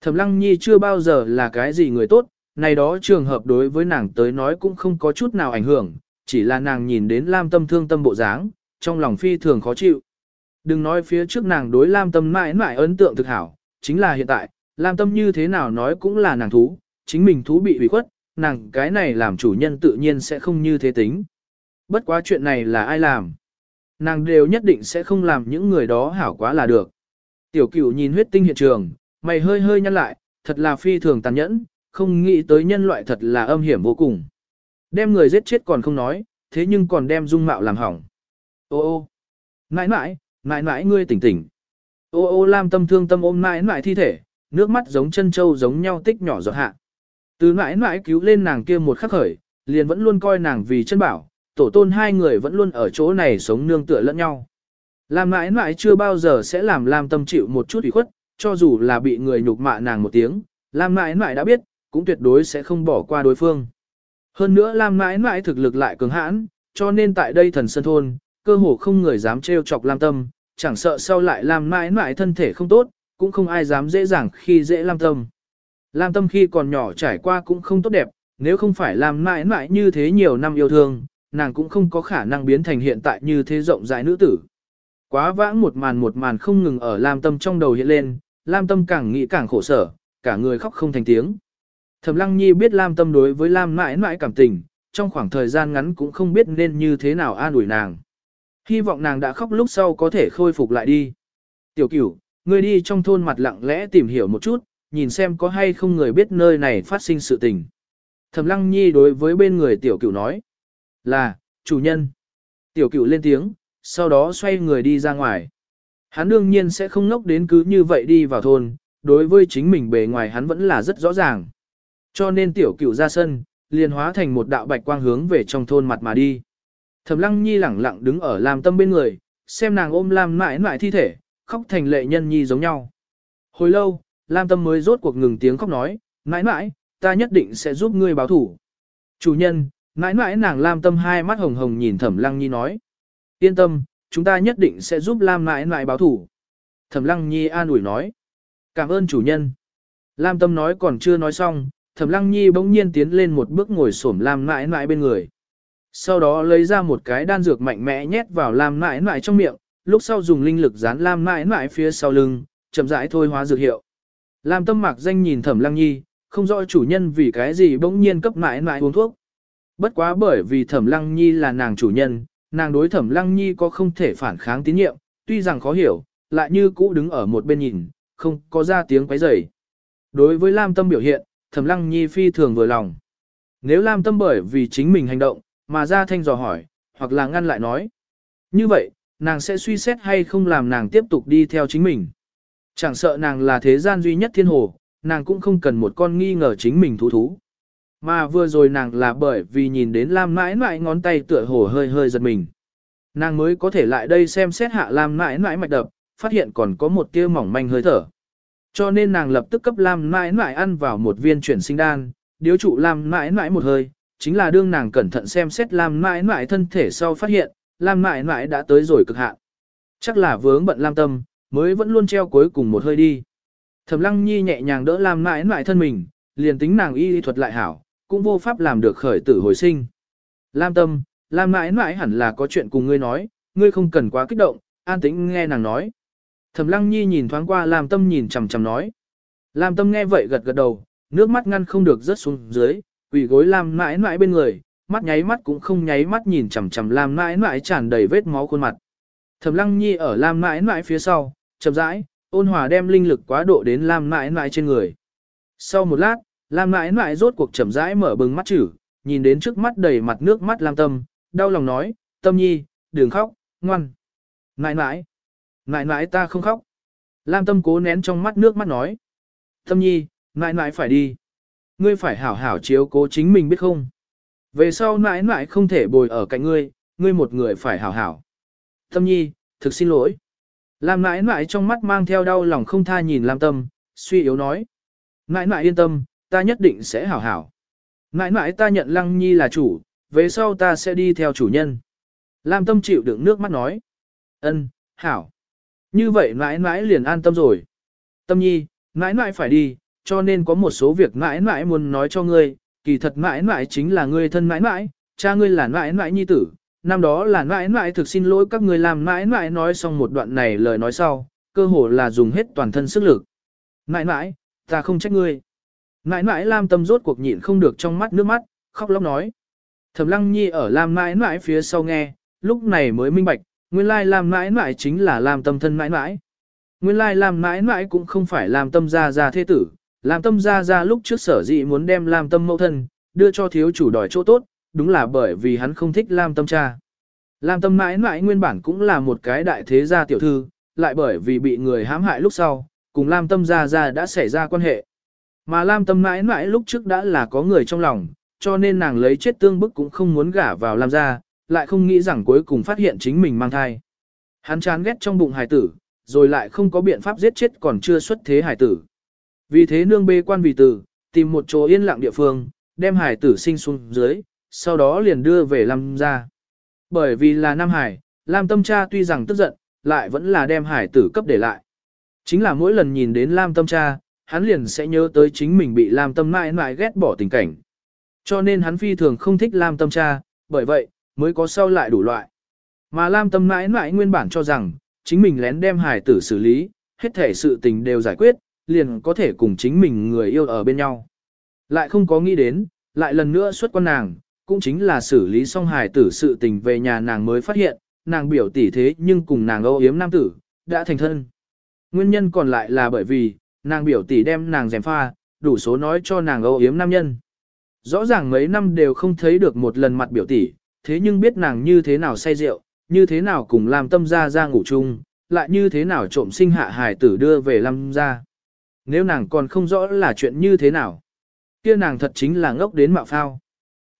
Thẩm Lăng Nhi chưa bao giờ là cái gì người tốt, này đó trường hợp đối với nàng tới nói cũng không có chút nào ảnh hưởng, chỉ là nàng nhìn đến Lam Tâm thương tâm bộ dáng, trong lòng phi thường khó chịu. Đừng nói phía trước nàng đối Lam Tâm mãi mãi ấn tượng thực hảo, chính là hiện tại, Lam tâm như thế nào nói cũng là nàng thú, chính mình thú bị ủy khuất, nàng cái này làm chủ nhân tự nhiên sẽ không như thế tính. Bất quá chuyện này là ai làm? Nàng đều nhất định sẽ không làm những người đó hảo quá là được. Tiểu cửu nhìn huyết tinh hiện trường, mày hơi hơi nhăn lại, thật là phi thường tàn nhẫn, không nghĩ tới nhân loại thật là âm hiểm vô cùng. Đem người giết chết còn không nói, thế nhưng còn đem dung mạo làm hỏng. Ô ô, nãi nãi, nãi nãi ngươi tỉnh tỉnh. Ô ô lam tâm thương tâm ôm nãi nãi thi thể, nước mắt giống chân trâu giống nhau tích nhỏ giọt hạ. Từ nãi nãi cứu lên nàng kia một khắc khởi, liền vẫn luôn coi nàng vì chân bảo, tổ tôn hai người vẫn luôn ở chỗ này sống nương tựa lẫn nhau. Lam mãi mãi chưa bao giờ sẽ làm Lam tâm chịu một chút ủy khuất, cho dù là bị người nhục mạ nàng một tiếng, Lam mãi mãi đã biết, cũng tuyệt đối sẽ không bỏ qua đối phương. Hơn nữa Lam mãi mãi thực lực lại cường hãn, cho nên tại đây thần sơn thôn, cơ hồ không người dám trêu chọc Lam tâm, chẳng sợ sau lại Lam mãi mãi thân thể không tốt, cũng không ai dám dễ dàng khi dễ Lam tâm. Lam tâm khi còn nhỏ trải qua cũng không tốt đẹp, nếu không phải Lam mãi mãi như thế nhiều năm yêu thương, nàng cũng không có khả năng biến thành hiện tại như thế rộng rãi nữ tử. Quá vãng một màn một màn không ngừng ở Lam tâm trong đầu hiện lên, Lam tâm càng nghĩ càng khổ sở, cả người khóc không thành tiếng. Thẩm Lăng Nhi biết Lam Tâm đối với Lam mãi mãi cảm tình, trong khoảng thời gian ngắn cũng không biết nên như thế nào an ủi nàng. Hy vọng nàng đã khóc lúc sau có thể khôi phục lại đi. Tiểu cửu, ngươi đi trong thôn mặt lặng lẽ tìm hiểu một chút, nhìn xem có hay không người biết nơi này phát sinh sự tình. Thẩm Lăng Nhi đối với bên người tiểu cửu nói. Là, chủ nhân. Tiểu cửu lên tiếng, sau đó xoay người đi ra ngoài. Hắn đương nhiên sẽ không ngốc đến cứ như vậy đi vào thôn, đối với chính mình bề ngoài hắn vẫn là rất rõ ràng. Cho nên tiểu cửu ra sân, liền hóa thành một đạo bạch quang hướng về trong thôn mặt mà đi. Thẩm lăng nhi lẳng lặng đứng ở Lam tâm bên người, xem nàng ôm Lam mãi mãi thi thể, khóc thành lệ nhân nhi giống nhau. Hồi lâu, Lam tâm mới rốt cuộc ngừng tiếng khóc nói, mãi mãi, ta nhất định sẽ giúp ngươi báo thủ. Chủ nhân, mãi mãi nàng Lam tâm hai mắt hồng hồng nhìn thẩm lăng nhi nói. Yên tâm, chúng ta nhất định sẽ giúp Lam mãi mãi báo thủ. Thẩm lăng nhi an ủi nói. Cảm ơn chủ nhân. Lam tâm nói còn chưa nói xong, Thẩm Lăng Nhi bỗng nhiên tiến lên một bước ngồi xổm Lam Nãi Nãi bên người. Sau đó lấy ra một cái đan dược mạnh mẽ nhét vào Lam Nãi Nãi trong miệng, lúc sau dùng linh lực dán Lam Nãi Nãi phía sau lưng, chậm rãi thôi hóa dược hiệu. Lam Tâm Mạc danh nhìn Thẩm Lăng Nhi, không rõ chủ nhân vì cái gì bỗng nhiên cấp Nãi Nãi uống thuốc. Bất quá bởi vì Thẩm Lăng Nhi là nàng chủ nhân, nàng đối Thẩm Lăng Nhi có không thể phản kháng tín nhiệm, tuy rằng khó hiểu, lại như cũ đứng ở một bên nhìn, không có ra tiếng quấy rầy. Đối với Lam Tâm biểu hiện, Thẩm Lăng Nhi phi thường vừa lòng. Nếu Lam Tâm bởi vì chính mình hành động, mà ra thanh dò hỏi, hoặc là ngăn lại nói. Như vậy, nàng sẽ suy xét hay không làm nàng tiếp tục đi theo chính mình. Chẳng sợ nàng là thế gian duy nhất thiên hồ, nàng cũng không cần một con nghi ngờ chính mình thú thú. Mà vừa rồi nàng là bởi vì nhìn đến Lam mãi mãi ngón tay tựa hồ hơi hơi giật mình. Nàng mới có thể lại đây xem xét hạ Lam mãi mãi mạch đập, phát hiện còn có một tia mỏng manh hơi thở. Cho nên nàng lập tức cấp Lam mãi mãi ăn vào một viên chuyển sinh đan, điếu trụ Lam mãi mãi một hơi, chính là đương nàng cẩn thận xem xét Lam mãi mãi thân thể sau phát hiện, Lam mãi mãi đã tới rồi cực hạn. Chắc là vướng bận Lam tâm, mới vẫn luôn treo cuối cùng một hơi đi. Thẩm Lăng Nhi nhẹ nhàng đỡ Lam mãi mãi thân mình, liền tính nàng y thuật lại hảo, cũng vô pháp làm được khởi tử hồi sinh. Lam tâm, Lam mãi mãi hẳn là có chuyện cùng ngươi nói, ngươi không cần quá kích động, an tĩnh nghe nàng nói. Thẩm Lăng Nhi nhìn thoáng qua Lam Tâm nhìn chằm chằm nói. Lam Tâm nghe vậy gật gật đầu, nước mắt ngăn không được rớt xuống dưới, quỳ gối Lam mãi mãi bên người, mắt nháy mắt cũng không nháy mắt nhìn chằm chằm Lam mãi mãi tràn đầy vết máu khuôn mặt. Thẩm Lăng Nhi ở Lam mãi mãi phía sau, chậm rãi, ôn hòa đem linh lực quá độ đến Lam mãi mãi trên người. Sau một lát, Lam mãi mãi rốt cuộc chậm rãi mở bừng mắt chữ, nhìn đến trước mắt đầy mặt nước mắt Lam Tâm, đau lòng nói, Tâm Nhi, đừng khóc, ngoan. Mãi mãi, mãi mãi ta không khóc. Lam tâm cố nén trong mắt nước mắt nói. Tâm nhi, mãi mãi phải đi. Ngươi phải hảo hảo chiếu cố chính mình biết không. Về sau mãi mãi không thể bồi ở cạnh ngươi, ngươi một người phải hảo hảo. Tâm nhi, thực xin lỗi. Lam mãi mãi trong mắt mang theo đau lòng không tha nhìn Lam tâm, suy yếu nói. Mãi mãi yên tâm, ta nhất định sẽ hảo hảo. Mãi mãi ta nhận lăng nhi là chủ, về sau ta sẽ đi theo chủ nhân. Lam tâm chịu đựng nước mắt nói. Ân, hảo. Như vậy mãi mãi liền an tâm rồi. Tâm nhi, mãi mãi phải đi, cho nên có một số việc mãi mãi muốn nói cho ngươi, kỳ thật mãi mãi chính là ngươi thân mãi mãi, cha ngươi là mãi mãi nhi tử, năm đó là mãi mãi thực xin lỗi các ngươi làm mãi mãi nói xong một đoạn này lời nói sau, cơ hồ là dùng hết toàn thân sức lực. Mãi mãi, Ta không trách ngươi. Mãi mãi Lam Tâm rốt cuộc nhịn không được trong mắt nước mắt, khóc lóc nói. Thẩm Lăng Nhi ở Lam mãi mãi phía sau nghe, lúc này mới minh bạch, nguyên lai Lam mãi mãi chính là Lam Tâm thân mãi mãi. Nguyên lai Lam mãi mãi cũng không phải Lam Tâm gia gia thế tử, Lam Tâm gia gia lúc trước sở dĩ muốn đem Lam Tâm mẫu thân, đưa cho thiếu chủ đòi chỗ tốt, đúng là bởi vì hắn không thích Lam Tâm cha. Lam Tâm mãi mãi nguyên bản cũng là một cái đại thế gia tiểu thư, lại bởi vì bị người hãm hại lúc sau, cùng Lam Tâm gia gia đã xảy ra quan hệ. Mà Lam Tâm mãi mãi lúc trước đã là có người trong lòng, cho nên nàng lấy chết tương bức cũng không muốn gả vào Lam gia, lại không nghĩ rằng cuối cùng phát hiện chính mình mang thai. Hắn chán ghét trong bụng hài tử, rồi lại không có biện pháp giết chết còn chưa xuất thế hài tử. Vì thế nương bê quan vì tử, tìm một chỗ yên lặng địa phương, đem hài tử sinh xuống dưới, sau đó liền đưa về Lam gia. Bởi vì là Nam Hải, Lam Tâm cha tuy rằng tức giận, lại vẫn là đem hải tử cấp để lại. Chính là mỗi lần nhìn đến Lam Tâm cha, hắn liền sẽ nhớ tới chính mình bị Lam Tâm mãi mãi ghét bỏ tình cảnh. Cho nên hắn phi thường không thích Lam Tâm cha, bởi vậy, mới có sau lại đủ loại. Mà Lam Tâm mãi mãi nguyên bản cho rằng, chính mình lén đem hải tử xử lý, hết thể sự tình đều giải quyết, liền có thể cùng chính mình người yêu ở bên nhau. Lại không có nghĩ đến, lại lần nữa xuất quan nàng, cũng chính là xử lý xong hài tử sự tình về nhà nàng mới phát hiện, nàng biểu tỷ thế nhưng cùng nàng âu yếm nam tử, đã thành thân. Nguyên nhân còn lại là bởi vì, nàng biểu tỷ đem nàng dèm pha, đủ số nói cho nàng âu yếm nam nhân. Rõ ràng mấy năm đều không thấy được một lần mặt biểu tỷ, thế nhưng biết nàng như thế nào say rượu, như thế nào cùng làm tâm ra ra ngủ chung, lại như thế nào trộm sinh hạ hài tử đưa về lâm ra. Nếu nàng còn không rõ là chuyện như thế nào, kia nàng thật chính là ngốc đến mạo phao.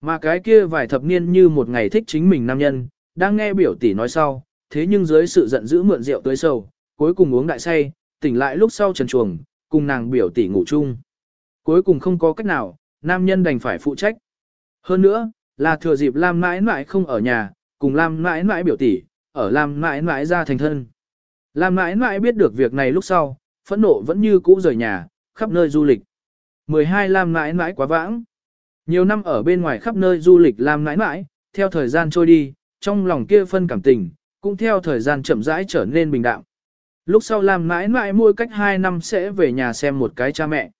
Mà cái kia vài thập niên như một ngày thích chính mình nam nhân, đang nghe biểu tỷ nói sau, thế nhưng dưới sự giận dữ mượn rượu tới sầu, cuối cùng uống đại say, tỉnh lại lúc sau trần chuồng, cùng nàng biểu tỷ ngủ chung. Cuối cùng không có cách nào, nam nhân đành phải phụ trách. Hơn nữa, là thừa dịp Lam mãi mãi không ở nhà, cùng Lam mãi mãi biểu tỷ, ở Lam mãi mãi ra thành thân. Lam mãi mãi biết được việc này lúc sau, phẫn nộ vẫn như cũ rời nhà, khắp nơi du lịch. 12 Lam mãi mãi quá vãng. Nhiều năm ở bên ngoài khắp nơi du lịch lam nãi nãi, theo thời gian trôi đi, trong lòng kia phân cảm tình, cũng theo thời gian chậm rãi trở nên bình đạm. Lúc sau làm mãi mãi mỗi cách 2 năm sẽ về nhà xem một cái cha mẹ.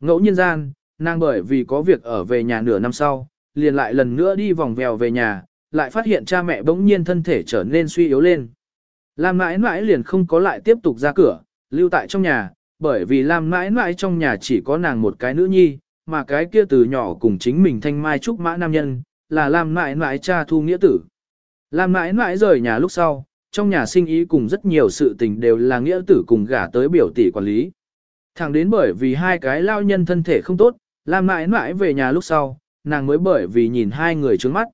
Ngẫu nhiên gian, nàng bởi vì có việc ở về nhà nửa năm sau, liền lại lần nữa đi vòng vèo về nhà, lại phát hiện cha mẹ bỗng nhiên thân thể trở nên suy yếu lên. Lam mãi mãi liền không có lại tiếp tục ra cửa, lưu tại trong nhà, bởi vì Lam mãi mãi trong nhà chỉ có nàng một cái nữ nhi, mà cái kia từ nhỏ cùng chính mình thanh mai trúc mã nam nhân, là Lam mãi mãi cha thu nghĩa tử. Lam mãi mãi rời nhà lúc sau, trong nhà sinh ý cùng rất nhiều sự tình đều là nghĩa tử cùng gả tới biểu tỷ quản lý. Thẳng đến bởi vì hai cái lao nhân thân thể không tốt, làm mãi mãi về nhà lúc sau, nàng mới bởi vì nhìn hai người trướng mắt.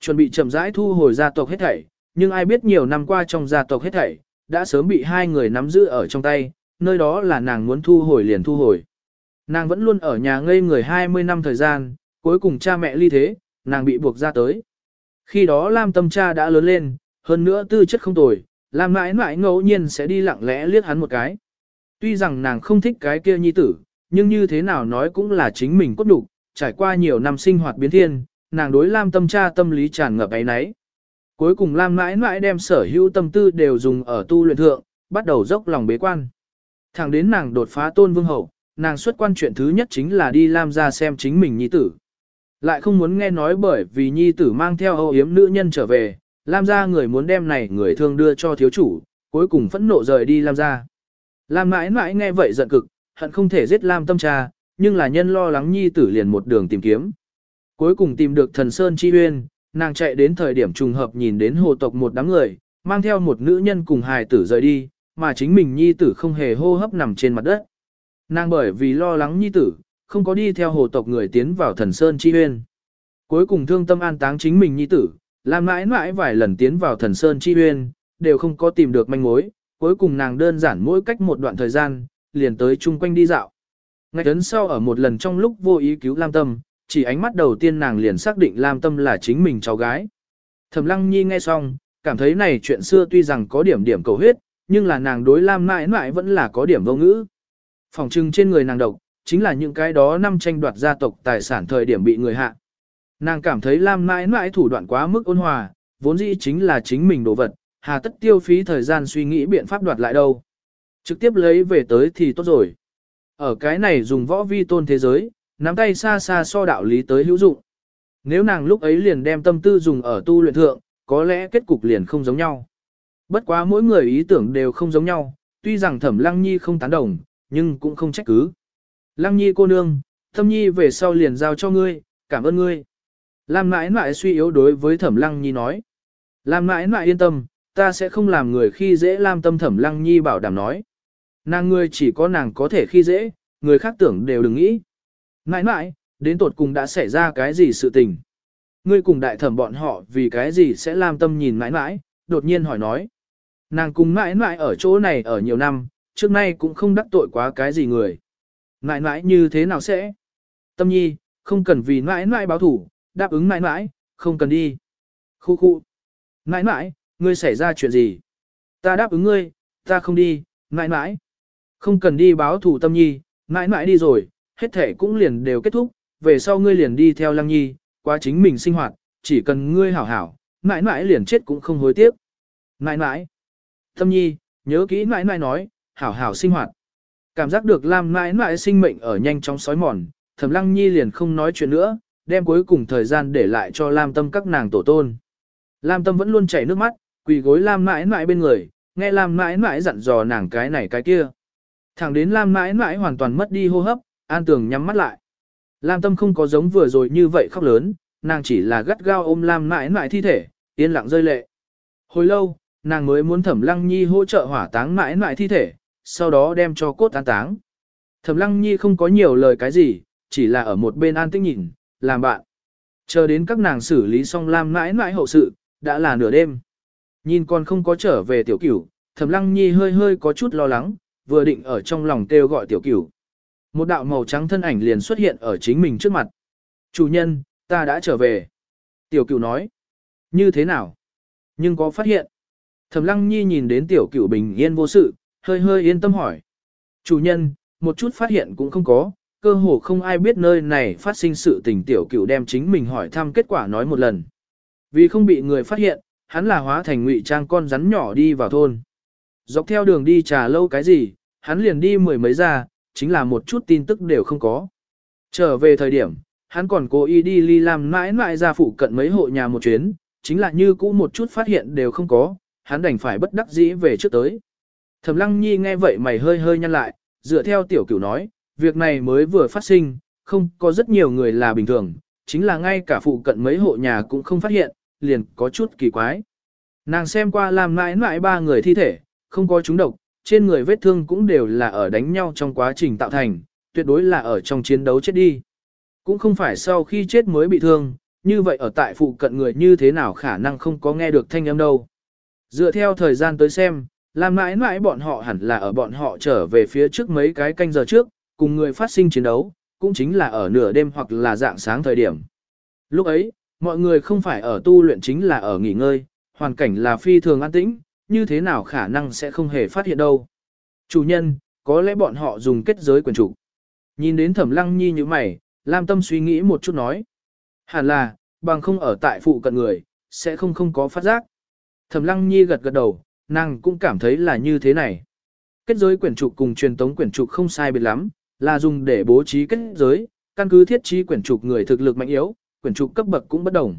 Chuẩn bị chậm rãi thu hồi gia tộc hết thảy, nhưng ai biết nhiều năm qua trong gia tộc hết thảy, đã sớm bị hai người nắm giữ ở trong tay, nơi đó là nàng muốn thu hồi liền thu hồi. Nàng vẫn luôn ở nhà ngây người 20 năm thời gian, cuối cùng cha mẹ ly thế, nàng bị buộc ra tới. Khi đó Lam tâm cha đã lớn lên, hơn nữa tư chất không tồi, Lam mãi mãi ngẫu nhiên sẽ đi lặng lẽ liếc hắn một cái. Tuy rằng nàng không thích cái kia nhi tử, nhưng như thế nào nói cũng là chính mình cốt đủ, trải qua nhiều năm sinh hoạt biến thiên, nàng đối Lam tâm tra tâm lý tràn ngập ấy nấy. Cuối cùng Lam mãi mãi đem sở hữu tâm tư đều dùng ở tu luyện thượng, bắt đầu dốc lòng bế quan. Thẳng đến nàng đột phá tôn vương hậu, nàng xuất quan chuyện thứ nhất chính là đi Lam ra xem chính mình nhi tử. Lại không muốn nghe nói bởi vì nhi tử mang theo âu yếm nữ nhân trở về, Lam gia người muốn đem này người thương đưa cho thiếu chủ, cuối cùng phẫn nộ rời đi Lam gia. Lam mãi mãi nghe vậy giận cực, hận không thể giết Lam tâm trà, nhưng là nhân lo lắng nhi tử liền một đường tìm kiếm. Cuối cùng tìm được thần Sơn Chi Uyên, nàng chạy đến thời điểm trùng hợp nhìn đến hồ tộc một đám người, mang theo một nữ nhân cùng hài tử rời đi, mà chính mình nhi tử không hề hô hấp nằm trên mặt đất. Nàng bởi vì lo lắng nhi tử, không có đi theo hồ tộc người tiến vào thần sơn chi huyên. Cuối cùng thương tâm an táng chính mình nhi tử, làm mãi mãi vài lần tiến vào thần sơn chi uyên, đều không có tìm được manh mối, cuối cùng nàng đơn giản mỗi cách một đoạn thời gian, liền tới chung quanh đi dạo. Ngay tấn sau ở một lần trong lúc vô ý cứu Lam Tâm, chỉ ánh mắt đầu tiên nàng liền xác định Lam Tâm là chính mình cháu gái. Thẩm Lăng Nhi nghe xong, cảm thấy này chuyện xưa tuy rằng có điểm điểm cầu huyết, nhưng là nàng đối Lam mãi mãi vẫn là có điểm vô ngữ. Phòng trưng trên người nàng độc, chính là những cái đó năm tranh đoạt gia tộc tài sản thời điểm bị người hạ. Nàng cảm thấy Lam mãi mãi thủ đoạn quá mức ôn hòa, vốn dĩ chính là chính mình đồ vật, hà tất tiêu phí thời gian suy nghĩ biện pháp đoạt lại đâu. Trực tiếp lấy về tới thì tốt rồi. Ở cái này dùng võ vi tôn thế giới, nắm tay xa xa so đạo lý tới hữu dụng. Nếu nàng lúc ấy liền đem tâm tư dùng ở tu luyện thượng, có lẽ kết cục liền không giống nhau. Bất quá mỗi người ý tưởng đều không giống nhau, tuy rằng thẩm lăng nhi không tán đồng, nhưng cũng không trách cứ. Lăng nhi cô nương, thâm nhi về sau liền giao cho ngươi, cảm ơn ngươi. Lam mãi mãi suy yếu đối với thẩm lăng nhi nói. Lam mãi mãi yên tâm, ta sẽ không làm người khi dễ Lam tâm thẩm lăng nhi bảo đảm nói. Nàng ngươi chỉ có nàng có thể khi dễ, người khác tưởng đều đừng nghĩ. Mãi mãi, đến tột cùng đã xảy ra cái gì sự tình. Ngươi cùng đại thẩm bọn họ vì cái gì sẽ làm tâm nhìn mãi mãi, đột nhiên hỏi nói. Nàng cùng mãi mãi ở chỗ này ở nhiều năm, trước nay cũng không đắc tội quá cái gì người. Mãi mãi như thế nào sẽ? Tâm nhi, không cần vì mãi mãi báo thủ, đáp ứng mãi mãi, không cần đi. Khu khu. Mãi mãi, ngươi xảy ra chuyện gì? Ta đáp ứng ngươi, ta không đi, mãi mãi. Không cần đi báo thủ tâm nhi, mãi mãi đi rồi, hết thể cũng liền đều kết thúc, về sau ngươi liền đi theo lăng nhi, qua chính mình sinh hoạt, chỉ cần ngươi hảo hảo, mãi mãi liền chết cũng không hối tiếc. Mãi mãi. Tâm nhi, nhớ kỹ mãi mãi nói, hảo hảo sinh hoạt. Cảm giác được Lam mãi mãi sinh mệnh ở nhanh chóng sói mòn, Thẩm Lăng Nhi liền không nói chuyện nữa, đem cuối cùng thời gian để lại cho Lam Tâm các nàng tổ tôn. Lam Tâm vẫn luôn chảy nước mắt, quỳ gối Lam mãi mãi bên người, nghe Lam mãi mãi dặn dò nàng cái này cái kia. Thẳng đến Lam mãi mãi hoàn toàn mất đi hô hấp, An Tường nhắm mắt lại. Lam Tâm không có giống vừa rồi như vậy khóc lớn, nàng chỉ là gắt gao ôm Lam mãi mãi thi thể, yên lặng rơi lệ. Hồi lâu, nàng mới muốn Thẩm Lăng Nhi hỗ trợ hỏa táng mãi mãi thi thể, sau đó đem cho cốt an táng. Thẩm Lăng Nhi không có nhiều lời cái gì, chỉ là ở một bên an tĩnh nhìn, làm bạn. Chờ đến các nàng xử lý xong Lam mãi mãi hậu sự, đã là nửa đêm. Nhìn còn không có trở về tiểu cửu, Thẩm Lăng Nhi hơi hơi có chút lo lắng, vừa định ở trong lòng kêu gọi tiểu cửu. Một đạo màu trắng thân ảnh liền xuất hiện ở chính mình trước mặt. Chủ nhân, ta đã trở về. Tiểu cửu nói. Như thế nào? Nhưng có phát hiện. Thẩm Lăng Nhi nhìn đến tiểu cửu bình yên vô sự, hơi hơi yên tâm hỏi. Chủ nhân, một chút phát hiện cũng không có, cơ hồ không ai biết nơi này phát sinh sự tình tiểu cửu đem chính mình hỏi thăm kết quả nói một lần. Vì không bị người phát hiện, hắn là hóa thành ngụy trang con rắn nhỏ đi vào thôn. Dọc theo đường đi trà lâu cái gì, hắn liền đi mười mấy ra, chính là một chút tin tức đều không có. Trở về thời điểm, hắn còn cố ý đi ly làm mãi mãi ra phụ cận mấy hộ nhà một chuyến, chính là như cũ một chút phát hiện đều không có, hắn đành phải bất đắc dĩ về trước tới. Thẩm Lăng Nhi nghe vậy mày hơi hơi nhăn lại, dựa theo tiểu cửu nói, việc này mới vừa phát sinh, không có rất nhiều người là bình thường, chính là ngay cả phụ cận mấy hộ nhà cũng không phát hiện, liền có chút kỳ quái. Nàng xem qua làm mãi mãi ba người thi thể, không có chúng độc, trên người vết thương cũng đều là ở đánh nhau trong quá trình tạo thành, tuyệt đối là ở trong chiến đấu chết đi. Cũng không phải sau khi chết mới bị thương, như vậy ở tại phụ cận người như thế nào khả năng không có nghe được thanh âm đâu. Dựa theo thời gian tới xem, làm mãi mãi bọn họ hẳn là ở bọn họ trở về phía trước mấy cái canh giờ trước, cùng người phát sinh chiến đấu, cũng chính là ở nửa đêm hoặc là dạng sáng thời điểm. Lúc ấy, mọi người không phải ở tu luyện chính là ở nghỉ ngơi, hoàn cảnh là phi thường an tĩnh, như thế nào khả năng sẽ không hề phát hiện đâu. Chủ nhân, có lẽ bọn họ dùng kết giới quyền chủ. Nhìn đến thẩm lăng nhi như mày, Lam Tâm suy nghĩ một chút nói. Hẳn là, bằng không ở tại phụ cận người, sẽ không không có phát giác. Thẩm lăng nhi gật gật đầu, nàng cũng cảm thấy là như thế này. Kết giới quyển trục cùng truyền tống quyển trục không sai biệt lắm, là dùng để bố trí kết giới, căn cứ thiết trí quyển trục người thực lực mạnh yếu, quyển trục cấp bậc cũng bất đồng.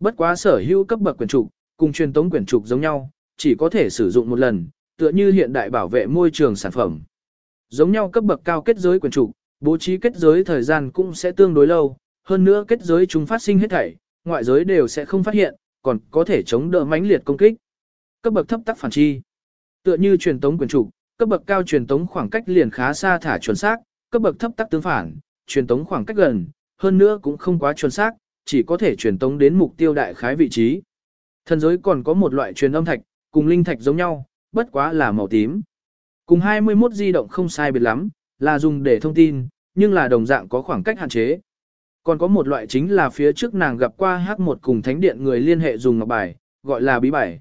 Bất quá sở hữu cấp bậc quyển trục, cùng truyền tống quyển trục giống nhau, chỉ có thể sử dụng một lần, tựa như hiện đại bảo vệ môi trường sản phẩm. Giống nhau cấp bậc cao kết giới quyển trục, bố trí kết giới thời gian cũng sẽ tương đối lâu, hơn nữa kết giới chúng phát sinh hết thảy, ngoại giới đều sẽ không phát hiện, còn có thể chống đỡ mãnh liệt công kích. Cấp bậc thấp tác phản chi. Tựa như truyền tống quyền trục, cấp bậc cao truyền tống khoảng cách liền khá xa thả chuẩn xác, cấp bậc thấp tác tương phản, truyền tống khoảng cách gần, hơn nữa cũng không quá chuẩn xác, chỉ có thể truyền tống đến mục tiêu đại khái vị trí. Thần giới còn có một loại truyền âm thạch, cùng linh thạch giống nhau, bất quá là màu tím. Cùng 21 di động không sai biệt lắm, là dùng để thông tin, nhưng là đồng dạng có khoảng cách hạn chế. Còn có một loại chính là phía trước nàng gặp qua H1 cùng thánh điện người liên hệ dùng ngọc bài, gọi là bí bài.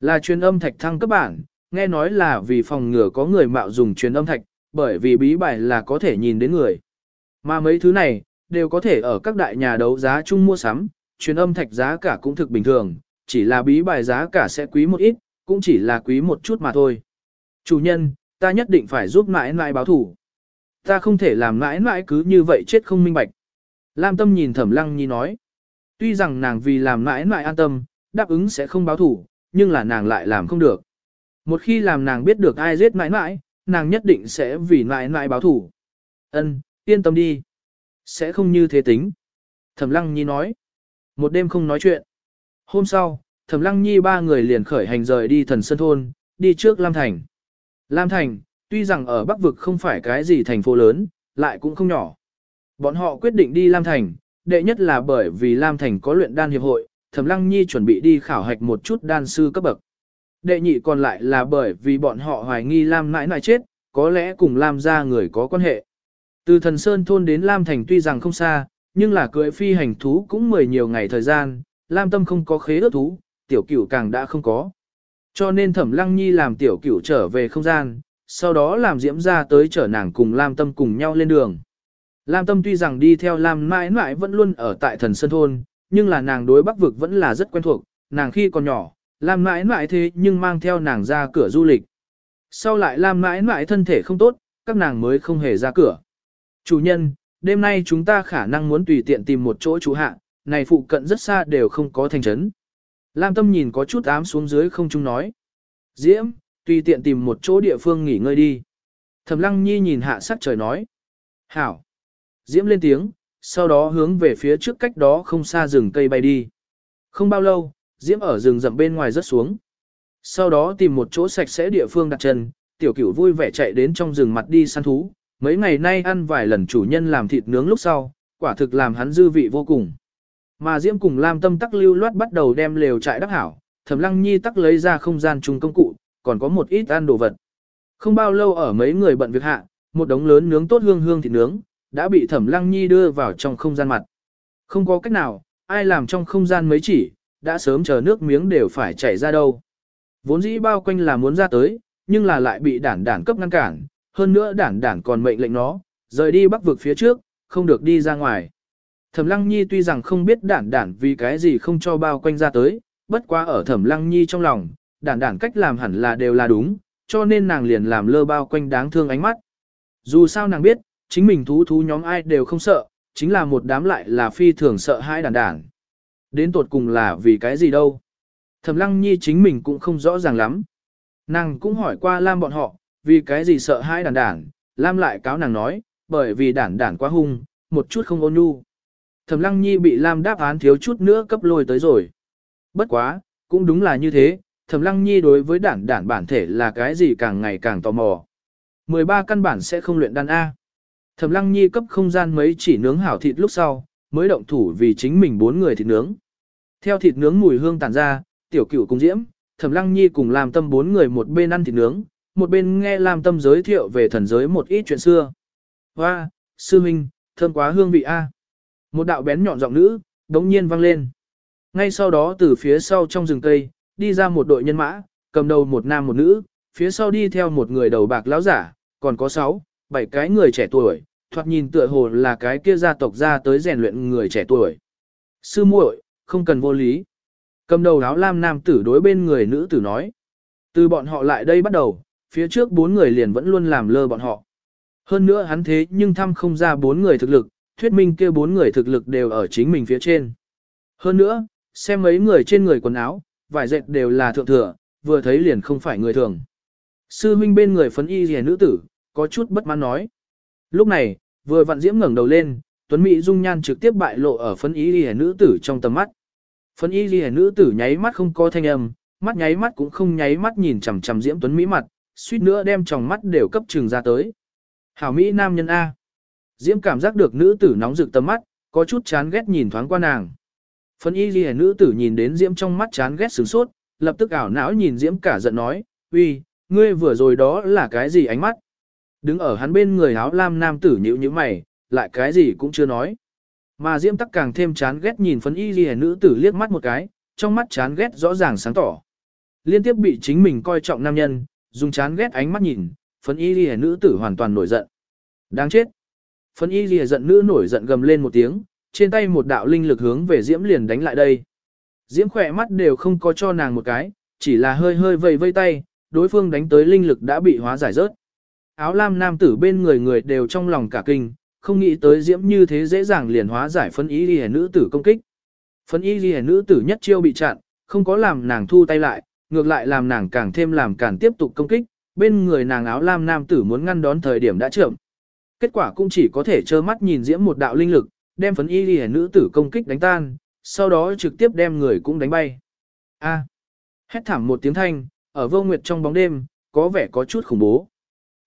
Là truyền âm thạch thăng cấp bản, nghe nói là vì phòng ngừa có người mạo dùng truyền âm thạch, bởi vì bí bài là có thể nhìn đến người. Mà mấy thứ này, đều có thể ở các đại nhà đấu giá chung mua sắm, truyền âm thạch giá cả cũng thực bình thường, chỉ là bí bài giá cả sẽ quý một ít, cũng chỉ là quý một chút mà thôi. Chủ nhân, ta nhất định phải giúp mãi mãi báo thủ. Ta không thể làm mãi mãi cứ như vậy chết không minh bạch. Lam tâm nhìn thẩm lăng nhi nói. Tuy rằng nàng vì làm mãi mãi an tâm, đáp ứng sẽ không báo thủ, nhưng là nàng lại làm không được. Một khi làm nàng biết được ai giết mãi mãi, nàng nhất định sẽ vì mãi mãi báo thủ. Ân, yên tâm đi. Sẽ không như thế tính. Thẩm lăng nhi nói. Một đêm không nói chuyện. Hôm sau, Thẩm lăng nhi ba người liền khởi hành rời đi thần sơn thôn, đi trước Lam Thành. Lam Thành, tuy rằng ở Bắc Vực không phải cái gì thành phố lớn, lại cũng không nhỏ. Bọn họ quyết định đi Lam Thành, đệ nhất là bởi vì Lam Thành có luyện đan hiệp hội, Thẩm Lăng Nhi chuẩn bị đi khảo hạch một chút đan sư cấp bậc. Đệ nhị còn lại là bởi vì bọn họ hoài nghi Lam nãi nãi chết, có lẽ cùng Lam gia người có quan hệ. Từ Thần Sơn thôn đến Lam Thành tuy rằng không xa, nhưng là cưỡi phi hành thú cũng mười nhiều ngày thời gian, Lam Tâm không có khế ước thú, tiểu cửu càng đã không có. Cho nên Thẩm Lăng Nhi làm tiểu cửu trở về không gian, sau đó làm diễm ra tới chở nàng cùng Lam Tâm cùng nhau lên đường. Lam Tâm tuy rằng đi theo Lam mãi mãi vẫn luôn ở tại thần Sơn Thôn, nhưng là nàng đối bắc vực vẫn là rất quen thuộc, nàng khi còn nhỏ, Lam mãi mãi thế nhưng mang theo nàng ra cửa du lịch. Sau lại Lam mãi mãi thân thể không tốt, các nàng mới không hề ra cửa. Chủ nhân, đêm nay chúng ta khả năng muốn tùy tiện tìm một chỗ trú hạ, này phụ cận rất xa đều không có thành trấn. Lam Tâm nhìn có chút ám xuống dưới không chung nói. Diễm, tùy tiện tìm một chỗ địa phương nghỉ ngơi đi. Thẩm Lăng Nhi nhìn hạ sắc trời nói. Hảo. Diễm lên tiếng, sau đó hướng về phía trước cách đó không xa rừng cây bay đi. Không bao lâu, Diễm ở rừng rậm bên ngoài rớt xuống. Sau đó tìm một chỗ sạch sẽ địa phương đặt chân, tiểu cửu vui vẻ chạy đến trong rừng mặt đi săn thú. Mấy ngày nay ăn vài lần chủ nhân làm thịt nướng lúc sau, quả thực làm hắn dư vị vô cùng. Mà Diễm cùng Lam Tâm tắc lưu loát bắt đầu đem lều trại đắc hảo, Thẩm Lăng Nhi tắc lấy ra không gian chung công cụ, còn có một ít ăn đồ vật. Không bao lâu ở mấy người bận việc hạ, một đống lớn nướng tốt hương hương thịt nướng, đã bị Thẩm Lăng Nhi đưa vào trong không gian mặt. Không có cách nào, ai làm trong không gian mấy chỉ, đã sớm chờ nước miếng đều phải chảy ra đâu. Vốn dĩ bao quanh là muốn ra tới, nhưng là lại bị đản đản cấp ngăn cản, hơn nữa đản đản còn mệnh lệnh nó, rời đi bắc vực phía trước, không được đi ra ngoài. Thẩm Lăng Nhi tuy rằng không biết đản đản vì cái gì không cho bao quanh ra tới, bất quá ở Thẩm Lăng Nhi trong lòng, đản đản cách làm hẳn là đều là đúng, cho nên nàng liền làm lơ bao quanh đáng thương ánh mắt. Dù sao nàng biết, chính mình thú thú nhóm ai đều không sợ, chính là một đám lại là phi thường sợ hai đản đản. Đến tột cùng là vì cái gì đâu. Thẩm Lăng Nhi chính mình cũng không rõ ràng lắm. Nàng cũng hỏi qua Lam bọn họ, vì cái gì sợ hai đản đản, Lam lại cáo nàng nói, bởi vì đản đản quá hung, một chút không ôn nhu. Thẩm Lăng Nhi bị Lam đáp án thiếu chút nữa cấp lôi tới rồi. Bất quá, cũng đúng là như thế, Thẩm Lăng Nhi đối với đản đản bản thể là cái gì càng ngày càng tò mò. 13 căn bản sẽ không luyện đan A. Thẩm Lăng Nhi cấp không gian mấy chỉ nướng hảo thịt lúc sau, mới động thủ vì chính mình bốn người thịt nướng. Theo thịt nướng mùi hương tản ra, tiểu cửu cùng diễm, Thẩm Lăng Nhi cùng làm tâm bốn người một bên ăn thịt nướng, một bên nghe làm tâm giới thiệu về thần giới một ít chuyện xưa. Hoa, sư minh, thơm quá hương vị A. Một đạo bén nhọn giọng nữ, đống nhiên vang lên. Ngay sau đó từ phía sau trong rừng cây, đi ra một đội nhân mã, cầm đầu một nam một nữ, phía sau đi theo một người đầu bạc lão giả, còn có sáu, bảy cái người trẻ tuổi, thoạt nhìn tựa hồ là cái kia gia tộc ra tới rèn luyện người trẻ tuổi. Sư muội, không cần vô lý. Cầm đầu áo lam nam tử đối bên người nữ tử nói. Từ bọn họ lại đây bắt đầu, phía trước bốn người liền vẫn luôn làm lơ bọn họ. Hơn nữa hắn thế nhưng thăm không ra bốn người thực lực, thuyết minh kia bốn người thực lực đều ở chính mình phía trên. Hơn nữa, xem mấy người trên người quần áo, vải dệt đều là thượng thừa, vừa thấy liền không phải người thường. Sư huynh bên người phấn y rìa nữ tử, có chút bất mãn nói. Lúc này, vừa vặn diễm ngẩng đầu lên, Tuấn Mỹ dung nhan trực tiếp bại lộ ở phấn y rìa nữ tử trong tầm mắt. Phấn y rìa nữ tử nháy mắt không có thanh âm, mắt nháy mắt cũng không nháy mắt nhìn chằm chằm diễm Tuấn Mỹ mặt, suýt nữa đem tròng mắt đều cấp trường ra tới. Hảo Mỹ nam nhân A. Diễm cảm giác được nữ tử nóng rực tầm mắt, có chút chán ghét nhìn thoáng qua nàng. Phấn y ghi nữ tử nhìn đến Diễm trong mắt chán ghét sửng sốt, lập tức ảo não nhìn Diễm cả giận nói, uy, ngươi vừa rồi đó là cái gì ánh mắt? Đứng ở hắn bên người áo lam nam tử nhíu nhíu mày, lại cái gì cũng chưa nói. Mà Diễm tắc càng thêm chán ghét nhìn phấn y ghi nữ tử liếc mắt một cái, trong mắt chán ghét rõ ràng sáng tỏ. Liên tiếp bị chính mình coi trọng nam nhân, dùng chán ghét ánh mắt nhìn, phấn y ghi nữ tử hoàn toàn nổi giận. Đáng chết! Phấn y ghi giận nữ nổi giận gầm lên một tiếng, trên tay một đạo linh lực hướng về Diễm liền đánh lại đây. Diễm khỏe mắt đều không có cho nàng một cái, chỉ là hơi hơi vây vây tay, đối phương đánh tới linh lực đã bị hóa giải rớt. áo lam nam tử bên người người đều trong lòng cả kinh, không nghĩ tới diễm như thế dễ dàng liền hóa giải phân ý ghi nữ tử công kích. Phân ý ghi nữ tử nhất chiêu bị chặn, không có làm nàng thu tay lại, ngược lại làm nàng càng thêm làm càng tiếp tục công kích, bên người nàng áo lam nam tử muốn ngăn đón thời điểm đã chậm. Kết quả cũng chỉ có thể trơ mắt nhìn diễm một đạo linh lực, đem phấn y ghi nữ tử công kích đánh tan, sau đó trực tiếp đem người cũng đánh bay. A. Hét thảm một tiếng thanh, ở vô nguyệt trong bóng đêm, có vẻ có chút khủng bố.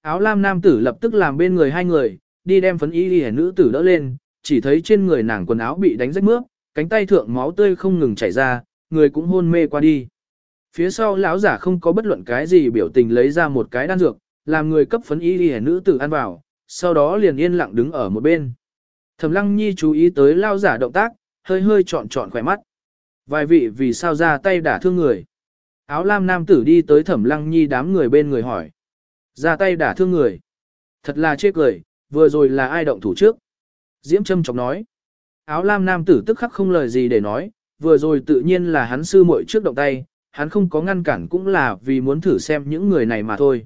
Áo lam nam tử lập tức làm bên người hai người, đi đem phấn y y nữ tử đỡ lên, chỉ thấy trên người nàng quần áo bị đánh rách mướp, cánh tay thượng máu tươi không ngừng chảy ra, người cũng hôn mê qua đi. Phía sau lão giả không có bất luận cái gì biểu tình lấy ra một cái đan dược, làm người cấp phấn y y nữ tử ăn vào, sau đó liền yên lặng đứng ở một bên. Thẩm Lăng Nhi chú ý tới lão giả động tác, hơi hơi trọn trọn khỏe mắt. Vài vị vì sao ra tay đả thương người. Áo lam nam tử đi tới Thẩm Lăng Nhi đám người bên người hỏi. Ra tay đả thương người. Thật là chê cười, vừa rồi là ai động thủ trước. Diễm Trâm chọc nói. Áo lam nam tử tức khắc không lời gì để nói, vừa rồi tự nhiên là hắn sư muội trước động tay, hắn không có ngăn cản cũng là vì muốn thử xem những người này mà thôi.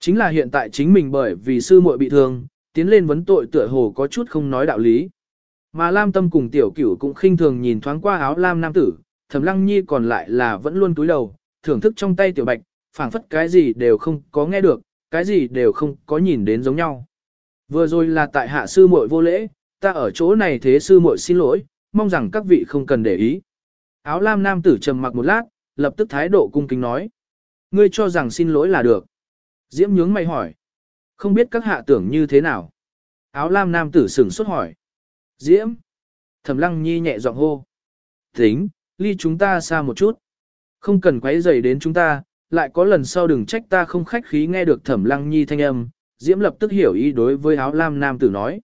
Chính là hiện tại chính mình bởi vì sư muội bị thương, tiến lên vấn tội tựa hồ có chút không nói đạo lý. Mà Lam Tâm cùng tiểu cửu cũng khinh thường nhìn thoáng qua áo Lam nam tử, Thẩm Lăng Nhi còn lại là vẫn luôn túi đầu, thưởng thức trong tay tiểu bạch, phảng phất cái gì đều không có nghe được, cái gì đều không có nhìn đến giống nhau. Vừa rồi là tại hạ sư muội vô lễ, ta ở chỗ này thế sư muội xin lỗi, mong rằng các vị không cần để ý. Áo Lam nam tử trầm mặc một lát, lập tức thái độ cung kính nói. Ngươi cho rằng xin lỗi là được. Diễm nhướng mày hỏi. Không biết các hạ tưởng như thế nào? Áo lam nam tử sửng sốt hỏi. Diễm. Thẩm lăng nhi nhẹ giọng hô. Tính, ly chúng ta xa một chút. Không cần quấy rầy đến chúng ta, lại có lần sau đừng trách ta không khách khí nghe được thẩm lăng nhi thanh âm. Diễm lập tức hiểu ý đối với áo lam nam tử nói.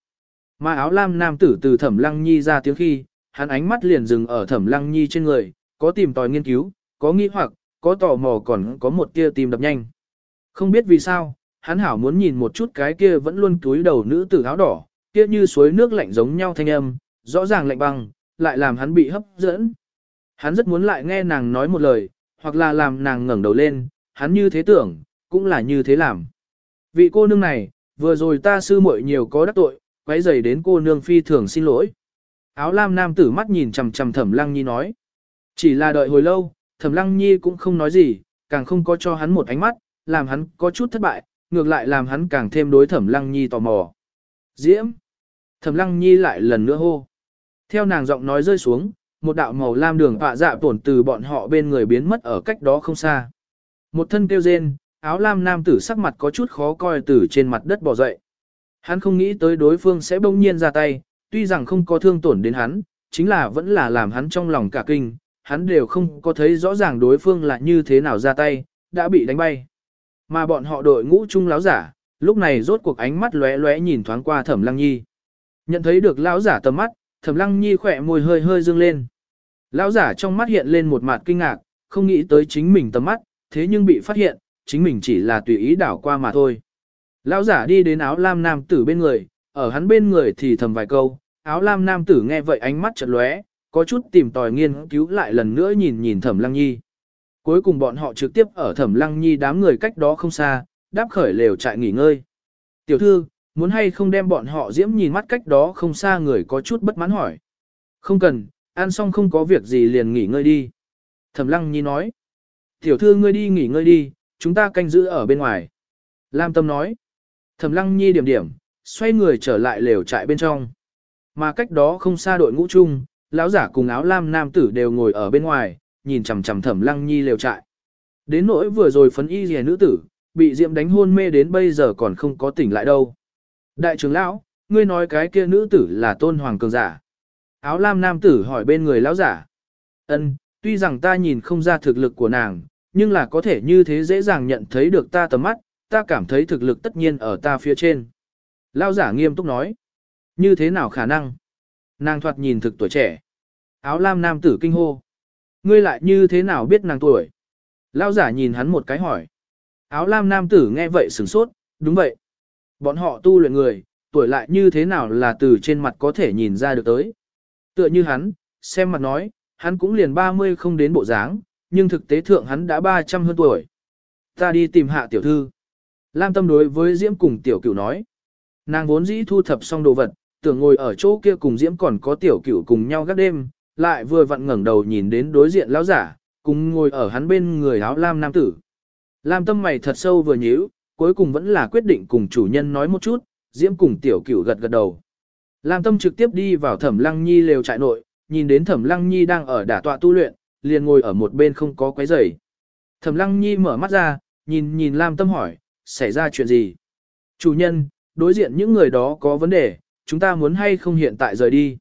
Mà áo lam nam tử từ thẩm lăng nhi ra tiếng khi, hắn ánh mắt liền dừng ở thẩm lăng nhi trên người, có tìm tòi nghiên cứu, có nghi hoặc, có tò mò còn có một tia tìm đập nhanh. Không biết vì sao, hắn hảo muốn nhìn một chút cái kia vẫn luôn túi đầu nữ tử áo đỏ, kia như suối nước lạnh giống nhau thanh âm, rõ ràng lạnh băng, lại làm hắn bị hấp dẫn. Hắn rất muốn lại nghe nàng nói một lời, hoặc là làm nàng ngẩng đầu lên, hắn như thế tưởng, cũng là như thế làm. Vị cô nương này, vừa rồi ta sư muội nhiều có đắc tội, quấy rầy đến cô nương phi thường xin lỗi. Áo lam nam tử mắt nhìn chằm chằm thẩm lăng nhi nói. Chỉ là đợi hồi lâu, thẩm lăng nhi cũng không nói gì, càng không có cho hắn một ánh mắt, làm hắn có chút thất bại, ngược lại làm hắn càng thêm đối thẩm lăng nhi tò mò. Diễm! Thẩm lăng nhi lại lần nữa hô. Theo nàng giọng nói rơi xuống, một đạo màu lam đường họa dạ tổn từ bọn họ bên người biến mất ở cách đó không xa. Một thân kêu rên, áo lam nam tử sắc mặt có chút khó coi từ trên mặt đất bò dậy. Hắn không nghĩ tới đối phương sẽ bỗng nhiên ra tay, tuy rằng không có thương tổn đến hắn, chính là vẫn là làm hắn trong lòng cả kinh, hắn đều không có thấy rõ ràng đối phương là như thế nào ra tay, đã bị đánh bay. Mà bọn họ đội ngũ chung láo giả, lúc này rốt cuộc ánh mắt lóe lóe nhìn thoáng qua Thẩm Lăng Nhi. Nhận thấy được lão giả tầm mắt, Thẩm Lăng Nhi khỏe môi hơi hơi dương lên. Lão giả trong mắt hiện lên một mặt kinh ngạc, không nghĩ tới chính mình tầm mắt, thế nhưng bị phát hiện, chính mình chỉ là tùy ý đảo qua mà thôi. Lão giả đi đến áo lam nam tử bên người, ở hắn bên người thì thầm vài câu, áo lam nam tử nghe vậy ánh mắt chợt lóe, có chút tìm tòi nghiên cứu lại lần nữa nhìn nhìn Thẩm Lăng Nhi. Cuối cùng bọn họ trực tiếp ở thẩm lăng nhi đám người cách đó không xa, đáp khởi lều trại nghỉ ngơi. Tiểu thư, muốn hay không đem bọn họ diễm nhìn mắt cách đó không xa người có chút bất mãn hỏi. Không cần, ăn xong không có việc gì liền nghỉ ngơi đi. Thẩm lăng nhi nói. Tiểu thư ngươi đi nghỉ ngơi đi, chúng ta canh giữ ở bên ngoài. Lam tâm nói. Thẩm lăng nhi điểm điểm, xoay người trở lại lều trại bên trong. Mà cách đó không xa đội ngũ chung, lão giả cùng áo lam nam tử đều ngồi ở bên ngoài, nhìn chằm chằm thẩm lăng nhi lều trại. Đến nỗi vừa rồi phấn y rìa nữ tử, bị diệm đánh hôn mê đến bây giờ còn không có tỉnh lại đâu. Đại trưởng lão, ngươi nói cái kia nữ tử là tôn hoàng cường giả. Áo lam nam tử hỏi bên người lão giả. Ân, tuy rằng ta nhìn không ra thực lực của nàng, nhưng là có thể như thế dễ dàng nhận thấy được ta tầm mắt, ta cảm thấy thực lực tất nhiên ở ta phía trên. Lão giả nghiêm túc nói. Như thế nào khả năng? Nàng thoạt nhìn thực tuổi trẻ. Áo lam nam tử kinh hô. Ngươi lại như thế nào biết nàng tuổi? Lao giả nhìn hắn một cái hỏi. Áo lam nam tử nghe vậy sửng sốt, đúng vậy. Bọn họ tu luyện người, tuổi lại như thế nào là từ trên mặt có thể nhìn ra được tới. Tựa như hắn, xem mặt nói, hắn cũng liền 30 không đến bộ dáng, nhưng thực tế thượng hắn đã 300 hơn tuổi. Ta đi tìm hạ tiểu thư. Lam Tâm đối với Diễm cùng tiểu cửu nói. Nàng vốn dĩ thu thập xong đồ vật, tưởng ngồi ở chỗ kia cùng Diễm còn có tiểu cửu cùng nhau gác đêm, lại vừa vặn ngẩng đầu nhìn đến đối diện lão giả, cùng ngồi ở hắn bên người áo lam nam tử. Lam Tâm mày thật sâu vừa nhíu, cuối cùng vẫn là quyết định cùng chủ nhân nói một chút, Diễm cùng tiểu cửu gật gật đầu. Lam Tâm trực tiếp đi vào Thẩm Lăng Nhi lều trại nội, nhìn đến Thẩm Lăng Nhi đang ở đả tọa tu luyện, liền ngồi ở một bên không có quấy rầy. Thẩm Lăng Nhi mở mắt ra, nhìn nhìn Lam Tâm hỏi, xảy ra chuyện gì? Chủ nhân, đối diện những người đó có vấn đề, chúng ta muốn hay không hiện tại rời đi?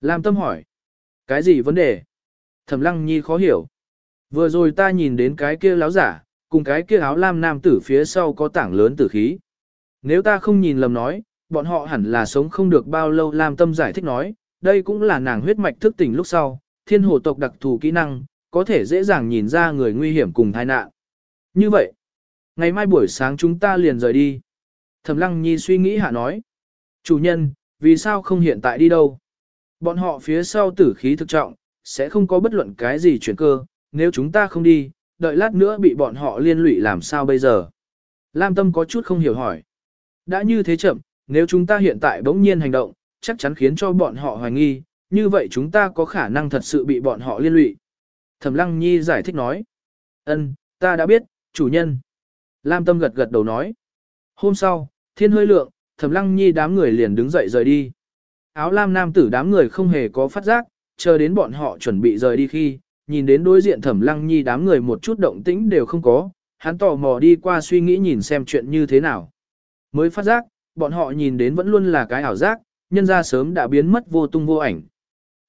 Lam Tâm hỏi, cái gì vấn đề? Thẩm Lăng Nhi khó hiểu. Vừa rồi ta nhìn đến cái kia láo giả, cùng cái kia áo lam nam tử phía sau có tảng lớn tử khí. Nếu ta không nhìn lầm nói, bọn họ hẳn là sống không được bao lâu Lam Tâm giải thích nói, đây cũng là nàng huyết mạch thức tỉnh lúc sau, thiên hồ tộc đặc thù kỹ năng, có thể dễ dàng nhìn ra người nguy hiểm cùng tai nạn. Như vậy, ngày mai buổi sáng chúng ta liền rời đi. Thẩm Lăng Nhi suy nghĩ hạ nói, chủ nhân, vì sao không hiện tại đi đâu? Bọn họ phía sau tử khí thực trọng, sẽ không có bất luận cái gì chuyển cơ, nếu chúng ta không đi, đợi lát nữa bị bọn họ liên lụy làm sao bây giờ? Lam Tâm có chút không hiểu hỏi. Đã như thế chậm, nếu chúng ta hiện tại bỗng nhiên hành động, chắc chắn khiến cho bọn họ hoài nghi, như vậy chúng ta có khả năng thật sự bị bọn họ liên lụy. Thẩm Lăng Nhi giải thích nói. Ân, ta đã biết, chủ nhân. Lam Tâm gật gật đầu nói. Hôm sau, thiên hơi lượng, Thẩm Lăng Nhi đám người liền đứng dậy rời đi. Áo lam nam tử đám người không hề có phát giác, chờ đến bọn họ chuẩn bị rời đi khi, nhìn đến đối diện Thẩm Lăng Nhi đám người một chút động tĩnh đều không có, hắn tò mò đi qua suy nghĩ nhìn xem chuyện như thế nào. Mới phát giác, bọn họ nhìn đến vẫn luôn là cái ảo giác, nhân ra sớm đã biến mất vô tung vô ảnh.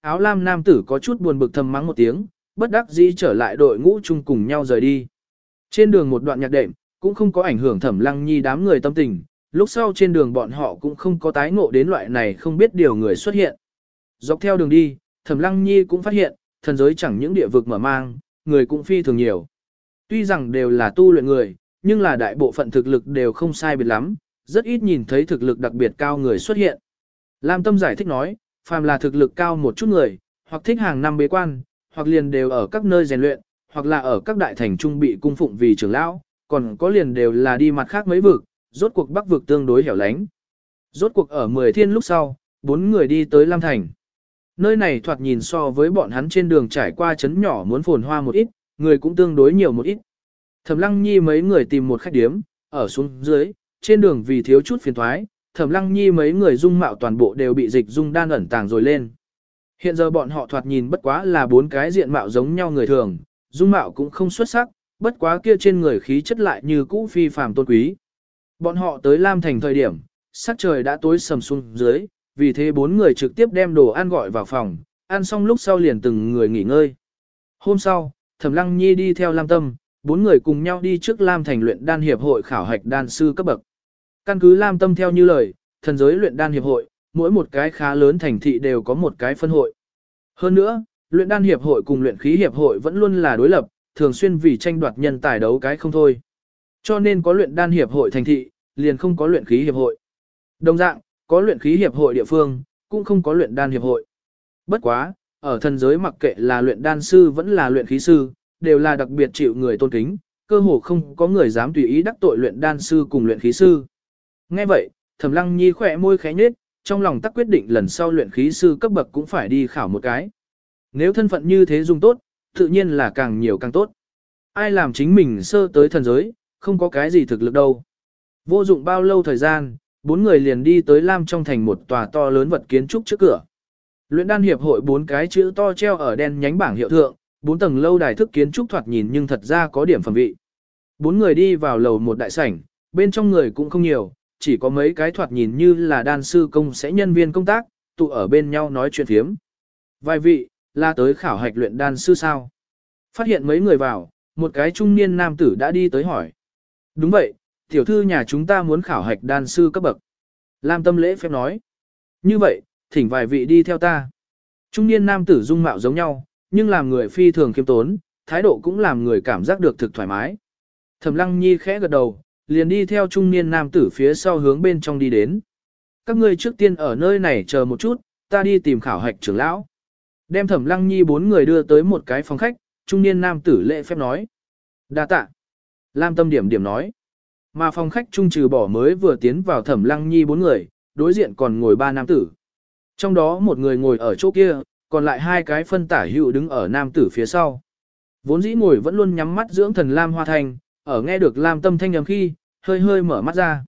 Áo lam nam tử có chút buồn bực thầm mắng một tiếng, bất đắc dĩ trở lại đội ngũ chung cùng nhau rời đi. Trên đường một đoạn nhạc đệm, cũng không có ảnh hưởng thẩm lăng nhi đám người tâm tình, lúc sau trên đường bọn họ cũng không có tái ngộ đến loại này không biết điều người xuất hiện. Dọc theo đường đi, thẩm lăng nhi cũng phát hiện, thần giới chẳng những địa vực mở mang, người cũng phi thường nhiều. Tuy rằng đều là tu luyện người, nhưng là đại bộ phận thực lực đều không sai biệt lắm, rất ít nhìn thấy thực lực đặc biệt cao người xuất hiện. Lam Tâm giải thích nói, phàm là thực lực cao một chút người, hoặc thích hàng năm bế quan, hoặc liền đều ở các nơi rèn luyện, hoặc là ở các đại thành trung bị cung phụng vì trưởng lão, còn có liền đều là đi mặt khác mấy vực, rốt cuộc bắc vực tương đối hẻo lánh. Rốt cuộc ở 10 thiên lúc sau, bốn người đi tới Lam Thành. Nơi này thoạt nhìn so với bọn hắn trên đường trải qua chấn nhỏ muốn phồn hoa một ít, người cũng tương đối nhiều một ít. Thẩm Lăng Nhi mấy người tìm một khách điếm, ở xuống dưới, trên đường vì thiếu chút phiền thoái, Thẩm Lăng Nhi mấy người dung mạo toàn bộ đều bị dịch dung đan ẩn tàng rồi lên. Hiện giờ bọn họ thoạt nhìn bất quá là bốn cái diện mạo giống nhau người thường, dung mạo cũng không xuất sắc, bất quá kia trên người khí chất lại như cũ phi phàm tôn quý. Bọn họ tới Lam Thành thời điểm, sắc trời đã tối sầm xuống dưới, vì thế bốn người trực tiếp đem đồ ăn gọi vào phòng, ăn xong lúc sau liền từng người nghỉ ngơi. Hôm sau, Thẩm Lăng Nhi đi theo Lam Tâm, bốn người cùng nhau đi trước Lam Thành luyện đan hiệp hội khảo hạch đan sư cấp bậc. Căn cứ Lam Tâm theo như lời, thần giới luyện đan hiệp hội, mỗi một cái khá lớn thành thị đều có một cái phân hội. Hơn nữa, luyện đan hiệp hội cùng luyện khí hiệp hội vẫn luôn là đối lập, thường xuyên vì tranh đoạt nhân tài đấu cái không thôi. Cho nên có luyện đan hiệp hội thành thị, liền không có luyện khí hiệp hội. Đồng dạng, có luyện khí hiệp hội địa phương, cũng không có luyện đan hiệp hội. Bất quá, ở thần giới mặc kệ là luyện đan sư vẫn là luyện khí sư, đều là đặc biệt chịu người tôn kính, cơ hồ không có người dám tùy ý đắc tội luyện đan sư cùng luyện khí sư. Nghe vậy, Thẩm Lăng Nhi khỏe môi khẽ nhếch, trong lòng tắc quyết định lần sau luyện khí sư cấp bậc cũng phải đi khảo một cái. Nếu thân phận như thế dùng tốt, tự nhiên là càng nhiều càng tốt. Ai làm chính mình sơ tới thần giới, không có cái gì thực lực đâu. Vô dụng bao lâu thời gian, bốn người liền đi tới Lam trong thành một tòa to lớn vật kiến trúc trước cửa. Luyện đan hiệp hội bốn cái chữ to treo ở đen nhánh bảng hiệu thượng, bốn tầng lâu đài thức kiến trúc thoạt nhìn nhưng thật ra có điểm phẩm vị. Bốn người đi vào lầu một đại sảnh, bên trong người cũng không nhiều, chỉ có mấy cái thoạt nhìn như là đan sư công sẽ nhân viên công tác, tụ ở bên nhau nói chuyện phiếm. Vài vị, là tới khảo hạch luyện đan sư sao? Phát hiện mấy người vào, một cái trung niên nam tử đã đi tới hỏi. Đúng vậy, tiểu thư nhà chúng ta muốn khảo hạch đan sư cấp bậc. Lam tâm lễ phép nói. Như vậy, thỉnh vài vị đi theo ta. Trung niên nam tử dung mạo giống nhau, nhưng làm người phi thường khiêm tốn, thái độ cũng làm người cảm giác được thực thoải mái. Thẩm lăng nhi khẽ gật đầu, liền đi theo trung niên nam tử phía sau hướng bên trong đi đến. Các ngươi trước tiên ở nơi này chờ một chút, ta đi tìm khảo hạch trưởng lão. Đem thẩm lăng nhi bốn người đưa tới một cái phòng khách, trung niên nam tử lễ phép nói. đa tạ. Lam tâm điểm điểm nói. Mà phòng khách trung trừ bỏ mới vừa tiến vào thẩm lăng nhi bốn người, đối diện còn ngồi ba nam tử. Trong đó một người ngồi ở chỗ kia, còn lại hai cái phân tả hữu đứng ở nam tử phía sau. Vốn dĩ ngồi vẫn luôn nhắm mắt dưỡng thần Lam Hoa Thành, ở nghe được Lam Tâm thanh âm khi, hơi hơi mở mắt ra.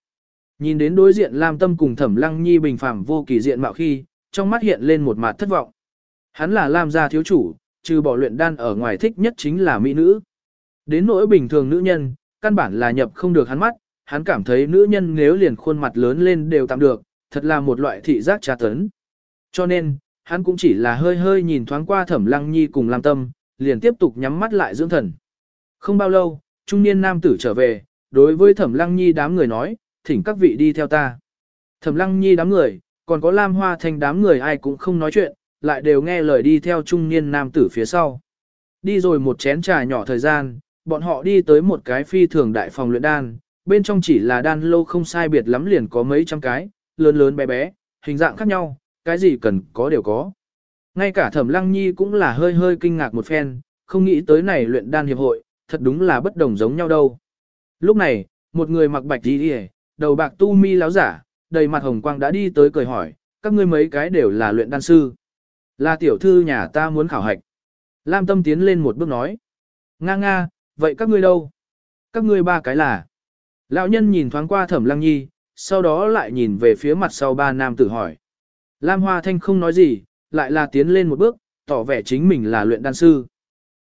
Nhìn đến đối diện Lam Tâm cùng Thẩm Lăng Nhi bình phẳng vô kỳ diện mạo khi, trong mắt hiện lên một mặt thất vọng. Hắn là Lam gia thiếu chủ, trừ bỏ luyện đan ở ngoài thích nhất chính là mỹ nữ. Đến nỗi bình thường nữ nhân, căn bản là nhập không được hắn mắt, hắn cảm thấy nữ nhân nếu liền khuôn mặt lớn lên đều tạm được, thật là một loại thị giác tra tấn. Cho nên, hắn cũng chỉ là hơi hơi nhìn thoáng qua Thẩm Lăng Nhi cùng Lam Tâm, liền tiếp tục nhắm mắt lại dưỡng thần. Không bao lâu, trung niên nam tử trở về, đối với Thẩm Lăng Nhi đám người nói, thỉnh các vị đi theo ta. Thẩm Lăng Nhi đám người, còn có Lam Hoa Thanh đám người ai cũng không nói chuyện, lại đều nghe lời đi theo trung niên nam tử phía sau. Đi rồi một chén trà nhỏ thời gian, bọn họ đi tới một cái phi thường đại phòng luyện đan, bên trong chỉ là đan lô không sai biệt lắm liền có mấy trăm cái, lớn lớn bé bé, hình dạng khác nhau, cái gì cần có đều có. Ngay cả Thẩm Lăng Nhi cũng là hơi hơi kinh ngạc một phen, không nghĩ tới này luyện đan hiệp hội, thật đúng là bất đồng giống nhau đâu. Lúc này, một người mặc bạch đi đi, đầu bạc tu mi láo giả, đầy mặt hồng quang đã đi tới cười hỏi, các ngươi mấy cái đều là luyện đan sư. Là tiểu thư nhà ta muốn khảo hạch. Lam Tâm tiến lên một bước nói. Nga nga, vậy các ngươi đâu? Các ngươi ba cái là. Lão nhân nhìn thoáng qua thẩm lăng nhi, sau đó lại nhìn về phía mặt sau ba nam tử hỏi. Lam Hoa Thanh không nói gì, lại là tiến lên một bước, tỏ vẻ chính mình là luyện đan sư.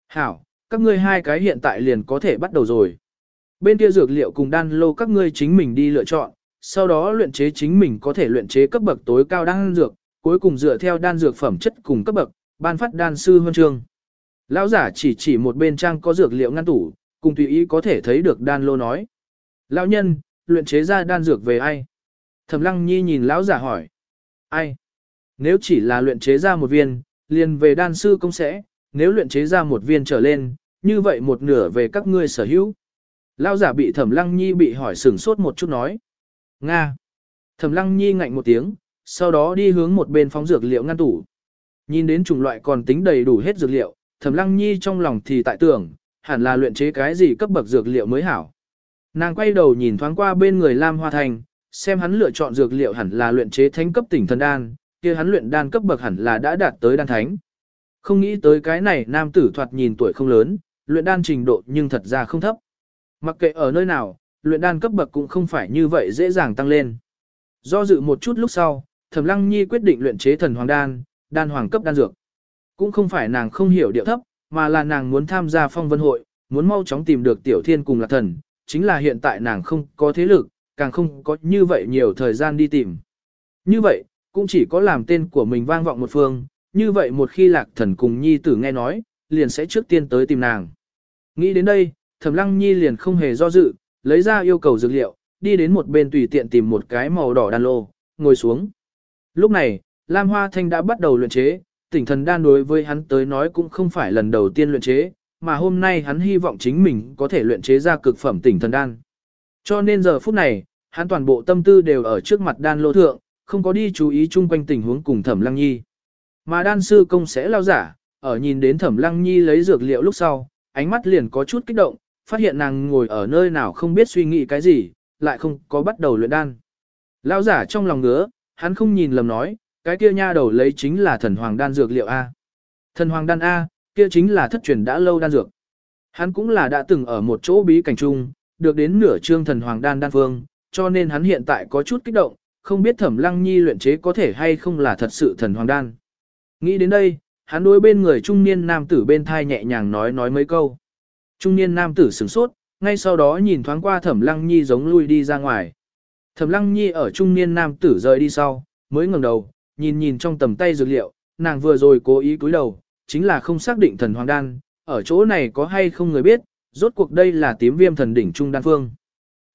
Hảo, các ngươi hai cái hiện tại liền có thể bắt đầu rồi. Bên kia dược liệu cùng đan lô các ngươi chính mình đi lựa chọn, sau đó luyện chế chính mình có thể luyện chế cấp bậc tối cao đan dược, cuối cùng dựa theo đan dược phẩm chất cùng cấp bậc, ban phát đan sư huân chương. Lão giả chỉ chỉ một bên trang có dược liệu ngăn tủ, cùng tùy ý có thể thấy được đan lô nói. Lão nhân, luyện chế ra đan dược về ai? Thẩm Lăng Nhi nhìn lão giả hỏi. Ai? Nếu chỉ là luyện chế ra một viên, liền về đan sư công sẽ, nếu luyện chế ra một viên trở lên, như vậy một nửa về các ngươi sở hữu. Lão giả bị Thẩm Lăng Nhi bị hỏi sửng sốt một chút nói. Nga. Thẩm Lăng Nhi ngạnh một tiếng, sau đó đi hướng một bên phóng dược liệu ngăn tủ. Nhìn đến chủng loại còn tính đầy đủ hết dược liệu, Thẩm Lăng Nhi trong lòng thì tại tưởng, hẳn là luyện chế cái gì cấp bậc dược liệu mới hảo. Nàng quay đầu nhìn thoáng qua bên người Lam Hoa Thành, xem hắn lựa chọn dược liệu hẳn là luyện chế thánh cấp tỉnh thần đan, kia hắn luyện đan cấp bậc hẳn là đã đạt tới đan thánh. Không nghĩ tới cái này nam tử thoạt nhìn tuổi không lớn, luyện đan trình độ nhưng thật ra không thấp. Mặc kệ ở nơi nào, luyện đan cấp bậc cũng không phải như vậy dễ dàng tăng lên. Do dự một chút lúc sau, Thẩm Lăng Nhi quyết định luyện chế thần hoàng đan, đan hoàng cấp đan dược. Cũng không phải nàng không hiểu điệu thấp, mà là nàng muốn tham gia phong vân hội, muốn mau chóng tìm được tiểu thiên cùng là thần, chính là hiện tại nàng không có thế lực, càng không có như vậy nhiều thời gian đi tìm. Như vậy, cũng chỉ có làm tên của mình vang vọng một phương, như vậy một khi lạc thần cùng nhi tử nghe nói, liền sẽ trước tiên tới tìm nàng. Nghĩ đến đây, thẩm lăng nhi liền không hề do dự, lấy ra yêu cầu dược liệu, đi đến một bên tùy tiện tìm một cái màu đỏ đan lô, ngồi xuống. Lúc này, Lam Hoa Thanh đã bắt đầu luyện chế, tỉnh thần đan đối với hắn tới nói cũng không phải lần đầu tiên luyện chế, mà hôm nay hắn hy vọng chính mình có thể luyện chế ra cực phẩm tỉnh thần đan. Cho nên giờ phút này, hắn toàn bộ tâm tư đều ở trước mặt đan lô thượng, không có đi chú ý chung quanh tình huống cùng thẩm lăng nhi. Mà đan sư công sẽ lao giả, ở nhìn đến thẩm lăng nhi lấy dược liệu lúc sau, ánh mắt liền có chút kích động, phát hiện nàng ngồi ở nơi nào không biết suy nghĩ cái gì, lại không có bắt đầu luyện đan. Lão giả trong lòng ngứa, hắn không nhìn lầm nói, cái kia nha đầu lấy chính là thần hoàng đan dược liệu A. Thần hoàng đan A, kia chính là thất truyền đã lâu đan dược. Hắn cũng là đã từng ở một chỗ bí cảnh chung, được đến nửa trương thần hoàng đan đan phương, cho nên hắn hiện tại có chút kích động, không biết thẩm lăng nhi luyện chế có thể hay không là thật sự thần hoàng đan. Nghĩ đến đây, hắn đối bên người trung niên nam tử bên thai nhẹ nhàng nói nói mấy câu. Trung niên nam tử sửng sốt, ngay sau đó nhìn thoáng qua thẩm lăng nhi giống lui đi ra ngoài. Thẩm lăng nhi ở trung niên nam tử rời đi sau, mới ngẩng đầu, nhìn nhìn trong tầm tay dược liệu, nàng vừa rồi cố ý cúi đầu, chính là không xác định thần hoàng đan, ở chỗ này có hay không người biết, rốt cuộc đây là tím viêm thần đỉnh trung đan phương.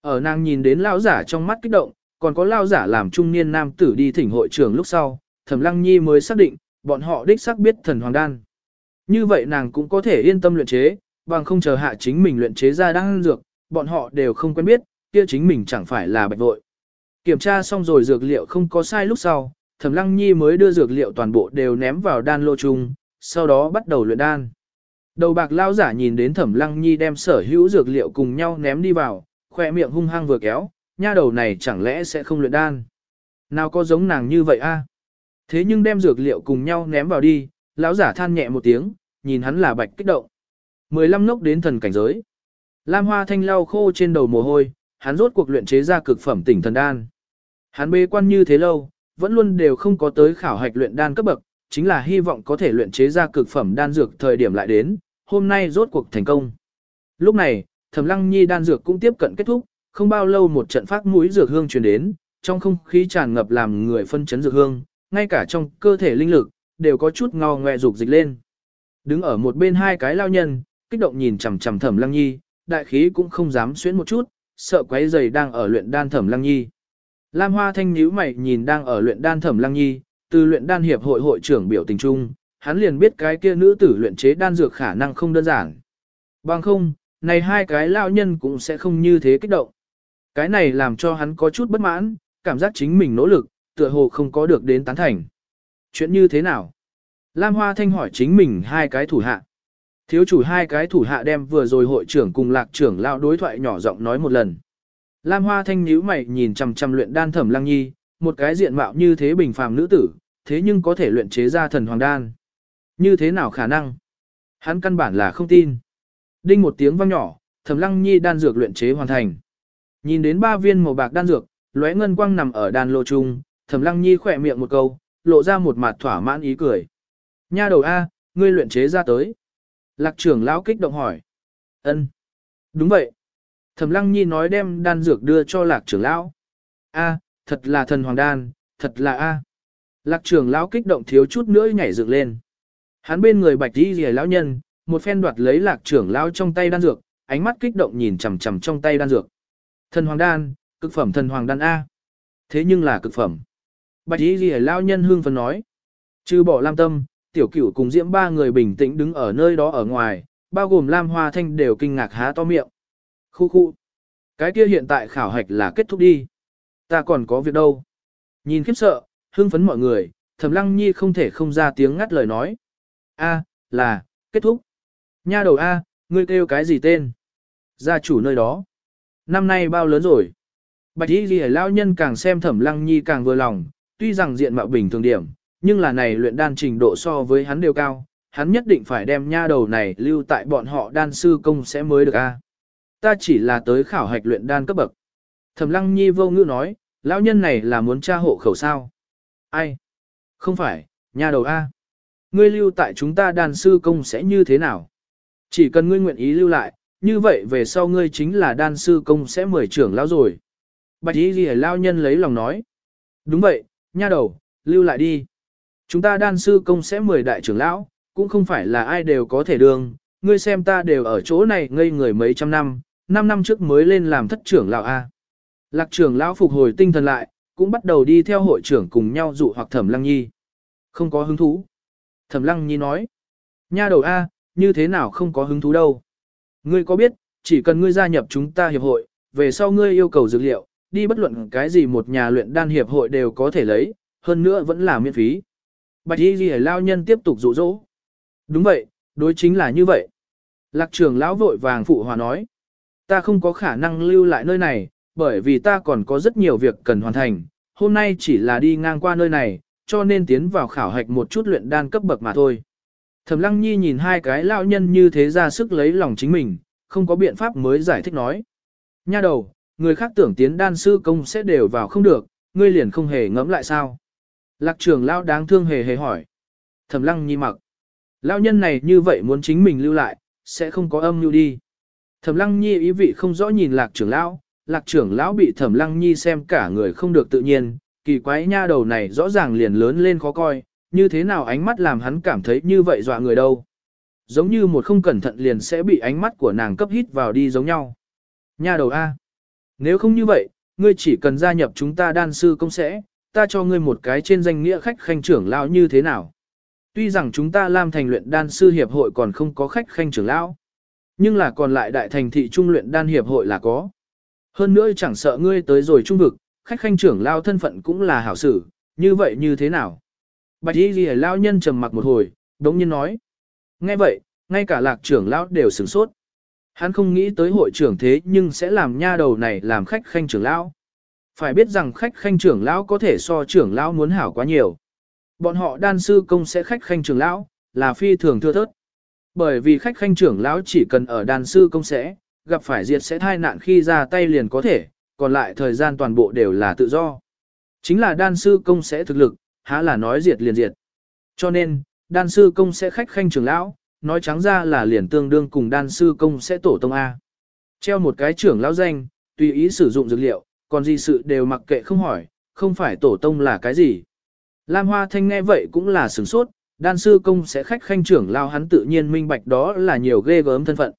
Ở nàng nhìn đến lão giả trong mắt kích động, còn có lão giả làm trung niên nam tử đi thỉnh hội trưởng lúc sau, Thẩm Lăng Nhi mới xác định, bọn họ đích xác biết thần hoàng đan. Như vậy nàng cũng có thể yên tâm luyện chế, bằng không chờ hạ chính mình luyện chế ra đan dược, bọn họ đều không quen biết, kia chính mình chẳng phải là bạch vội. Kiểm tra xong rồi dược liệu không có sai lúc sau, Thẩm Lăng Nhi mới đưa dược liệu toàn bộ đều ném vào đan lô chung, sau đó bắt đầu luyện đan. Đầu bạc lao giả nhìn đến Thẩm Lăng Nhi đem sở hữu dược liệu cùng nhau ném đi vào, khoe miệng hung hăng vừa kéo, nha đầu này chẳng lẽ sẽ không luyện đan. Nào có giống nàng như vậy a? Thế nhưng đem dược liệu cùng nhau ném vào đi, lão giả than nhẹ một tiếng, nhìn hắn là bạch kích động. 15 nốc đến thần cảnh giới. Lam Hoa Thanh lau khô trên đầu mồ hôi, hắn rốt cuộc luyện chế ra cực phẩm tỉnh thần đan. Hắn bế quan như thế lâu, vẫn luôn đều không có tới khảo hạch luyện đan cấp bậc, chính là hy vọng có thể luyện chế ra cực phẩm đan dược thời điểm lại đến, hôm nay rốt cuộc thành công. Lúc này, Thẩm Lăng Nhi đan dược cũng tiếp cận kết thúc, không bao lâu một trận phát mũi dược hương truyền đến, trong không khí tràn ngập làm người phân chấn dược hương, ngay cả trong cơ thể linh lực đều có chút ngao ngoe dục dịch lên. Đứng ở một bên hai cái lao nhân, kích động nhìn chằm chằm Thẩm Lăng Nhi, đại khí cũng không dám xuyến một chút, sợ quấy giày đang ở luyện đan Thẩm Lăng Nhi. Lam Hoa Thanh nhíu mày nhìn đang ở luyện đan Thẩm Lăng Nhi, từ luyện đan hiệp hội hội trưởng biểu tình trung, hắn liền biết cái kia nữ tử luyện chế đan dược khả năng không đơn giản. Bằng không, này hai cái lao nhân cũng sẽ không như thế kích động. Cái này làm cho hắn có chút bất mãn, cảm giác chính mình nỗ lực, tựa hồ không có được đến tán thành. Chuyện như thế nào? Lam Hoa Thanh hỏi chính mình hai cái thủ hạ. Thiếu chủ hai cái thủ hạ đem vừa rồi hội trưởng cùng lạc trưởng lao đối thoại nhỏ giọng nói một lần. Lam Hoa Thanh nhíu mày nhìn chằm chằm luyện đan thẩm lăng nhi, một cái diện mạo như thế bình phàm nữ tử, thế nhưng có thể luyện chế ra thần hoàng đan. Như thế nào khả năng? Hắn căn bản là không tin. Đinh một tiếng vang nhỏ, thẩm lăng nhi đan dược luyện chế hoàn thành. Nhìn đến ba viên màu bạc đan dược, lóe ngân quang nằm ở đan lô trung, thẩm lăng nhi khỏe miệng một câu, lộ ra một mặt thỏa mãn ý cười. Nha đầu A, ngươi luyện chế ra tới. Lạc trưởng lão kích động hỏi. ân Đúng vậy. Thẩm lăng nhi nói đem đan dược đưa cho lạc trưởng lão. A, thật là thần hoàng đan, thật là A. Lạc trưởng lão kích động thiếu chút nữa nhảy dựng lên. Hắn bên người bạch đi rìa lão nhân, một phen đoạt lấy lạc trưởng lão trong tay đan dược, ánh mắt kích động nhìn chằm chằm trong tay đan dược. Thần hoàng đan, cực phẩm thần hoàng đan A. Thế nhưng là cực phẩm. Bạch Y rìa lão nhân hương phấn nói. Trừ bỏ lam tâm, tiểu cửu cùng diễm ba người bình tĩnh đứng ở nơi đó ở ngoài, bao gồm lam hoa thanh đều kinh ngạc há to miệng. Khu khu. Cái kia hiện tại khảo hạch là kết thúc đi. Ta còn có việc đâu. Nhìn khiếp sợ, hưng phấn mọi người, Thẩm Lăng Nhi không thể không ra tiếng ngắt lời nói. A, là, kết thúc. Nha đầu A, ngươi kêu cái gì tên? Gia chủ nơi đó. Năm nay bao lớn rồi? Bạch Y Lìa lao nhân càng xem Thẩm Lăng Nhi càng vừa lòng, tuy rằng diện mạo bình thường điểm, nhưng là này luyện đan trình độ so với hắn đều cao, hắn nhất định phải đem nha đầu này lưu tại bọn họ đan sư công sẽ mới được a. Ta chỉ là tới khảo hạch luyện đan cấp bậc. Thẩm Lăng Nhi vô ngữ nói, lão nhân này là muốn tra hộ khẩu sao? Ai? Không phải, nha đầu A. Ngươi lưu tại chúng ta đan sư công sẽ như thế nào? Chỉ cần ngươi nguyện ý lưu lại, như vậy về sau ngươi chính là đan sư công sẽ mời trưởng lão rồi. Bạch Y ghi lão nhân lấy lòng nói. Đúng vậy, nha đầu, lưu lại đi. Chúng ta đan sư công sẽ mời đại trưởng lão, cũng không phải là ai đều có thể đường. Ngươi xem ta đều ở chỗ này ngây người mấy trăm năm, năm năm trước mới lên làm thất trưởng lão A. Lạc trưởng lão phục hồi tinh thần lại, cũng bắt đầu đi theo hội trưởng cùng nhau dụ hoặc thẩm lăng nhi. Không có hứng thú. Thẩm lăng nhi nói. Nha đầu A, như thế nào không có hứng thú đâu. Ngươi có biết, chỉ cần ngươi gia nhập chúng ta hiệp hội, về sau ngươi yêu cầu dược liệu, đi bất luận cái gì một nhà luyện đan hiệp hội đều có thể lấy, hơn nữa vẫn là miễn phí. Bạch y ghi lao nhân tiếp tục dụ dỗ. Đúng vậy, đối chính là như vậy. Lạc trưởng lão vội vàng phụ hòa nói. Ta không có khả năng lưu lại nơi này, bởi vì ta còn có rất nhiều việc cần hoàn thành, hôm nay chỉ là đi ngang qua nơi này, cho nên tiến vào khảo hạch một chút luyện đan cấp bậc mà thôi. Thẩm Lăng Nhi nhìn hai cái lão nhân như thế ra sức lấy lòng chính mình, không có biện pháp mới giải thích nói. Nha đầu, người khác tưởng tiến đan sư công sẽ đều vào không được, ngươi liền không hề ngẫm lại sao. Lạc trưởng lão đáng thương hề hề hỏi. Thẩm Lăng Nhi mặc. Lão nhân này như vậy muốn chính mình lưu lại, sẽ không có âm mưu đi. Thẩm Lăng Nhi ý vị không rõ nhìn Lạc trưởng lão, lạc trưởng lão bị thẩm lăng nhi xem cả người không được tự nhiên, kỳ quái nha đầu này rõ ràng liền lớn lên khó coi, như thế nào ánh mắt làm hắn cảm thấy như vậy dọa người đâu. Giống như một không cẩn thận liền sẽ bị ánh mắt của nàng cấp hít vào đi giống nhau. Nha đầu A. Nếu không như vậy, ngươi chỉ cần gia nhập chúng ta đan sư công sẽ, ta cho ngươi một cái trên danh nghĩa khách khanh trưởng lão như thế nào. Tuy rằng chúng ta lam thành luyện đan sư hiệp hội còn không có khách khanh trưởng lão, nhưng là còn lại đại thành thị trung luyện đan hiệp hội là có. Hơn nữa chẳng sợ ngươi tới rồi trung vực, khách khanh trưởng lao thân phận cũng là hảo sử, như vậy như thế nào? Bạch y ghi lao nhân trầm mặc một hồi, đống nhiên nói. Nghe vậy, ngay cả lạc trưởng lão đều sửng sốt. Hắn không nghĩ tới hội trưởng thế nhưng sẽ làm nha đầu này làm khách khanh trưởng lão. Phải biết rằng khách khanh trưởng lão có thể so trưởng lão muốn hảo quá nhiều. Bọn họ đan sư công sẽ khách khanh trưởng lão, là phi thường thưa thớt. Bởi vì khách khanh trưởng lão chỉ cần ở đan sư công sẽ, gặp phải diệt sẽ thai nạn khi ra tay liền có thể, còn lại thời gian toàn bộ đều là tự do. Chính là đan sư công sẽ thực lực, há là nói diệt liền diệt. Cho nên, đan sư công sẽ khách khanh trưởng lão, nói trắng ra là liền tương đương cùng đan sư công sẽ tổ tông A. Treo một cái trưởng lão danh, tùy ý sử dụng dược liệu, còn gì sự đều mặc kệ không hỏi, không phải tổ tông là cái gì. Lam Hoa Thanh nghe vậy cũng là sửng sốt, đan sư công sẽ khách khanh trưởng lao hắn tự nhiên minh bạch đó là nhiều ghê gớm thân phận.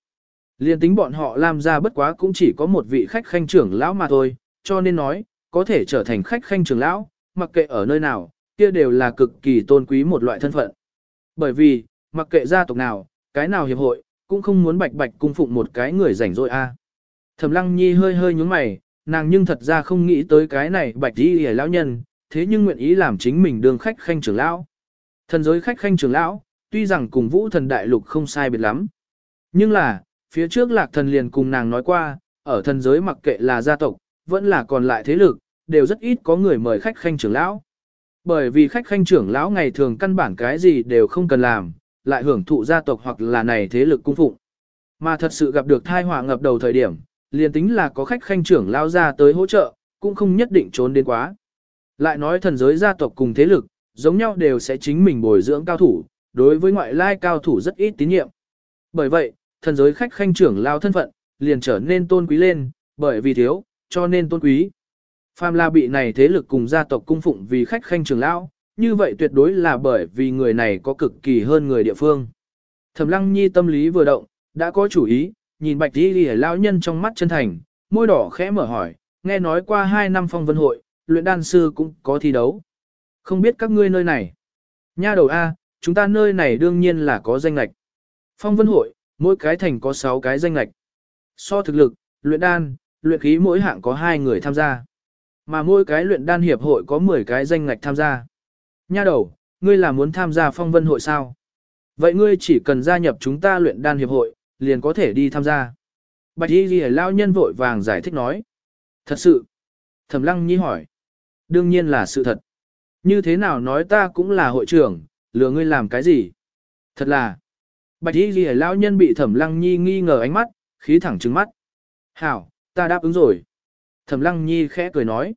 Liên tính bọn họ làm ra bất quá cũng chỉ có một vị khách khanh trưởng lão mà thôi, cho nên nói, có thể trở thành khách khanh trưởng lão, mặc kệ ở nơi nào, kia đều là cực kỳ tôn quý một loại thân phận. Bởi vì, mặc kệ gia tộc nào, cái nào hiệp hội, cũng không muốn bạch bạch cung phụng một cái người rảnh rỗi a. Thẩm Lăng Nhi hơi hơi nhướng mày, nàng nhưng thật ra không nghĩ tới cái này bạch đi hề lão nhân, thế nhưng nguyện ý làm chính mình đương khách khanh trưởng lão. Thần giới khách khanh trưởng lão, tuy rằng cùng vũ thần đại lục không sai biệt lắm. Nhưng là, phía trước lạc thần liền cùng nàng nói qua, ở thần giới mặc kệ là gia tộc, vẫn là còn lại thế lực, đều rất ít có người mời khách khanh trưởng lão. Bởi vì khách khanh trưởng lão ngày thường căn bản cái gì đều không cần làm, lại hưởng thụ gia tộc hoặc là này thế lực cung phụng. Mà thật sự gặp được thai họa ngập đầu thời điểm, liền tính là có khách khanh trưởng lão ra tới hỗ trợ, cũng không nhất định trốn đến quá. Lại nói thần giới gia tộc cùng thế lực, giống nhau đều sẽ chính mình bồi dưỡng cao thủ, đối với ngoại lai cao thủ rất ít tín nhiệm. Bởi vậy, thần giới khách khanh trưởng lao thân phận, liền trở nên tôn quý lên, bởi vì thiếu, cho nên tôn quý. Phàm là bị này thế lực cùng gia tộc cung phụng vì khách khanh trưởng lão, như vậy tuyệt đối là bởi vì người này có cực kỳ hơn người địa phương. Thẩm Lăng Nhi tâm lý vừa động, đã có chủ ý, nhìn Bạch Y Liễu lão nhân trong mắt chân thành, môi đỏ khẽ mở hỏi, nghe nói qua 2 năm phong vân hội, luyện đan sư cũng có thi đấu. Không biết các ngươi nơi này. Nha đầu A, chúng ta nơi này đương nhiên là có danh lạch. Phong vân hội, mỗi cái thành có 6 cái danh lạch. So thực lực, luyện đan, luyện khí mỗi hạng có 2 người tham gia. Mà mỗi cái luyện đan hiệp hội có 10 cái danh ngạch tham gia. Nha đầu, ngươi là muốn tham gia phong vân hội sao? Vậy ngươi chỉ cần gia nhập chúng ta luyện đan hiệp hội, liền có thể đi tham gia. Bạch Y Ghi lao nhân vội vàng giải thích nói. Thật sự. Thẩm Lăng Nhi hỏi. Đương nhiên là sự thật. Như thế nào nói ta cũng là hội trưởng, lừa ngươi làm cái gì? Thật là. Bạch Y Ghi lao nhân bị Thẩm Lăng Nhi nghi ngờ ánh mắt, khí thẳng trừng mắt. Hảo, ta đáp ứng rồi. Thẩm Lăng Nhi khẽ cười nói.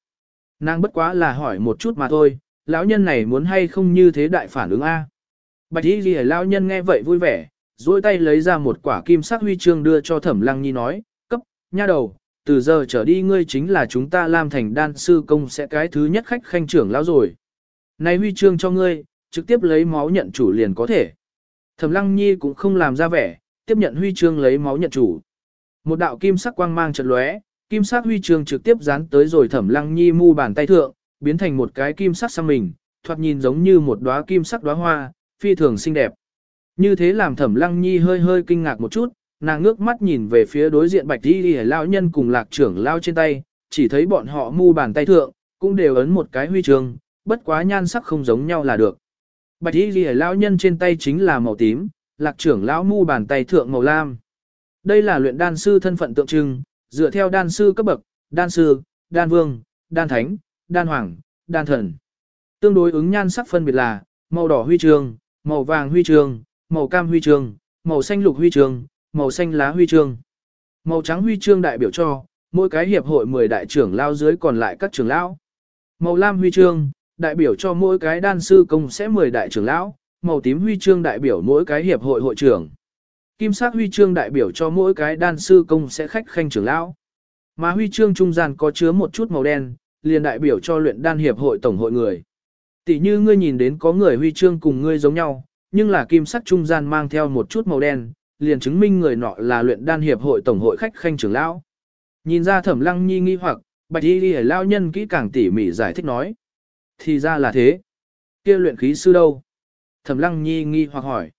Nàng bất quá là hỏi một chút mà thôi, lão nhân này muốn hay không như thế đại phản ứng A. Bạch Y Ghi lão nhân nghe vậy vui vẻ, duỗi tay lấy ra một quả kim sắc huy chương đưa cho Thẩm Lăng Nhi nói, cấp, nha đầu, từ giờ trở đi ngươi chính là chúng ta làm thành đan sư công sẽ cái thứ nhất khách khanh trưởng lão rồi. Này huy chương cho ngươi, trực tiếp lấy máu nhận chủ liền có thể. Thẩm Lăng Nhi cũng không làm ra vẻ, tiếp nhận huy chương lấy máu nhận chủ. Một đạo kim sắc quang mang chợt lóe, kim sắc huy chương trực tiếp dán tới rồi Thẩm Lăng Nhi mu bàn tay thượng, biến thành một cái kim sắc sang mình, thoạt nhìn giống như một đóa kim sắc đóa hoa, phi thường xinh đẹp. Như thế làm Thẩm Lăng Nhi hơi hơi kinh ngạc một chút, nàng ngước mắt nhìn về phía đối diện Bạch Y lìa lão nhân cùng Lạc trưởng lao trên tay, chỉ thấy bọn họ mu bàn tay thượng, cũng đều ấn một cái huy chương, bất quá nhan sắc không giống nhau là được. Bạch Y lìa lão nhân trên tay chính là màu tím, Lạc trưởng lão mu bàn tay thượng màu lam. Đây là luyện đan sư thân phận tượng trưng, dựa theo đan sư cấp bậc, đan sư, đan vương, đan thánh, đan hoàng, đan thần. Tương đối ứng nhan sắc phân biệt là màu đỏ huy chương, màu vàng huy chương, màu cam huy chương, màu xanh lục huy chương, màu xanh lá huy chương. Màu trắng huy chương đại biểu cho mỗi cái hiệp hội 10 đại trưởng lao dưới còn lại các trưởng lão. Màu lam huy chương đại biểu cho mỗi cái đan sư công sẽ 10 đại trưởng lão, màu tím huy chương đại biểu mỗi cái hiệp hội hội trưởng. Kim sắc huy chương đại biểu cho mỗi cái đan sư công sẽ khách khanh trưởng lão. Mà huy chương trung gian có chứa một chút màu đen, liền đại biểu cho luyện đan hiệp hội tổng hội người. Tỷ như ngươi nhìn đến có người huy chương cùng ngươi giống nhau, nhưng là kim sắc trung gian mang theo một chút màu đen, liền chứng minh người nọ là luyện đan hiệp hội tổng hội khách khanh trưởng lão. Nhìn ra Thẩm Lăng Nhi nghi hoặc, Bạch Y Liễu lão nhân kỹ càng tỉ mỉ giải thích nói: "Thì ra là thế. Kia luyện khí sư đâu?" Thẩm Lăng Nhi nghi hoặc hỏi.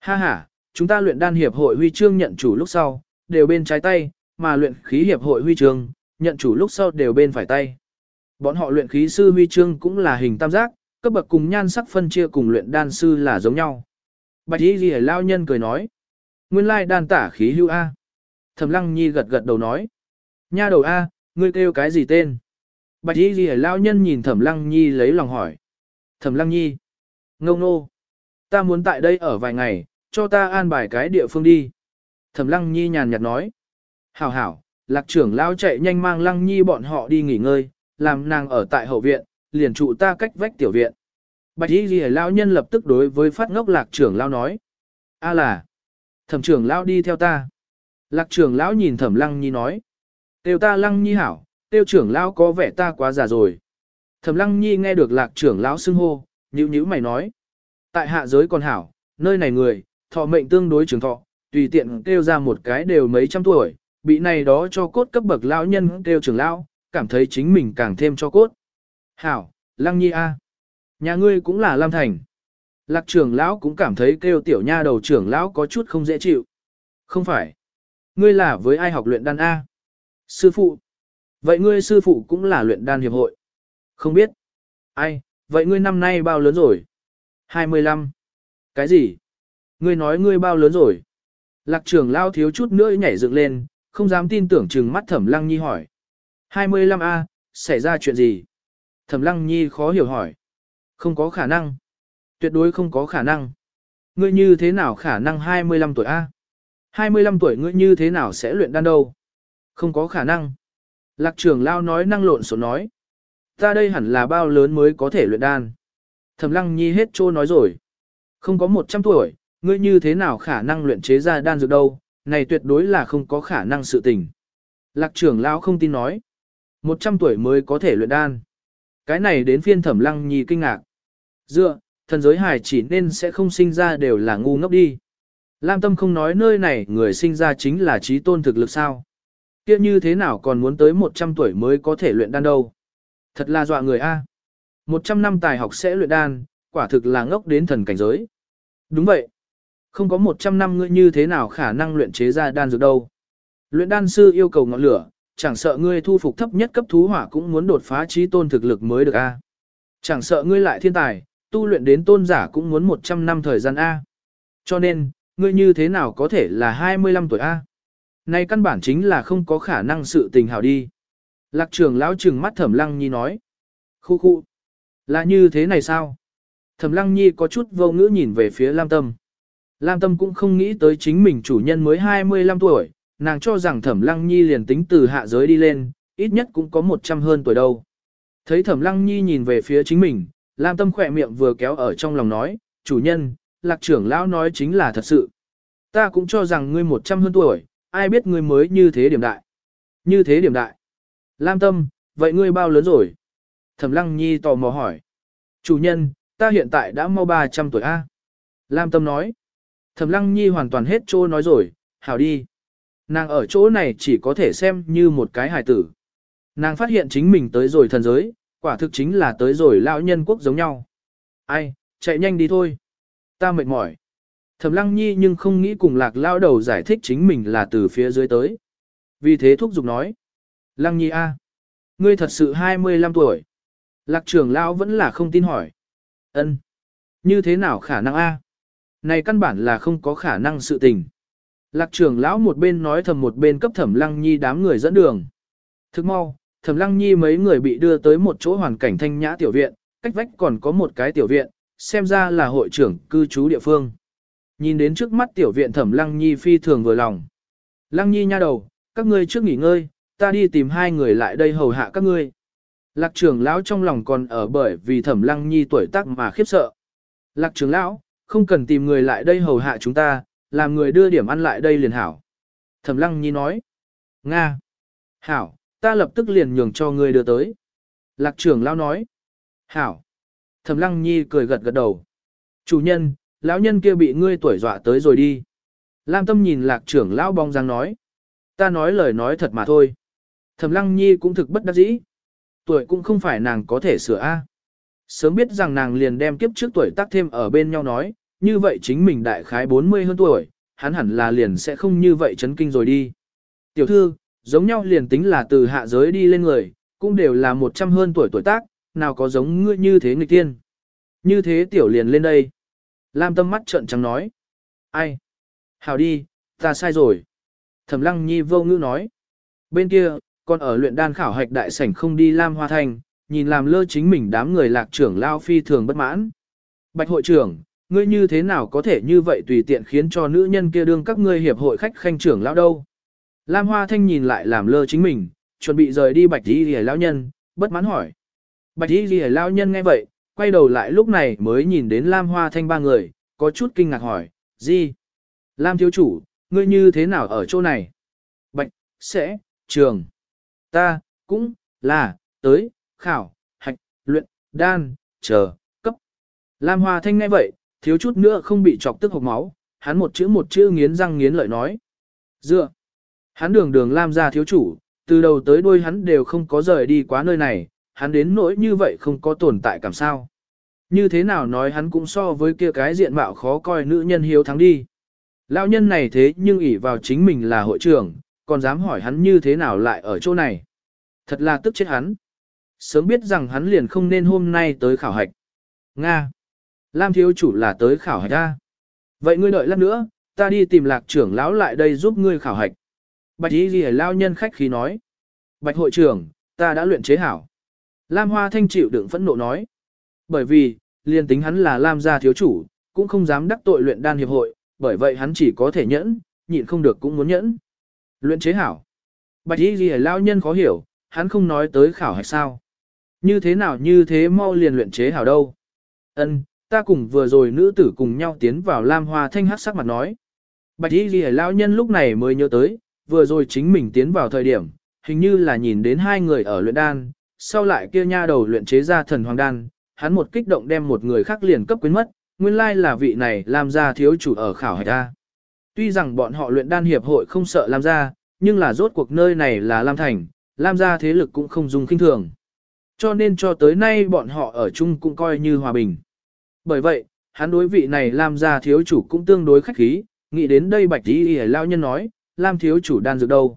"Ha ha, chúng ta luyện đan hiệp hội huy chương nhận chủ lúc sau, đều bên trái tay, mà luyện khí hiệp hội huy chương nhận chủ lúc sau đều bên phải tay." Bọn họ luyện khí sư huy chương cũng là hình tam giác, cấp bậc cùng nhan sắc phân chia cùng luyện đan sư là giống nhau. Bạch Y Lìa lão nhân cười nói: "Nguyên lai đan tả khí hưu a." Thẩm Lăng Nhi gật gật đầu nói. Nha đầu A, ngươi kêu cái gì tên? Bạch y Lìa lao nhân nhìn Thẩm Lăng Nhi lấy lòng hỏi. Thẩm Lăng Nhi. Ngâu nô. Ta muốn tại đây ở vài ngày, cho ta an bài cái địa phương đi. Thẩm Lăng Nhi nhàn nhạt nói. Hảo hảo, lạc trưởng lao chạy nhanh mang Lăng Nhi bọn họ đi nghỉ ngơi, làm nàng ở tại hậu viện, liền trụ ta cách vách tiểu viện. Bạch y ghi lao nhân lập tức đối với phát ngốc lạc trưởng lao nói. A là. Thẩm trưởng lao đi theo ta. Lạc trưởng lão nhìn thẩm lăng nhi nói. Tiêu ta lăng nhi hảo, tiêu trưởng lão có vẻ ta quá già rồi. Thẩm lăng nhi nghe được lạc trưởng lão xưng hô, nhữ nhữ mày nói. Tại hạ giới còn hảo, nơi này người, thọ mệnh tương đối trường thọ, tùy tiện kêu ra một cái đều mấy trăm tuổi, bị này đó cho cốt cấp bậc lão nhân kêu trưởng lão, cảm thấy chính mình càng thêm cho cốt. Hảo, lăng nhi a, Nhà ngươi cũng là Lam Thành. Lạc trưởng lão cũng cảm thấy kêu tiểu nha đầu trưởng lão có chút không dễ chịu. Không phải. Ngươi là với ai học luyện đan A? Sư phụ. Vậy ngươi sư phụ cũng là luyện đan hiệp hội. Không biết. Ai, vậy ngươi năm nay bao lớn rồi? 25. Cái gì? Ngươi nói ngươi bao lớn rồi? Lạc trưởng lao thiếu chút nữa nhảy dựng lên, không dám tin tưởng chừng mắt thẩm lăng nhi hỏi. 25A, xảy ra chuyện gì? Thẩm lăng nhi khó hiểu hỏi. Không có khả năng. Tuyệt đối không có khả năng. Ngươi như thế nào khả năng 25 tuổi A? 25 tuổi ngươi như thế nào sẽ luyện đan đâu? Không có khả năng. Lạc trưởng lao nói năng lộn xộn nói. Ta đây hẳn là bao lớn mới có thể luyện đan. Thẩm lăng nhi hết trô nói rồi. Không có 100 tuổi, ngươi như thế nào khả năng luyện chế ra đan dược đâu, này tuyệt đối là không có khả năng sự tình. Lạc trưởng lao không tin nói. 100 tuổi mới có thể luyện đan. Cái này đến phiên thẩm lăng nhi kinh ngạc. Dựa, thần giới hải chỉ nên sẽ không sinh ra đều là ngu ngốc đi. Lam Tâm không nói nơi này người sinh ra chính là trí tôn thực lực sao. Kia như thế nào còn muốn tới 100 tuổi mới có thể luyện đan đâu. Thật là dọa người a. 100 năm tài học sẽ luyện đan, quả thực là ngốc đến thần cảnh giới. Đúng vậy. Không có 100 năm ngươi như thế nào khả năng luyện chế ra đan dược đâu. Luyện đan sư yêu cầu ngọn lửa, chẳng sợ ngươi thu phục thấp nhất cấp thú hỏa cũng muốn đột phá trí tôn thực lực mới được a. Chẳng sợ ngươi lại thiên tài, tu luyện đến tôn giả cũng muốn 100 năm thời gian a. Cho nên, ngươi như thế nào có thể là 25 tuổi A? Này căn bản chính là không có khả năng sự tình hảo đi. Lạc trường lão trừng mắt thẩm lăng nhi nói. Khu khu. Là như thế này sao? Thẩm lăng nhi có chút vô ngữ nhìn về phía Lam Tâm. Lam Tâm cũng không nghĩ tới chính mình chủ nhân mới 25 tuổi, nàng cho rằng thẩm lăng nhi liền tính từ hạ giới đi lên, ít nhất cũng có 100 hơn tuổi đâu. Thấy thẩm lăng nhi nhìn về phía chính mình, Lam Tâm khỏe miệng vừa kéo ở trong lòng nói, chủ nhân, lạc trưởng lão nói chính là thật sự. Ta cũng cho rằng ngươi một trăm hơn tuổi, ai biết ngươi mới như thế điểm đại. Như thế điểm đại. Lam tâm, vậy ngươi bao lớn rồi? Thẩm lăng nhi tò mò hỏi. Chủ nhân, ta hiện tại đã mau 300 tuổi A. Lam tâm nói. Thẩm lăng nhi hoàn toàn hết trô nói rồi, hảo đi. Nàng ở chỗ này chỉ có thể xem như một cái hài tử. Nàng phát hiện chính mình tới rồi thần giới, quả thực chính là tới rồi lão nhân quốc giống nhau. Ai, chạy nhanh đi thôi. Ta mệt mỏi. Thẩm lăng nhi nhưng không nghĩ cùng lạc lao đầu giải thích chính mình là từ phía dưới tới. Vì thế thúc giục nói. Lăng nhi a, Ngươi thật sự 25 tuổi. Lạc trưởng lão vẫn là không tin hỏi. ân, Như thế nào khả năng a? Này căn bản là không có khả năng sự tình. Lạc trưởng lão một bên nói thầm một bên cấp thẩm lăng nhi đám người dẫn đường. Thức mau, thẩm lăng nhi mấy người bị đưa tới một chỗ hoàn cảnh thanh nhã tiểu viện, cách vách còn có một cái tiểu viện, xem ra là hội trưởng cư trú địa phương. Nhìn đến trước mắt tiểu viện thẩm lăng nhi phi thường vừa lòng. Lăng nhi nha đầu, các ngươi trước nghỉ ngơi, ta đi tìm hai người lại đây hầu hạ các ngươi. Lạc trưởng lão trong lòng còn ở bởi vì thẩm lăng nhi tuổi tác mà khiếp sợ. Lạc trưởng lão, không cần tìm người lại đây hầu hạ chúng ta, làm người đưa điểm ăn lại đây liền hảo. Thẩm lăng nhi nói. Nga. Hảo, ta lập tức liền nhường cho ngươi đưa tới. Lạc trưởng lão nói. Hảo. Thẩm lăng nhi cười gật gật đầu. Chủ nhân, lão nhân kia bị ngươi tuổi dọa tới rồi đi. Lam tâm nhìn lạc trưởng lão bong răng nói. Ta nói lời nói thật mà thôi. Thẩm lăng nhi cũng thực bất đắc dĩ. Tuổi cũng không phải nàng có thể sửa A. Sớm biết rằng nàng liền đem kiếp trước tuổi tác thêm ở bên nhau nói, như vậy chính mình đại khái 40 hơn tuổi, hắn hẳn là liền sẽ không như vậy chấn kinh rồi đi. Tiểu thư, giống nhau liền tính là từ hạ giới đi lên người, cũng đều là 100 hơn tuổi tuổi tác, nào có giống ngươi như thế nghịch tiên. Như thế tiểu liền lên đây. Lam tâm mắt trợn trắng nói. Ai? Hào đi, ta sai rồi. Thẩm Lăng Nhi vô ngữ nói. Bên kia, còn ở luyện đan khảo hạch đại sảnh không đi Lam Hoa thành, nhìn làm lơ chính mình đám người lạc trưởng lao phi thường bất mãn. Bạch hội trưởng, ngươi như thế nào có thể như vậy tùy tiện khiến cho nữ nhân kia đương các ngươi hiệp hội khách khanh trưởng lão đâu. Lam Hoa Thanh nhìn lại làm lơ chính mình, chuẩn bị rời đi bạch y lìa lão nhân, bất mãn hỏi. Bạch y lìa lão nhân nghe vậy, quay đầu lại lúc này mới nhìn đến Lam Hoa Thanh ba người, có chút kinh ngạc hỏi, gì? Lam thiếu chủ, ngươi như thế nào ở chỗ này? Bạch, sẽ, trường. Ta, cũng, là, tới, khảo, hạch, luyện, đan, chờ, cấp. Lam Hoa Thanh nghe vậy, thiếu chút nữa không bị chọc tức hộc máu, hắn một chữ một chữ nghiến răng nghiến lợi nói. Dựa. Hắn đường đường Lam gia thiếu chủ, từ đầu tới đuôi hắn đều không có rời đi quá nơi này, hắn đến nỗi như vậy không có tồn tại cảm sao. Như thế nào nói hắn cũng so với kia cái diện mạo khó coi nữ nhân hiếu thắng đi. Lão nhân này thế nhưng ỷ vào chính mình là hội trưởng, còn dám hỏi hắn như thế nào lại ở chỗ này. Thật là tức chết hắn. Sớm biết rằng hắn liền không nên hôm nay tới khảo hạch. Nga. Lam thiếu chủ là tới khảo hạch ta. Vậy ngươi đợi lát nữa, ta đi tìm lạc trưởng lão lại đây giúp ngươi khảo hạch. Bạch y ghi lao nhân khách khí nói. Bạch hội trưởng, ta đã luyện chế hảo. Lam hoa thanh chịu đựng phẫn nộ nói. Bởi vì, liền tính hắn là Lam gia thiếu chủ, cũng không dám đắc tội luyện đan hiệp hội, bởi vậy hắn chỉ có thể nhẫn, nhịn không được cũng muốn nhẫn. Luyện chế hảo. Bạch y ghi lao nhân khó hiểu, hắn không nói tới khảo hạch sao. Như thế nào như thế mau liền luyện chế hảo đâu. Ân, ta cùng vừa rồi nữ tử cùng nhau tiến vào Lam Hoa Thanh hát sắc mặt nói. Bạch y ghi lao nhân lúc này mới nhớ tới, vừa rồi chính mình tiến vào thời điểm, hình như là nhìn đến hai người ở luyện đan, sau lại kia nha đầu luyện chế ra thần hoàng đan, hắn một kích động đem một người khác liền cấp quyến mất, nguyên lai là vị này làm ra thiếu chủ ở khảo Hải ta. Tuy rằng bọn họ luyện đan hiệp hội không sợ Lam gia, nhưng là rốt cuộc nơi này là Lam Thành, Lam gia thế lực cũng không dùng kinh thường. Cho nên cho tới nay bọn họ ở chung cũng coi như hòa bình. Bởi vậy, hắn đối vị này Lam gia thiếu chủ cũng tương đối khách khí, nghĩ đến đây bạch tí y lao nhân nói, Lam thiếu chủ đan dược đâu.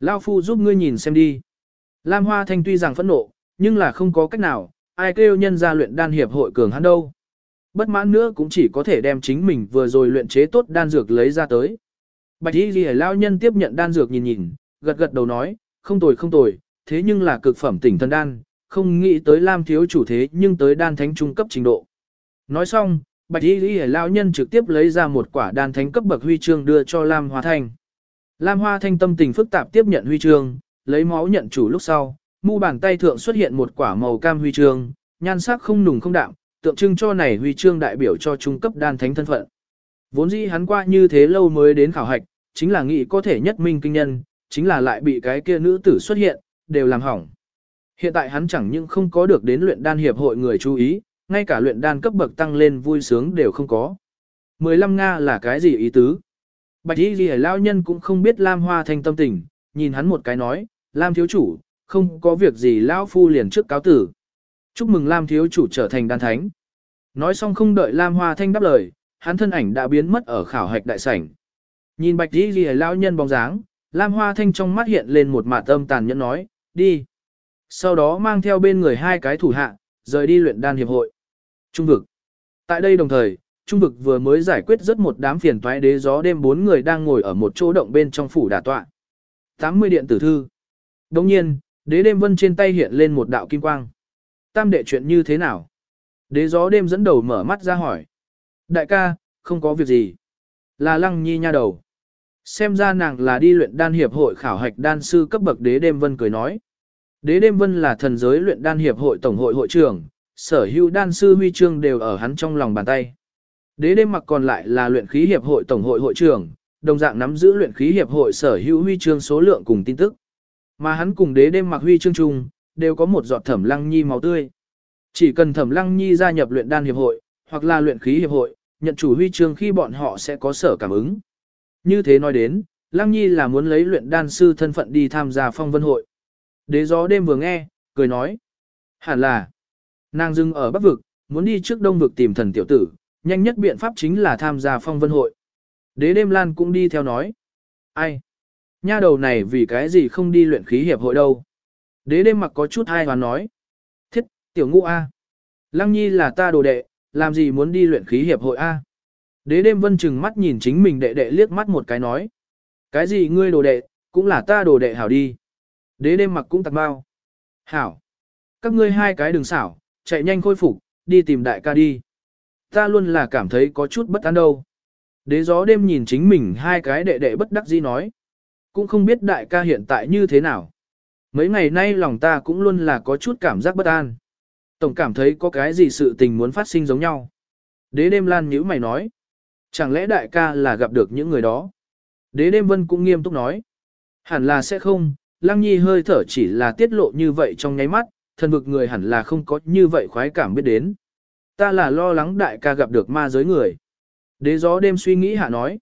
Lao phu giúp ngươi nhìn xem đi. Lam Hoa Thanh tuy rằng phẫn nộ, nhưng là không có cách nào, ai kêu nhân ra luyện đan hiệp hội cường hắn đâu. Bất mãn nữa cũng chỉ có thể đem chính mình vừa rồi luyện chế tốt đan dược lấy ra tới. Bạch y ghi lao nhân tiếp nhận đan dược nhìn nhìn, gật gật đầu nói, không tồi không tồi, thế nhưng là cực phẩm tỉnh thân đan, không nghĩ tới Lam thiếu chủ thế nhưng tới đan thánh trung cấp trình độ. Nói xong, Bạch y ghi lao nhân trực tiếp lấy ra một quả đan thánh cấp bậc huy chương đưa cho Lam Hoa Thanh. Lam Hoa Thanh tâm tình phức tạp tiếp nhận huy chương, lấy máu nhận chủ lúc sau, mu bàn tay thượng xuất hiện một quả màu cam huy chương, nhan sắc không nùng không đạm, tượng trưng cho này huy chương đại biểu cho trung cấp đan thánh thân phận. Vốn dĩ hắn qua như thế lâu mới đến khảo hạch, chính là nghĩ có thể nhất minh kinh nhân, chính là lại bị cái kia nữ tử xuất hiện, đều làm hỏng. Hiện tại hắn chẳng những không có được đến luyện đan hiệp hội người chú ý, ngay cả luyện đan cấp bậc tăng lên vui sướng đều không có. 15 Nga là cái gì ý tứ? Bạch y ghi lao nhân cũng không biết Lam Hoa Thanh tâm tình, nhìn hắn một cái nói, Lam thiếu chủ, không có việc gì lão phu liền trước cáo tử. Chúc mừng Lam thiếu chủ trở thành đan thánh. Nói xong không đợi Lam Hoa Thanh đáp lời, hắn thân ảnh đã biến mất ở khảo hạch đại sảnh. Nhìn bạch y ghi lao nhân bóng dáng, Lam Hoa Thanh trong mắt hiện lên một mạt âm tàn nhẫn nói, đi. Sau đó mang theo bên người hai cái thủ hạ, rời đi luyện đan hiệp hội. Trung vực. Tại đây đồng thời, Trung vực vừa mới giải quyết rất một đám phiền toái đế gió đêm bốn người đang ngồi ở một chỗ động bên trong phủ đà tọa. 80 điện tử thư. Đồng nhiên, đế đêm vân trên tay hiện lên một đạo kim quang. Tam đệ chuyện như thế nào? Đế gió đêm dẫn đầu mở mắt ra hỏi. Đại ca, không có việc gì. Là lăng nhi nha đầu. Xem ra nàng là đi luyện đan hiệp hội khảo hạch đan sư cấp bậc đế đêm vân cười nói. Đế đêm vân là thần giới luyện đan hiệp hội tổng hội hội trưởng, sở hữu đan sư huy chương đều ở hắn trong lòng bàn tay. Đế đêm mặc còn lại là luyện khí hiệp hội tổng hội hội trưởng, đồng dạng nắm giữ luyện khí hiệp hội sở hữu huy chương số lượng cùng tin tức. Mà hắn cùng đế đêm mặc huy chương chung, đều có một giọt thẩm lăng nhi máu tươi. Chỉ cần thẩm lăng nhi gia nhập luyện đan hiệp hội, hoặc là luyện khí hiệp hội, nhận chủ huy chương khi bọn họ sẽ có sở cảm ứng. Như thế nói đến, lăng nhi là muốn lấy luyện đan sư thân phận đi tham gia phong vân hội. Đế gió đêm vừa nghe, cười nói. Hẳn là, nàng dưng ở bắc vực, muốn đi trước đông vực tìm thần tiểu tử, nhanh nhất biện pháp chính là tham gia phong vân hội. Đế đêm lan cũng đi theo nói. Ai? Nha đầu này vì cái gì không đi luyện khí hiệp hội đâu? Đế đêm mặc có chút ai hoàn nói. Thiết, tiểu ngũ A. Lăng nhi là ta đồ đệ, làm gì muốn đi luyện khí hiệp hội A? Đế đêm vân chừng mắt nhìn chính mình đệ đệ liếc mắt một cái nói. Cái gì ngươi đồ đệ, cũng là ta đồ đệ hảo đi. Đế đêm mặc cũng tặc bao. Hảo. Các ngươi hai cái đừng xảo, chạy nhanh khôi phục, đi tìm đại ca đi. Ta luôn là cảm thấy có chút bất an đâu. Đế gió đêm nhìn chính mình hai cái đệ đệ bất đắc dĩ nói. Cũng không biết đại ca hiện tại như thế nào. Mấy ngày nay lòng ta cũng luôn là có chút cảm giác bất an. Tổng cảm thấy có cái gì sự tình muốn phát sinh giống nhau. Đế đêm lan nhữ mày nói. Chẳng lẽ đại ca là gặp được những người đó? Đế đêm vân cũng nghiêm túc nói. Hẳn là sẽ không, lăng nhi hơi thở chỉ là tiết lộ như vậy trong nháy mắt, thần vực người hẳn là không có như vậy khoái cảm biết đến. Ta là lo lắng đại ca gặp được ma giới người. Đế gió đêm suy nghĩ hạ nói.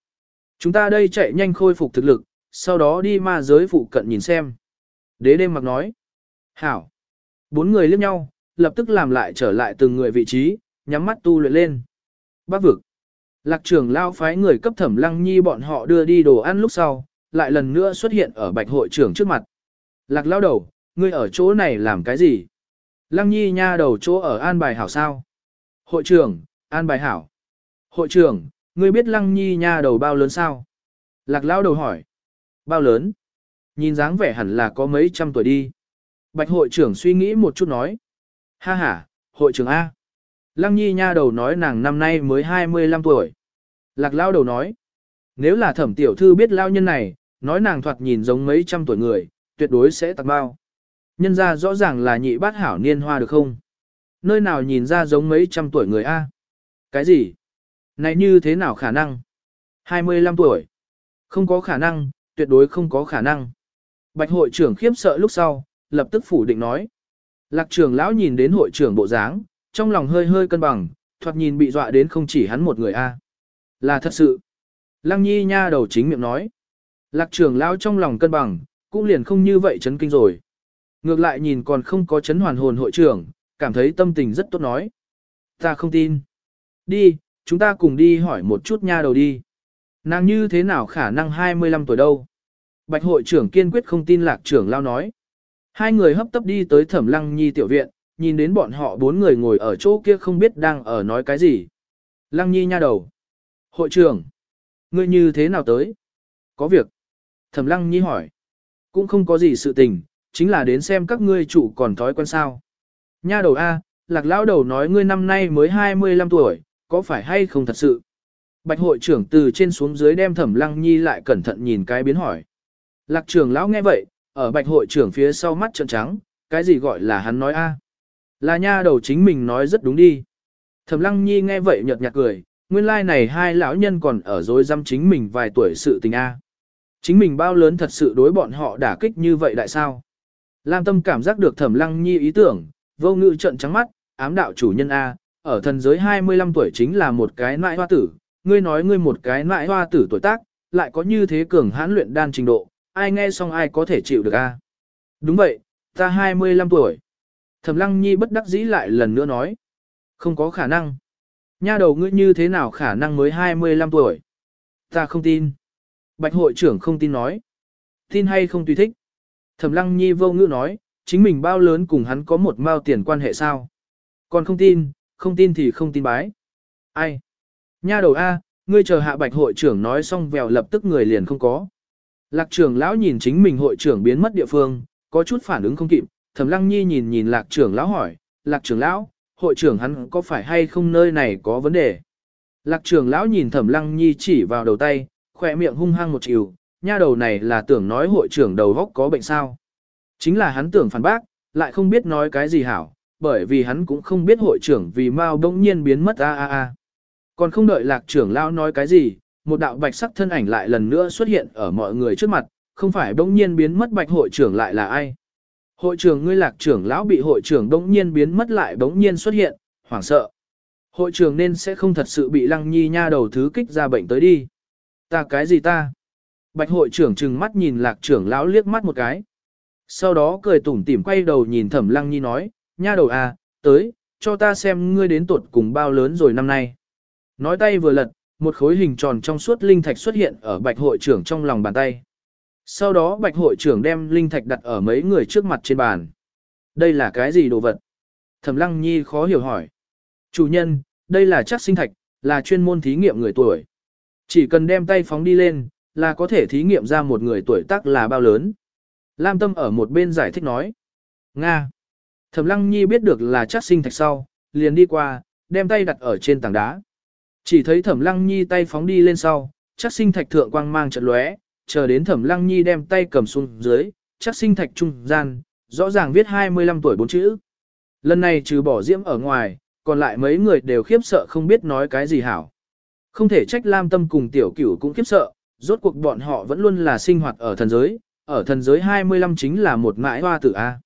Chúng ta đây chạy nhanh khôi phục thực lực, sau đó đi ma giới phụ cận nhìn xem. Đế đêm mặc nói. Hảo. Bốn người liếc nhau, lập tức làm lại trở lại từng người vị trí, nhắm mắt tu luyện lên. Bác vực. Lạc trưởng lao phái người cấp thẩm lăng nhi bọn họ đưa đi đồ ăn lúc sau, lại lần nữa xuất hiện ở bạch hội trưởng trước mặt. Lạc lao đầu, ngươi ở chỗ này làm cái gì? Lăng nhi nha đầu chỗ ở an bài hảo sao? Hội trưởng, an bài hảo. Hội trưởng, ngươi biết lăng nhi nha đầu bao lớn sao? Lạc lao đầu hỏi. Bao lớn? Nhìn dáng vẻ hẳn là có mấy trăm tuổi đi. Bạch hội trưởng suy nghĩ một chút nói. Ha ha, hội trưởng A. Lăng nhi nha đầu nói nàng năm nay mới 25 tuổi. Lạc lao đầu nói. Nếu là thẩm tiểu thư biết lao nhân này, nói nàng thoạt nhìn giống mấy trăm tuổi người, tuyệt đối sẽ tặng bao. Nhân ra rõ ràng là nhị bát hảo niên hoa được không? Nơi nào nhìn ra giống mấy trăm tuổi người A? Cái gì? Này như thế nào khả năng? 25 tuổi. Không có khả năng, tuyệt đối không có khả năng. Bạch hội trưởng khiếp sợ lúc sau, lập tức phủ định nói. Lạc trưởng lão nhìn đến hội trưởng bộ dáng, trong lòng hơi hơi cân bằng, thoạt nhìn bị dọa đến không chỉ hắn một người a. Là thật sự. Lăng nhi nha đầu chính miệng nói. Lạc trưởng lão trong lòng cân bằng, cũng liền không như vậy chấn kinh rồi. Ngược lại nhìn còn không có chấn hoàn hồn hội trưởng, cảm thấy tâm tình rất tốt nói. Ta không tin. Đi, chúng ta cùng đi hỏi một chút nha đầu đi. Nàng như thế nào khả năng 25 tuổi đâu? Bạch hội trưởng kiên quyết không tin lạc trưởng lao nói. Hai người hấp tấp đi tới thẩm lăng nhi tiểu viện, nhìn đến bọn họ bốn người ngồi ở chỗ kia không biết đang ở nói cái gì. Lăng nhi nha đầu. Hội trưởng. Ngươi như thế nào tới? Có việc. Thẩm lăng nhi hỏi. Cũng không có gì sự tình, chính là đến xem các ngươi chủ còn thói quen sao. Nha đầu A, lạc lão đầu nói ngươi năm nay mới 25 tuổi, có phải hay không thật sự? Bạch hội trưởng từ trên xuống dưới đem thẩm lăng nhi lại cẩn thận nhìn cái biến hỏi. Lạc trưởng lão nghe vậy, ở bạch hội trưởng phía sau mắt trợn trắng, cái gì gọi là hắn nói a? Là nha đầu chính mình nói rất đúng đi. Thẩm lăng nhi nghe vậy nhợt nhạt cười, nguyên lai like này hai lão nhân còn ở dối dăm chính mình vài tuổi sự tình a. Chính mình bao lớn thật sự đối bọn họ đả kích như vậy đại sao? Lam tâm cảm giác được thẩm lăng nhi ý tưởng, vô ngự trận trắng mắt, ám đạo chủ nhân A, ở thần giới 25 tuổi chính là một cái nại hoa tử, ngươi nói ngươi một cái nại hoa tử tuổi tác, lại có như thế cường hãn luyện đan trình độ, ai nghe xong ai có thể chịu được a? Đúng vậy, ta 25 tuổi. Thẩm Lăng Nhi bất đắc dĩ lại lần nữa nói. Không có khả năng. Nha đầu ngươi như thế nào khả năng mới 25 tuổi? Ta không tin. Bạch hội trưởng không tin nói. Tin hay không tùy thích. Thẩm Lăng Nhi vô ngữ nói, chính mình bao lớn cùng hắn có một mao tiền quan hệ sao? Còn không tin, không tin thì không tin bái. Ai? Nha đầu A, ngươi chờ hạ bạch hội trưởng nói xong vèo lập tức người liền không có. Lạc trưởng lão nhìn chính mình hội trưởng biến mất địa phương, có chút phản ứng không kịp, Thẩm Lăng Nhi nhìn nhìn Lạc trưởng lão hỏi, Lạc trưởng lão, hội trưởng hắn có phải hay không nơi này có vấn đề? Lạc trưởng lão nhìn Thẩm Lăng Nhi chỉ vào đầu tay, khỏe miệng hung hăng một chiều, nha đầu này là tưởng nói hội trưởng đầu góc có bệnh sao? Chính là hắn tưởng phản bác, lại không biết nói cái gì hảo, bởi vì hắn cũng không biết hội trưởng vì mau đông nhiên biến mất a a a. Còn không đợi lạc trưởng lão nói cái gì, một đạo bạch sắc thân ảnh lại lần nữa xuất hiện ở mọi người trước mặt, không phải đông nhiên biến mất bạch hội trưởng lại là ai. Hội trưởng ngươi lạc trưởng lão bị hội trưởng đông nhiên biến mất lại bỗng nhiên xuất hiện, hoảng sợ. Hội trưởng nên sẽ không thật sự bị lăng nhi nha đầu thứ kích ra bệnh tới đi. Ta cái gì ta? Bạch hội trưởng trừng mắt nhìn lạc trưởng lão liếc mắt một cái. Sau đó cười tủm tỉm quay đầu nhìn thẩm lăng nhi nói, nha đầu à, tới, cho ta xem ngươi đến tuột cùng bao lớn rồi năm nay. Nói tay vừa lật, một khối hình tròn trong suốt linh thạch xuất hiện ở bạch hội trưởng trong lòng bàn tay. Sau đó bạch hội trưởng đem linh thạch đặt ở mấy người trước mặt trên bàn. Đây là cái gì đồ vật? Thẩm lăng nhi khó hiểu hỏi. Chủ nhân, đây là chắc sinh thạch, là chuyên môn thí nghiệm người tuổi. Chỉ cần đem tay phóng đi lên, là có thể thí nghiệm ra một người tuổi tác là bao lớn. Lam Tâm ở một bên giải thích nói. Nga. Thẩm Lăng Nhi biết được là chắc sinh thạch sau, liền đi qua, đem tay đặt ở trên tảng đá. Chỉ thấy Thẩm Lăng Nhi tay phóng đi lên sau, chắc sinh thạch thượng quang mang trận lóe, chờ đến Thẩm Lăng Nhi đem tay cầm xuống dưới, chắc sinh thạch trung gian, rõ ràng viết 25 tuổi bốn chữ. Lần này trừ bỏ diễm ở ngoài, còn lại mấy người đều khiếp sợ không biết nói cái gì hảo. Không thể trách Lam Tâm cùng Tiểu Cửu cũng khiếp sợ, rốt cuộc bọn họ vẫn luôn là sinh hoạt ở thần giới, ở thần giới 25 chính là một mãi hoa tử A.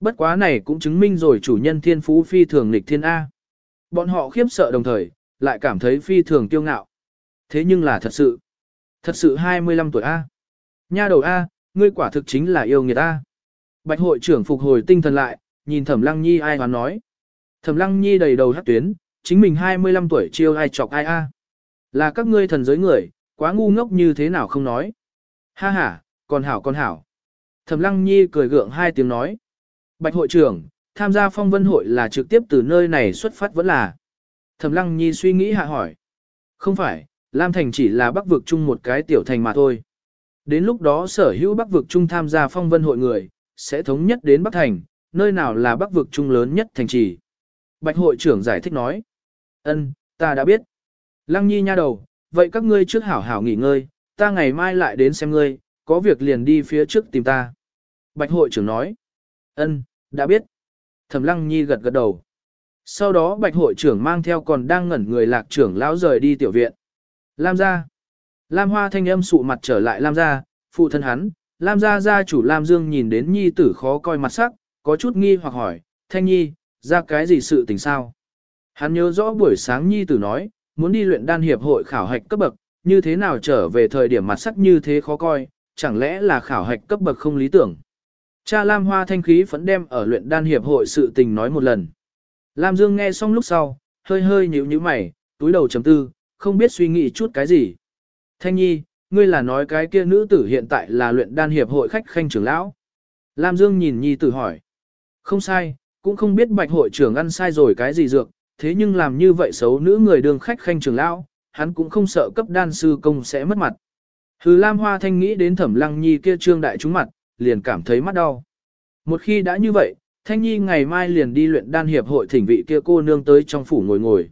Bất quá này cũng chứng minh rồi chủ nhân thiên phú phi thường lịch thiên A. Bọn họ khiếp sợ đồng thời, lại cảm thấy phi thường kiêu ngạo. Thế nhưng là thật sự. Thật sự 25 tuổi A. Nha đầu A, ngươi quả thực chính là yêu nghiệt A. Bạch hội trưởng phục hồi tinh thần lại, nhìn thẩm lăng nhi ai hoán nói. Thẩm lăng nhi đầy đầu hát tuyến, chính mình 25 tuổi chiêu ai chọc ai A. Là các ngươi thần giới người, quá ngu ngốc như thế nào không nói. Ha ha, còn hảo còn hảo. Thẩm lăng nhi cười gượng hai tiếng nói. Bạch hội trưởng, tham gia phong vân hội là trực tiếp từ nơi này xuất phát vẫn là. Thẩm lăng nhi suy nghĩ hạ hỏi. Không phải, Lam Thành chỉ là bắc vực chung một cái tiểu thành mà thôi. Đến lúc đó sở hữu bắc vực chung tham gia phong vân hội người, sẽ thống nhất đến Bắc Thành, nơi nào là bắc vực chung lớn nhất thành trì. Bạch hội trưởng giải thích nói. ân, ta đã biết. Lăng nhi nha đầu, vậy các ngươi trước hảo hảo nghỉ ngơi, ta ngày mai lại đến xem ngươi, có việc liền đi phía trước tìm ta. Bạch hội trưởng nói. ân, đã biết. Thẩm lăng nhi gật gật đầu. Sau đó bạch hội trưởng mang theo còn đang ngẩn người lạc trưởng lão rời đi tiểu viện. Lam gia. Lam hoa thanh âm sụ mặt trở lại Lam gia, phụ thân hắn, Lam gia gia chủ Lam Dương nhìn đến nhi tử khó coi mặt sắc, có chút nghi hoặc hỏi, thanh nhi, ra cái gì sự tình sao? Hắn nhớ rõ buổi sáng nhi tử nói, muốn đi luyện đan hiệp hội khảo hạch cấp bậc, như thế nào trở về thời điểm mặt sắc như thế khó coi, chẳng lẽ là khảo hạch cấp bậc không lý tưởng. Cha Lam Hoa thanh khí vẫn đem ở luyện đan hiệp hội sự tình nói một lần. Lam Dương nghe xong lúc sau, hơi hơi nhíu nhíu mày, túi đầu chấm tư, không biết suy nghĩ chút cái gì. Thanh nhi, ngươi là nói cái kia nữ tử hiện tại là luyện đan hiệp hội khách khanh trưởng lão. Lam Dương nhìn nhi tử hỏi. Không sai, cũng không biết bạch hội trưởng ăn sai rồi cái gì dược, thế nhưng làm như vậy xấu nữ người đường khách khanh trưởng lão, hắn cũng không sợ cấp đan sư công sẽ mất mặt. Hứ Lam Hoa Thanh nghĩ đến thẩm lăng nhi kia trương đại chúng mặt, liền cảm thấy mắt đau. Một khi đã như vậy, Thanh Nhi ngày mai liền đi luyện đan hiệp hội thỉnh vị kia cô nương tới trong phủ ngồi ngồi.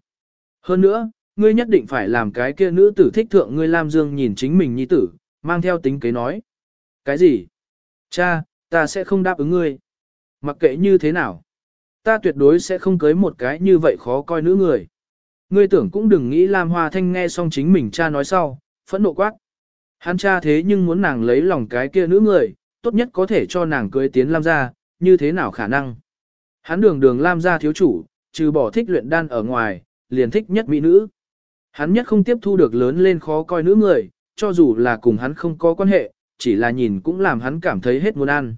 Hơn nữa, ngươi nhất định phải làm cái kia nữ tử thích thượng ngươi Lam Dương nhìn chính mình nhi tử, mang theo tính kế nói. Cái gì? Cha, ta sẽ không đáp ứng ngươi. Mặc kệ như thế nào. Ta tuyệt đối sẽ không cưới một cái như vậy khó coi nữ người. Ngươi tưởng cũng đừng nghĩ Lam Hoa Thanh nghe xong chính mình cha nói sau, phẫn nộ quát. Hắn cha thế nhưng muốn nàng lấy lòng cái kia nữ người, tốt nhất có thể cho nàng cưới tiến Lam gia, như thế nào khả năng. Hắn đường đường Lam gia thiếu chủ, trừ bỏ thích luyện đan ở ngoài, liền thích nhất mỹ nữ. Hắn nhất không tiếp thu được lớn lên khó coi nữ người, cho dù là cùng hắn không có quan hệ, chỉ là nhìn cũng làm hắn cảm thấy hết muốn ăn.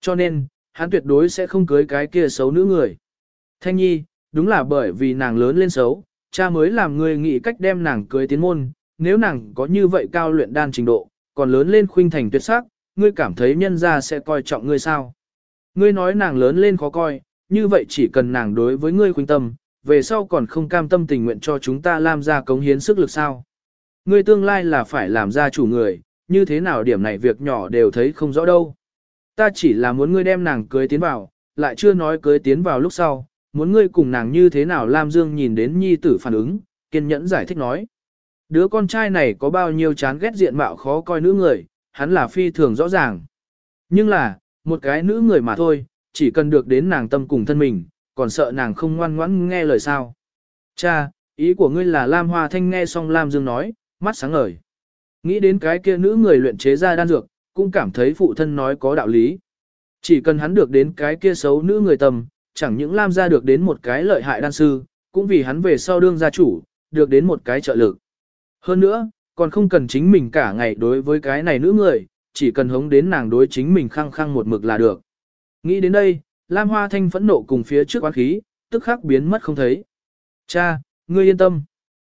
Cho nên, hắn tuyệt đối sẽ không cưới cái kia xấu nữ người. Thanh nhi, đúng là bởi vì nàng lớn lên xấu, cha mới làm người nghĩ cách đem nàng cưới tiến môn, nếu nàng có như vậy cao luyện đan trình độ, còn lớn lên khuynh thành tuyệt sắc, ngươi cảm thấy nhân gia sẽ coi trọng ngươi sao? Ngươi nói nàng lớn lên khó coi, như vậy chỉ cần nàng đối với ngươi khuynh tâm, về sau còn không cam tâm tình nguyện cho chúng ta làm ra cống hiến sức lực sao? Ngươi tương lai là phải làm ra chủ người, như thế nào điểm này việc nhỏ đều thấy không rõ đâu. Ta chỉ là muốn ngươi đem nàng cưới tiến vào, lại chưa nói cưới tiến vào lúc sau, muốn ngươi cùng nàng như thế nào Lam Dương nhìn đến nhi tử phản ứng, kiên nhẫn giải thích nói. Đứa con trai này có bao nhiêu chán ghét diện mạo khó coi nữ người, hắn là phi thường rõ ràng. Nhưng là, một cái nữ người mà thôi, chỉ cần được đến nàng tâm cùng thân mình, còn sợ nàng không ngoan ngoãn nghe lời sao. Cha, ý của ngươi là Lam Hoa Thanh nghe xong Lam Dương nói, mắt sáng ngời. Nghĩ đến cái kia nữ người luyện chế ra đan dược, cũng cảm thấy phụ thân nói có đạo lý. Chỉ cần hắn được đến cái kia xấu nữ người tầm chẳng những Lam gia được đến một cái lợi hại đan sư, cũng vì hắn về sau đương gia chủ, được đến một cái trợ lực. Hơn nữa, còn không cần chính mình cả ngày đối với cái này nữ người, chỉ cần hống đến nàng đối chính mình khăng khăng một mực là được. Nghĩ đến đây, Lam Hoa Thanh phẫn nộ cùng phía trước quán khí, tức khắc biến mất không thấy. Cha, ngươi yên tâm.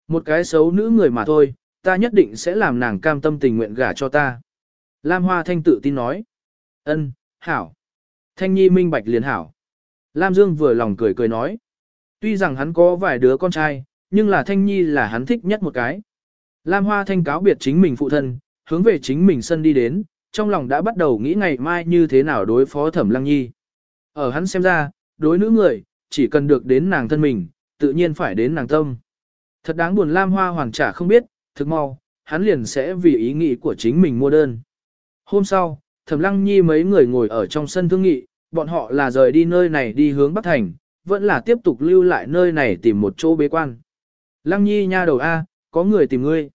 Một cái xấu nữ người mà thôi, ta nhất định sẽ làm nàng cam tâm tình nguyện gả cho ta. Lam Hoa Thanh tự tin nói. Ân, hảo. Thanh Nhi minh bạch liền hảo. Lam Dương vừa lòng cười cười nói. Tuy rằng hắn có vài đứa con trai, nhưng là Thanh Nhi là hắn thích nhất một cái. Lam Hoa Thanh cáo biệt chính mình phụ thân, hướng về chính mình sân đi đến, trong lòng đã bắt đầu nghĩ ngày mai như thế nào đối phó Thẩm Lăng Nhi. Ở hắn xem ra, đối nữ người, chỉ cần được đến nàng thân mình, tự nhiên phải đến nàng tâm. Thật đáng buồn Lam Hoa Hoàng trả không biết, thực mau, hắn liền sẽ vì ý nghĩ của chính mình mua đơn. Hôm sau, Thẩm Lăng Nhi mấy người ngồi ở trong sân thương nghị, bọn họ là rời đi nơi này đi hướng Bắc Thành, vẫn là tiếp tục lưu lại nơi này tìm một chỗ bế quan. Lăng Nhi nha đầu A, có người tìm ngươi.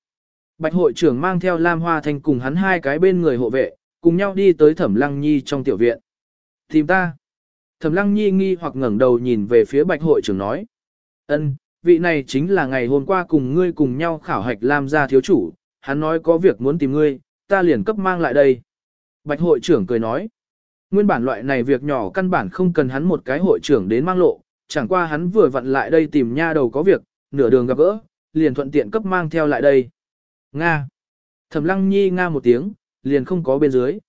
Bạch hội trưởng mang theo Lam Hoa Thành cùng hắn hai cái bên người hộ vệ, cùng nhau đi tới Thẩm Lăng Nhi trong tiểu viện. Tìm ta. Thẩm Lăng Nhi nghi hoặc ngẩng đầu nhìn về phía Bạch hội trưởng nói. ân, vị này chính là ngày hôm qua cùng ngươi cùng nhau khảo hạch Lam gia thiếu chủ, hắn nói có việc muốn tìm ngươi, ta liền cấp mang lại đây. Bạch hội trưởng cười nói. Nguyên bản loại này việc nhỏ căn bản không cần hắn một cái hội trưởng đến mang lộ, chẳng qua hắn vừa vặn lại đây tìm nha đầu có việc, nửa đường gặp gỡ, liền thuận tiện cấp mang theo lại đây. Nga. Thẩm Lăng Nhi nga một tiếng, liền không có bên dưới.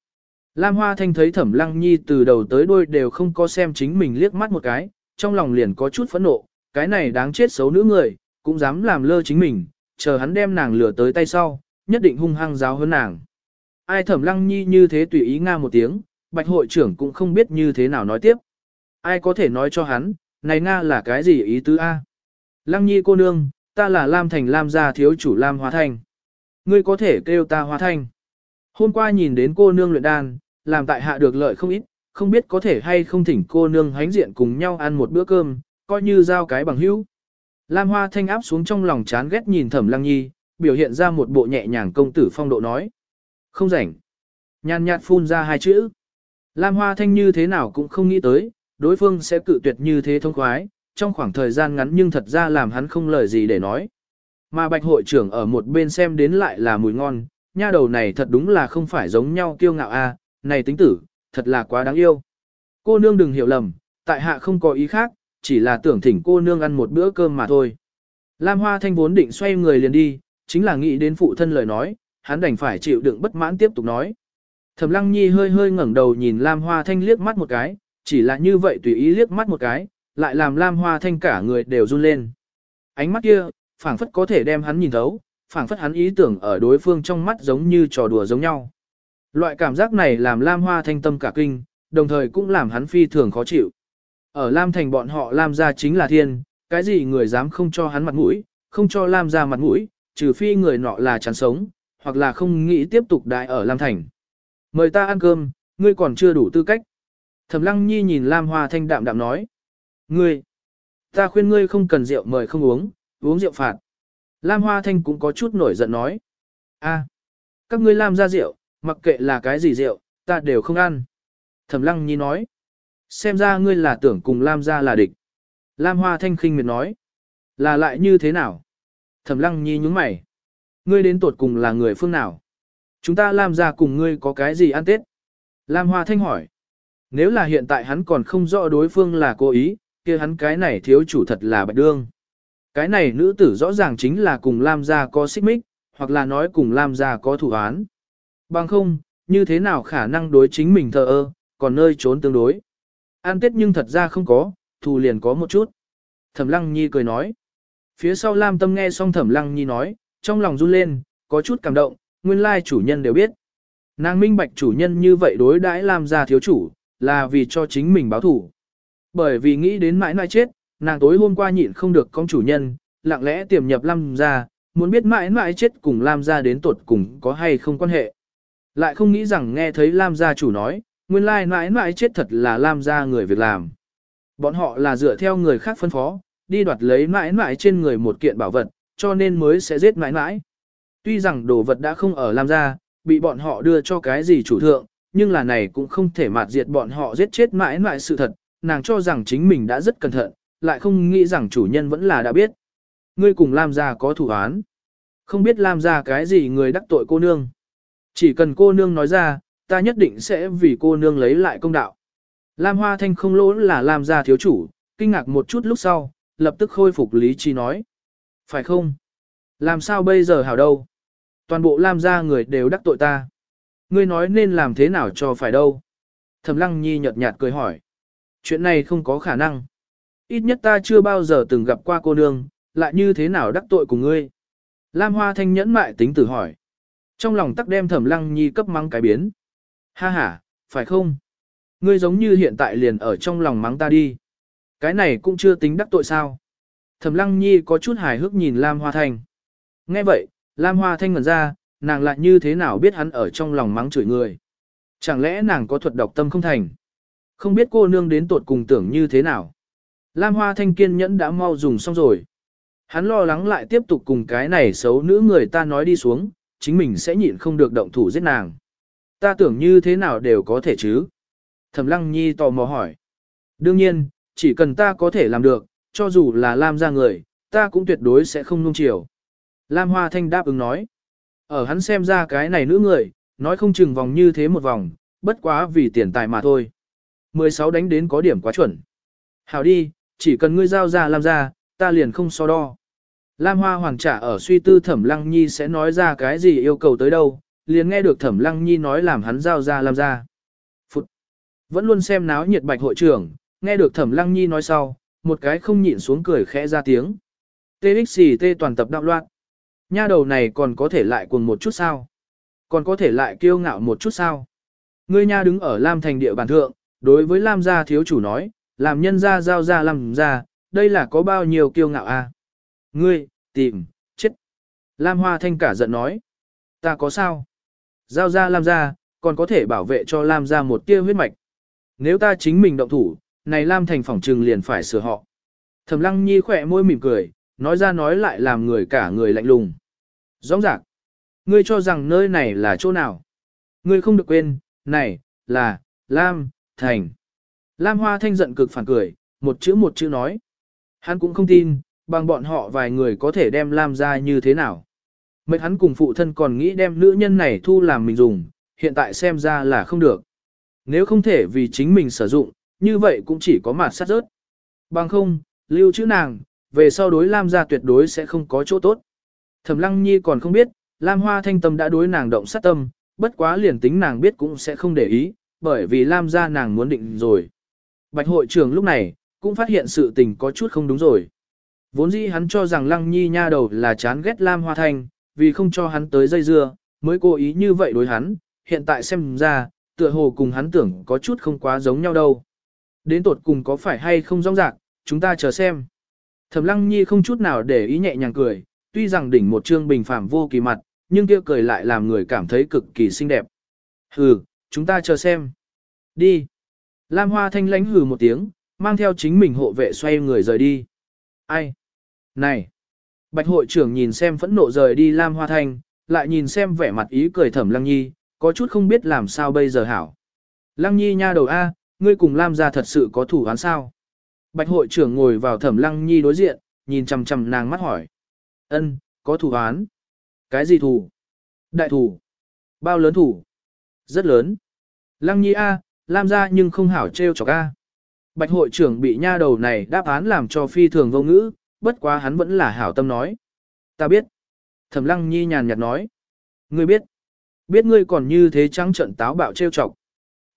Lam Hoa Thanh thấy Thẩm Lăng Nhi từ đầu tới đuôi đều không có xem chính mình liếc mắt một cái, trong lòng liền có chút phẫn nộ, cái này đáng chết xấu nữ người, cũng dám làm lơ chính mình, chờ hắn đem nàng lừa tới tay sau, nhất định hung hăng giáo hơn nàng. Ai Thẩm Lăng Nhi như thế tùy ý nga một tiếng, Bạch hội trưởng cũng không biết như thế nào nói tiếp. Ai có thể nói cho hắn, này Nga là cái gì ý tứ A? Lăng Nhi cô nương, ta là Lam Thành Lam gia thiếu chủ Lam Hoa thành. Ngươi có thể kêu ta Hoa thành. Hôm qua nhìn đến cô nương luyện đan, làm tại hạ được lợi không ít, không biết có thể hay không thỉnh cô nương hánh diện cùng nhau ăn một bữa cơm, coi như giao cái bằng hữu. Lam Hoa Thanh áp xuống trong lòng chán ghét nhìn Thẩm Lăng Nhi, biểu hiện ra một bộ nhẹ nhàng công tử phong độ nói. Không rảnh. Nhàn nhạt phun ra hai chữ. Lam Hoa Thanh như thế nào cũng không nghĩ tới, đối phương sẽ cự tuyệt như thế thông khoái, trong khoảng thời gian ngắn nhưng thật ra làm hắn không lời gì để nói. Mà bạch hội trưởng ở một bên xem đến lại là mùi ngon, nha đầu này thật đúng là không phải giống nhau kiêu ngạo a, này tính tử, thật là quá đáng yêu. Cô nương đừng hiểu lầm, tại hạ không có ý khác, chỉ là tưởng thỉnh cô nương ăn một bữa cơm mà thôi. Lam Hoa Thanh vốn định xoay người liền đi, chính là nghĩ đến phụ thân lời nói, hắn đành phải chịu đựng bất mãn tiếp tục nói. Thẩm Lăng Nhi hơi hơi ngẩng đầu nhìn Lam Hoa Thanh liếc mắt một cái, chỉ là như vậy tùy ý liếc mắt một cái, lại làm Lam Hoa Thanh cả người đều run lên. Ánh mắt kia, phảng phất có thể đem hắn nhìn thấu, phảng phất hắn ý tưởng ở đối phương trong mắt giống như trò đùa giống nhau. Loại cảm giác này làm Lam Hoa Thanh tâm cả kinh, đồng thời cũng làm hắn phi thường khó chịu. Ở Lam Thành bọn họ Lam gia chính là thiên, cái gì người dám không cho hắn mặt mũi, không cho Lam gia mặt mũi, trừ phi người nọ là chán sống, hoặc là không nghĩ tiếp tục đại ở Lam Thành. Mời ta ăn cơm, ngươi còn chưa đủ tư cách. Thẩm Lăng Nhi nhìn Lam Hoa Thanh đạm đạm nói. Ngươi, ta khuyên ngươi không cần rượu mời không uống, uống rượu phạt. Lam Hoa Thanh cũng có chút nổi giận nói. a, các ngươi làm ra rượu, mặc kệ là cái gì rượu, ta đều không ăn. Thẩm Lăng Nhi nói. Xem ra ngươi là tưởng cùng Lam gia là địch. Lam Hoa Thanh khinh miệt nói. Là lại như thế nào? Thẩm Lăng Nhi nhướng mày. Ngươi đến tột cùng là người phương nào? Chúng ta Lam gia cùng ngươi có cái gì ăn tết? Lam Hoa Thanh hỏi. Nếu là hiện tại hắn còn không rõ đối phương là cố ý, kia hắn cái này thiếu chủ thật là bạch đương. Cái này nữ tử rõ ràng chính là cùng Lam gia có xích mích, hoặc là nói cùng Lam gia có thủ án. Bằng không, như thế nào khả năng đối chính mình thờ ơ, còn nơi trốn tương đối. An tết nhưng thật ra không có, thù liền có một chút. Thẩm Lăng Nhi cười nói. Phía sau Lam Tâm nghe xong Thẩm Lăng Nhi nói, trong lòng run lên, có chút cảm động, nguyên lai chủ nhân đều biết. Nàng minh bạch chủ nhân như vậy đối đãi làm gia thiếu chủ, là vì cho chính mình báo thủ. Bởi vì nghĩ đến mãi mãi chết, nàng tối hôm qua nhịn không được con chủ nhân, lặng lẽ tiềm nhập Lam gia, muốn biết mãi mãi chết cùng Lam gia đến tuột cùng có hay không quan hệ. Lại không nghĩ rằng nghe thấy Lam gia chủ nói, nguyên lai mãi mãi chết thật là Lam gia người việc làm. Bọn họ là dựa theo người khác phân phó, đi đoạt lấy mãi mãi trên người một kiện bảo vật, cho nên mới sẽ giết mãi mãi. Tuy rằng đồ vật đã không ở Lam gia, bị bọn họ đưa cho cái gì chủ thượng, nhưng là này cũng không thể mạt diệt bọn họ giết chết mãi mãi sự thật, nàng cho rằng chính mình đã rất cẩn thận, lại không nghĩ rằng chủ nhân vẫn là đã biết. Ngươi cùng Lam gia có thủ án. Không biết Lam gia cái gì người đắc tội cô nương. Chỉ cần cô nương nói ra, ta nhất định sẽ vì cô nương lấy lại công đạo. Lam Hoa Thanh không lỗ là Lam gia thiếu chủ, kinh ngạc một chút lúc sau, lập tức khôi phục lý trí nói. Phải không? Làm sao bây giờ hảo đâu? Toàn bộ Lam gia người đều đắc tội ta. Ngươi nói nên làm thế nào cho phải đâu? Thẩm Lăng Nhi nhợt nhạt cười hỏi. Chuyện này không có khả năng. Ít nhất ta chưa bao giờ từng gặp qua cô nương, lại như thế nào đắc tội của ngươi? Lam Hoa Thanh nhẫn mại tính tử hỏi. Trong lòng tắc đem thẩm lăng nhi cấp mắng cái biến. Ha ha, phải không? Ngươi giống như hiện tại liền ở trong lòng mắng ta đi. Cái này cũng chưa tính đắc tội sao. Thẩm lăng nhi có chút hài hước nhìn Lam Hoa Thanh. Nghe vậy, Lam Hoa Thanh ngẩn ra, nàng lại như thế nào biết hắn ở trong lòng mắng chửi người. Chẳng lẽ nàng có thuật độc tâm không thành? Không biết cô nương đến tột cùng tưởng như thế nào. Lam Hoa Thanh kiên nhẫn đã mau dùng xong rồi. Hắn lo lắng lại tiếp tục cùng cái này xấu nữ người ta nói đi xuống, chính mình sẽ nhịn không được động thủ giết nàng. Ta tưởng như thế nào đều có thể chứ. Thẩm Lăng Nhi tò mò hỏi. Đương nhiên, chỉ cần ta có thể làm được, cho dù là Lam ra người, ta cũng tuyệt đối sẽ không nung chiều. Lam Hoa Thanh đáp ứng nói. Ở hắn xem ra cái này nữ người, nói không chừng vòng như thế một vòng, bất quá vì tiền tài mà thôi. 16 đánh đến có điểm quá chuẩn. Hảo đi, chỉ cần ngươi giao ra Lam ra, ta liền không so đo. Lam Hoa Hoàng trả ở suy tư Thẩm Lăng Nhi sẽ nói ra cái gì yêu cầu tới đâu, liền nghe được Thẩm Lăng Nhi nói làm hắn giao ra Lam ra. Phụt! Vẫn luôn xem náo nhiệt bạch hội trưởng, nghe được Thẩm Lăng Nhi nói sau, một cái không nhịn xuống cười khẽ ra tiếng. TXT toàn tập đạo loạn. Nha đầu này còn có thể lại cuồng một chút sao? Còn có thể lại kiêu ngạo một chút sao? Ngươi nha đứng ở Lam thành địa bàn thượng, đối với Lam gia thiếu chủ nói, làm nhân gia giao ra làm ra, đây là có bao nhiêu kiêu ngạo a? À? Ngươi, tìm, chết. Lam Hoa Thanh cả giận nói. Ta có sao? Giao ra Lam gia, còn có thể bảo vệ cho Lam gia một tia huyết mạch. Nếu ta chính mình động thủ, này Lam thành phỏng trừng liền phải sửa họ. Thẩm Lăng Nhi khỏe môi mỉm cười, nói ra nói lại làm người cả người lạnh lùng. Rõ ràng, ngươi cho rằng nơi này là chỗ nào? Ngươi không được quên, này, là, Lam, Thành. Lam Hoa Thanh giận cực phản cười, một chữ một chữ nói. Hắn cũng không tin, bằng bọn họ vài người có thể đem Lam ra như thế nào. Mấy hắn cùng phụ thân còn nghĩ đem nữ nhân này thu làm mình dùng, hiện tại xem ra là không được. Nếu không thể vì chính mình sử dụng, như vậy cũng chỉ có mặt sát rớt. Bằng không, lưu chữ nàng, về sau đối Lam gia tuyệt đối sẽ không có chỗ tốt. Thẩm Lăng Nhi còn không biết, Lam Hoa Thanh Tâm đã đối nàng động sát tâm, bất quá liền tính nàng biết cũng sẽ không để ý, bởi vì Lam gia nàng muốn định rồi. Bạch hội trưởng lúc này, cũng phát hiện sự tình có chút không đúng rồi. Vốn dĩ hắn cho rằng Lăng Nhi nha đầu là chán ghét Lam Hoa Thanh, vì không cho hắn tới dây dưa, mới cố ý như vậy đối hắn, hiện tại xem ra, tựa hồ cùng hắn tưởng có chút không quá giống nhau đâu. Đến tột cùng có phải hay không rong rạc, chúng ta chờ xem. Thẩm Lăng Nhi không chút nào để ý nhẹ nhàng cười, tuy rằng đỉnh một trương bình phàm vô kỳ mặt, nhưng kia cười lại làm người cảm thấy cực kỳ xinh đẹp. Hừ, chúng ta chờ xem. Đi. Lam Hoa thanh lánh hừ một tiếng, mang theo chính mình hộ vệ xoay người rời đi. Ai? Này! Bạch hội trưởng nhìn xem phẫn nộ rời đi Lam Hoa thanh, lại nhìn xem vẻ mặt ý cười thẩm Lăng Nhi, có chút không biết làm sao bây giờ hảo. Lăng Nhi nha đầu A, ngươi cùng Lam gia thật sự có thủ án sao? Bạch hội trưởng ngồi vào thẩm Lăng Nhi đối diện, nhìn chằm chằm nàng mắt hỏi. Ân, có thủ án. Cái gì thủ? Đại thủ. Bao lớn thủ? Rất lớn. Lăng nhi A, Lam Gia nhưng không hảo trêu chọc A. Bạch hội trưởng bị nha đầu này đáp án làm cho phi thường vô ngữ, bất quá hắn vẫn là hảo tâm nói. Ta biết. Thẩm lăng nhi nhàn nhạt nói. Ngươi biết. Biết ngươi còn như thế trắng trận táo bạo trêu chọc.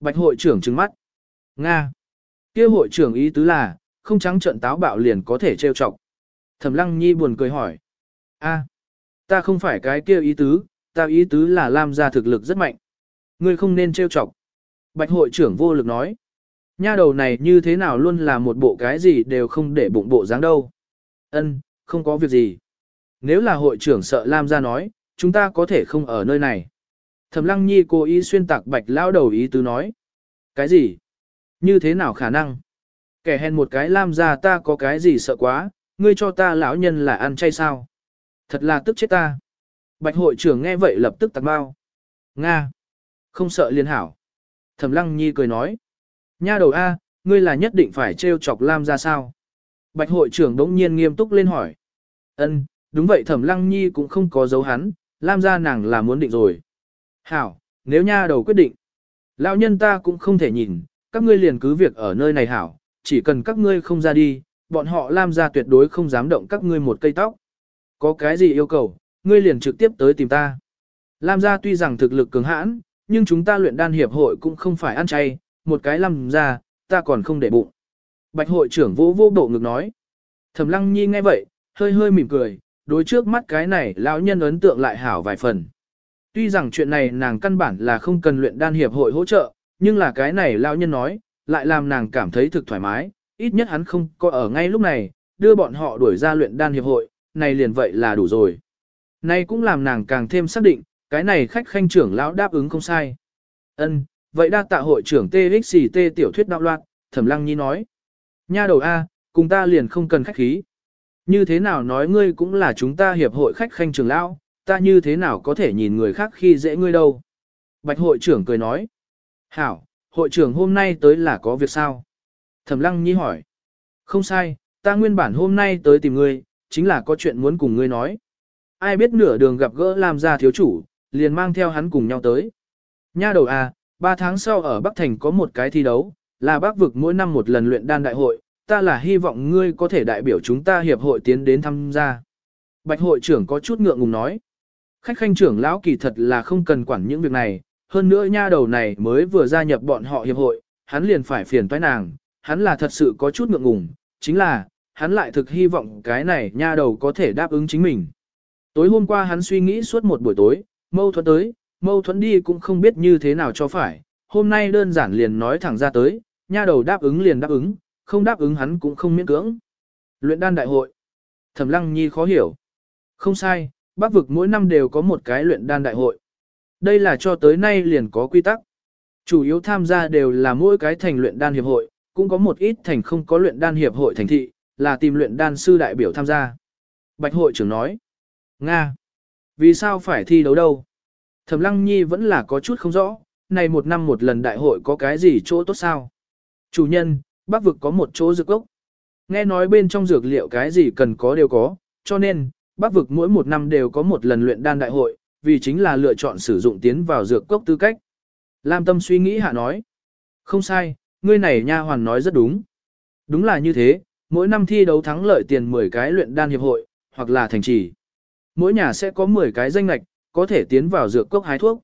Bạch hội trưởng trừng mắt. Nga. kia hội trưởng ý tứ là, không trắng trận táo bạo liền có thể trêu chọc. Thẩm lăng nhi buồn cười hỏi. A, ta không phải cái kia ý tứ, ta ý tứ là Lam gia thực lực rất mạnh. Ngươi không nên trêu chọc. Bạch hội trưởng vô lực nói. Nha đầu này như thế nào luôn là một bộ cái gì đều không để bụng bộ dáng đâu. Ân, không có việc gì. Nếu là hội trưởng sợ Lam gia nói, chúng ta có thể không ở nơi này. Thẩm lăng nhi cố ý xuyên tạc bạch lao đầu ý tứ nói. Cái gì? Như thế nào khả năng? Kẻ hèn một cái Lam gia ta có cái gì sợ quá, ngươi cho ta lão nhân là ăn chay sao? Thật là tức chết ta. Bạch hội trưởng nghe vậy lập tức tạc bao. Nga. Không sợ liên hảo. Thẩm lăng nhi cười nói. Nha đầu A, ngươi là nhất định phải trêu chọc Lam ra sao? Bạch hội trưởng đống nhiên nghiêm túc lên hỏi. Ân, đúng vậy thẩm lăng nhi cũng không có dấu hắn, Lam ra nàng là muốn định rồi. Hảo, nếu nha đầu quyết định. Lão nhân ta cũng không thể nhìn, các ngươi liền cứ việc ở nơi này hảo, chỉ cần các ngươi không ra đi, bọn họ Lam gia tuyệt đối không dám động các ngươi một cây tóc. Có cái gì yêu cầu, ngươi liền trực tiếp tới tìm ta. Lam gia tuy rằng thực lực cường hãn, nhưng chúng ta luyện đan hiệp hội cũng không phải ăn chay, một cái Lam gia, ta còn không để bụng. Bạch hội trưởng vỗ vô bộ ngực nói. Thẩm lăng nhi nghe vậy, hơi hơi mỉm cười, đối trước mắt cái này lão nhân ấn tượng lại hảo vài phần. Tuy rằng chuyện này nàng căn bản là không cần luyện đan hiệp hội hỗ trợ, nhưng là cái này lão nhân nói, lại làm nàng cảm thấy thực thoải mái, ít nhất hắn không có ở ngay lúc này, đưa bọn họ đuổi ra luyện đan hiệp hội, này liền vậy là đủ rồi. Này cũng làm nàng càng thêm xác định, cái này khách khanh trưởng lão đáp ứng không sai. Ân, vậy đa tạ hội trưởng TXT tiểu thuyết đạo loạn, Thẩm Lăng Nhi nói. Nha đầu A, cùng ta liền không cần khách khí. Như thế nào nói ngươi cũng là chúng ta hiệp hội khách khanh trưởng lão, ta như thế nào có thể nhìn người khác khi dễ ngươi đâu. Bạch hội trưởng cười nói. Hảo, hội trưởng hôm nay tới là có việc sao? Thẩm Lăng Nhi hỏi. Không sai, ta nguyên bản hôm nay tới tìm ngươi, chính là có chuyện muốn cùng ngươi nói. Ai biết nửa đường gặp gỡ làm ra thiếu chủ, liền mang theo hắn cùng nhau tới. Nha đầu à, ba tháng sau ở Bắc Thành có một cái thi đấu, là bác vực mỗi năm một lần luyện đan đại hội, ta là hy vọng ngươi có thể đại biểu chúng ta hiệp hội tiến đến tham gia. Bạch hội trưởng có chút ngượng ngùng nói. Khách khanh trưởng lão kỳ thật là không cần quản những việc này, hơn nữa nha đầu này mới vừa gia nhập bọn họ hiệp hội, hắn liền phải phiền toái nàng, hắn là thật sự có chút ngượng ngùng, chính là, hắn lại thực hy vọng cái này nha đầu có thể đáp ứng chính mình. Tối hôm qua hắn suy nghĩ suốt một buổi tối, mâu thuẫn tới, mâu thuẫn đi cũng không biết như thế nào cho phải, hôm nay đơn giản liền nói thẳng ra tới, nha đầu đáp ứng liền đáp ứng, không đáp ứng hắn cũng không miễn cưỡng. Luyện đan đại hội. Thẩm Lăng Nhi khó hiểu. Không sai, Bắc vực mỗi năm đều có một cái luyện đan đại hội. Đây là cho tới nay liền có quy tắc. Chủ yếu tham gia đều là mỗi cái thành luyện đan hiệp hội, cũng có một ít thành không có luyện đan hiệp hội thành thị, là tìm luyện đan sư đại biểu tham gia. Bạch hội trưởng nói. Nga. Vì sao phải thi đấu đâu? Thẩm Lăng Nhi vẫn là có chút không rõ, này một năm một lần đại hội có cái gì chỗ tốt sao? Chủ nhân, Bắc vực có một chỗ dược ốc. Nghe nói bên trong dược liệu cái gì cần có đều có, cho nên, Bắc vực mỗi một năm đều có một lần luyện đan đại hội, vì chính là lựa chọn sử dụng tiến vào dược cốc tư cách. Lam Tâm suy nghĩ hạ nói. Không sai, ngươi này nha hoàn nói rất đúng. Đúng là như thế, mỗi năm thi đấu thắng lợi tiền 10 cái luyện đan hiệp hội, hoặc là thành trì. Mỗi nhà sẽ có 10 cái danh lạch, có thể tiến vào dược cốc hái thuốc.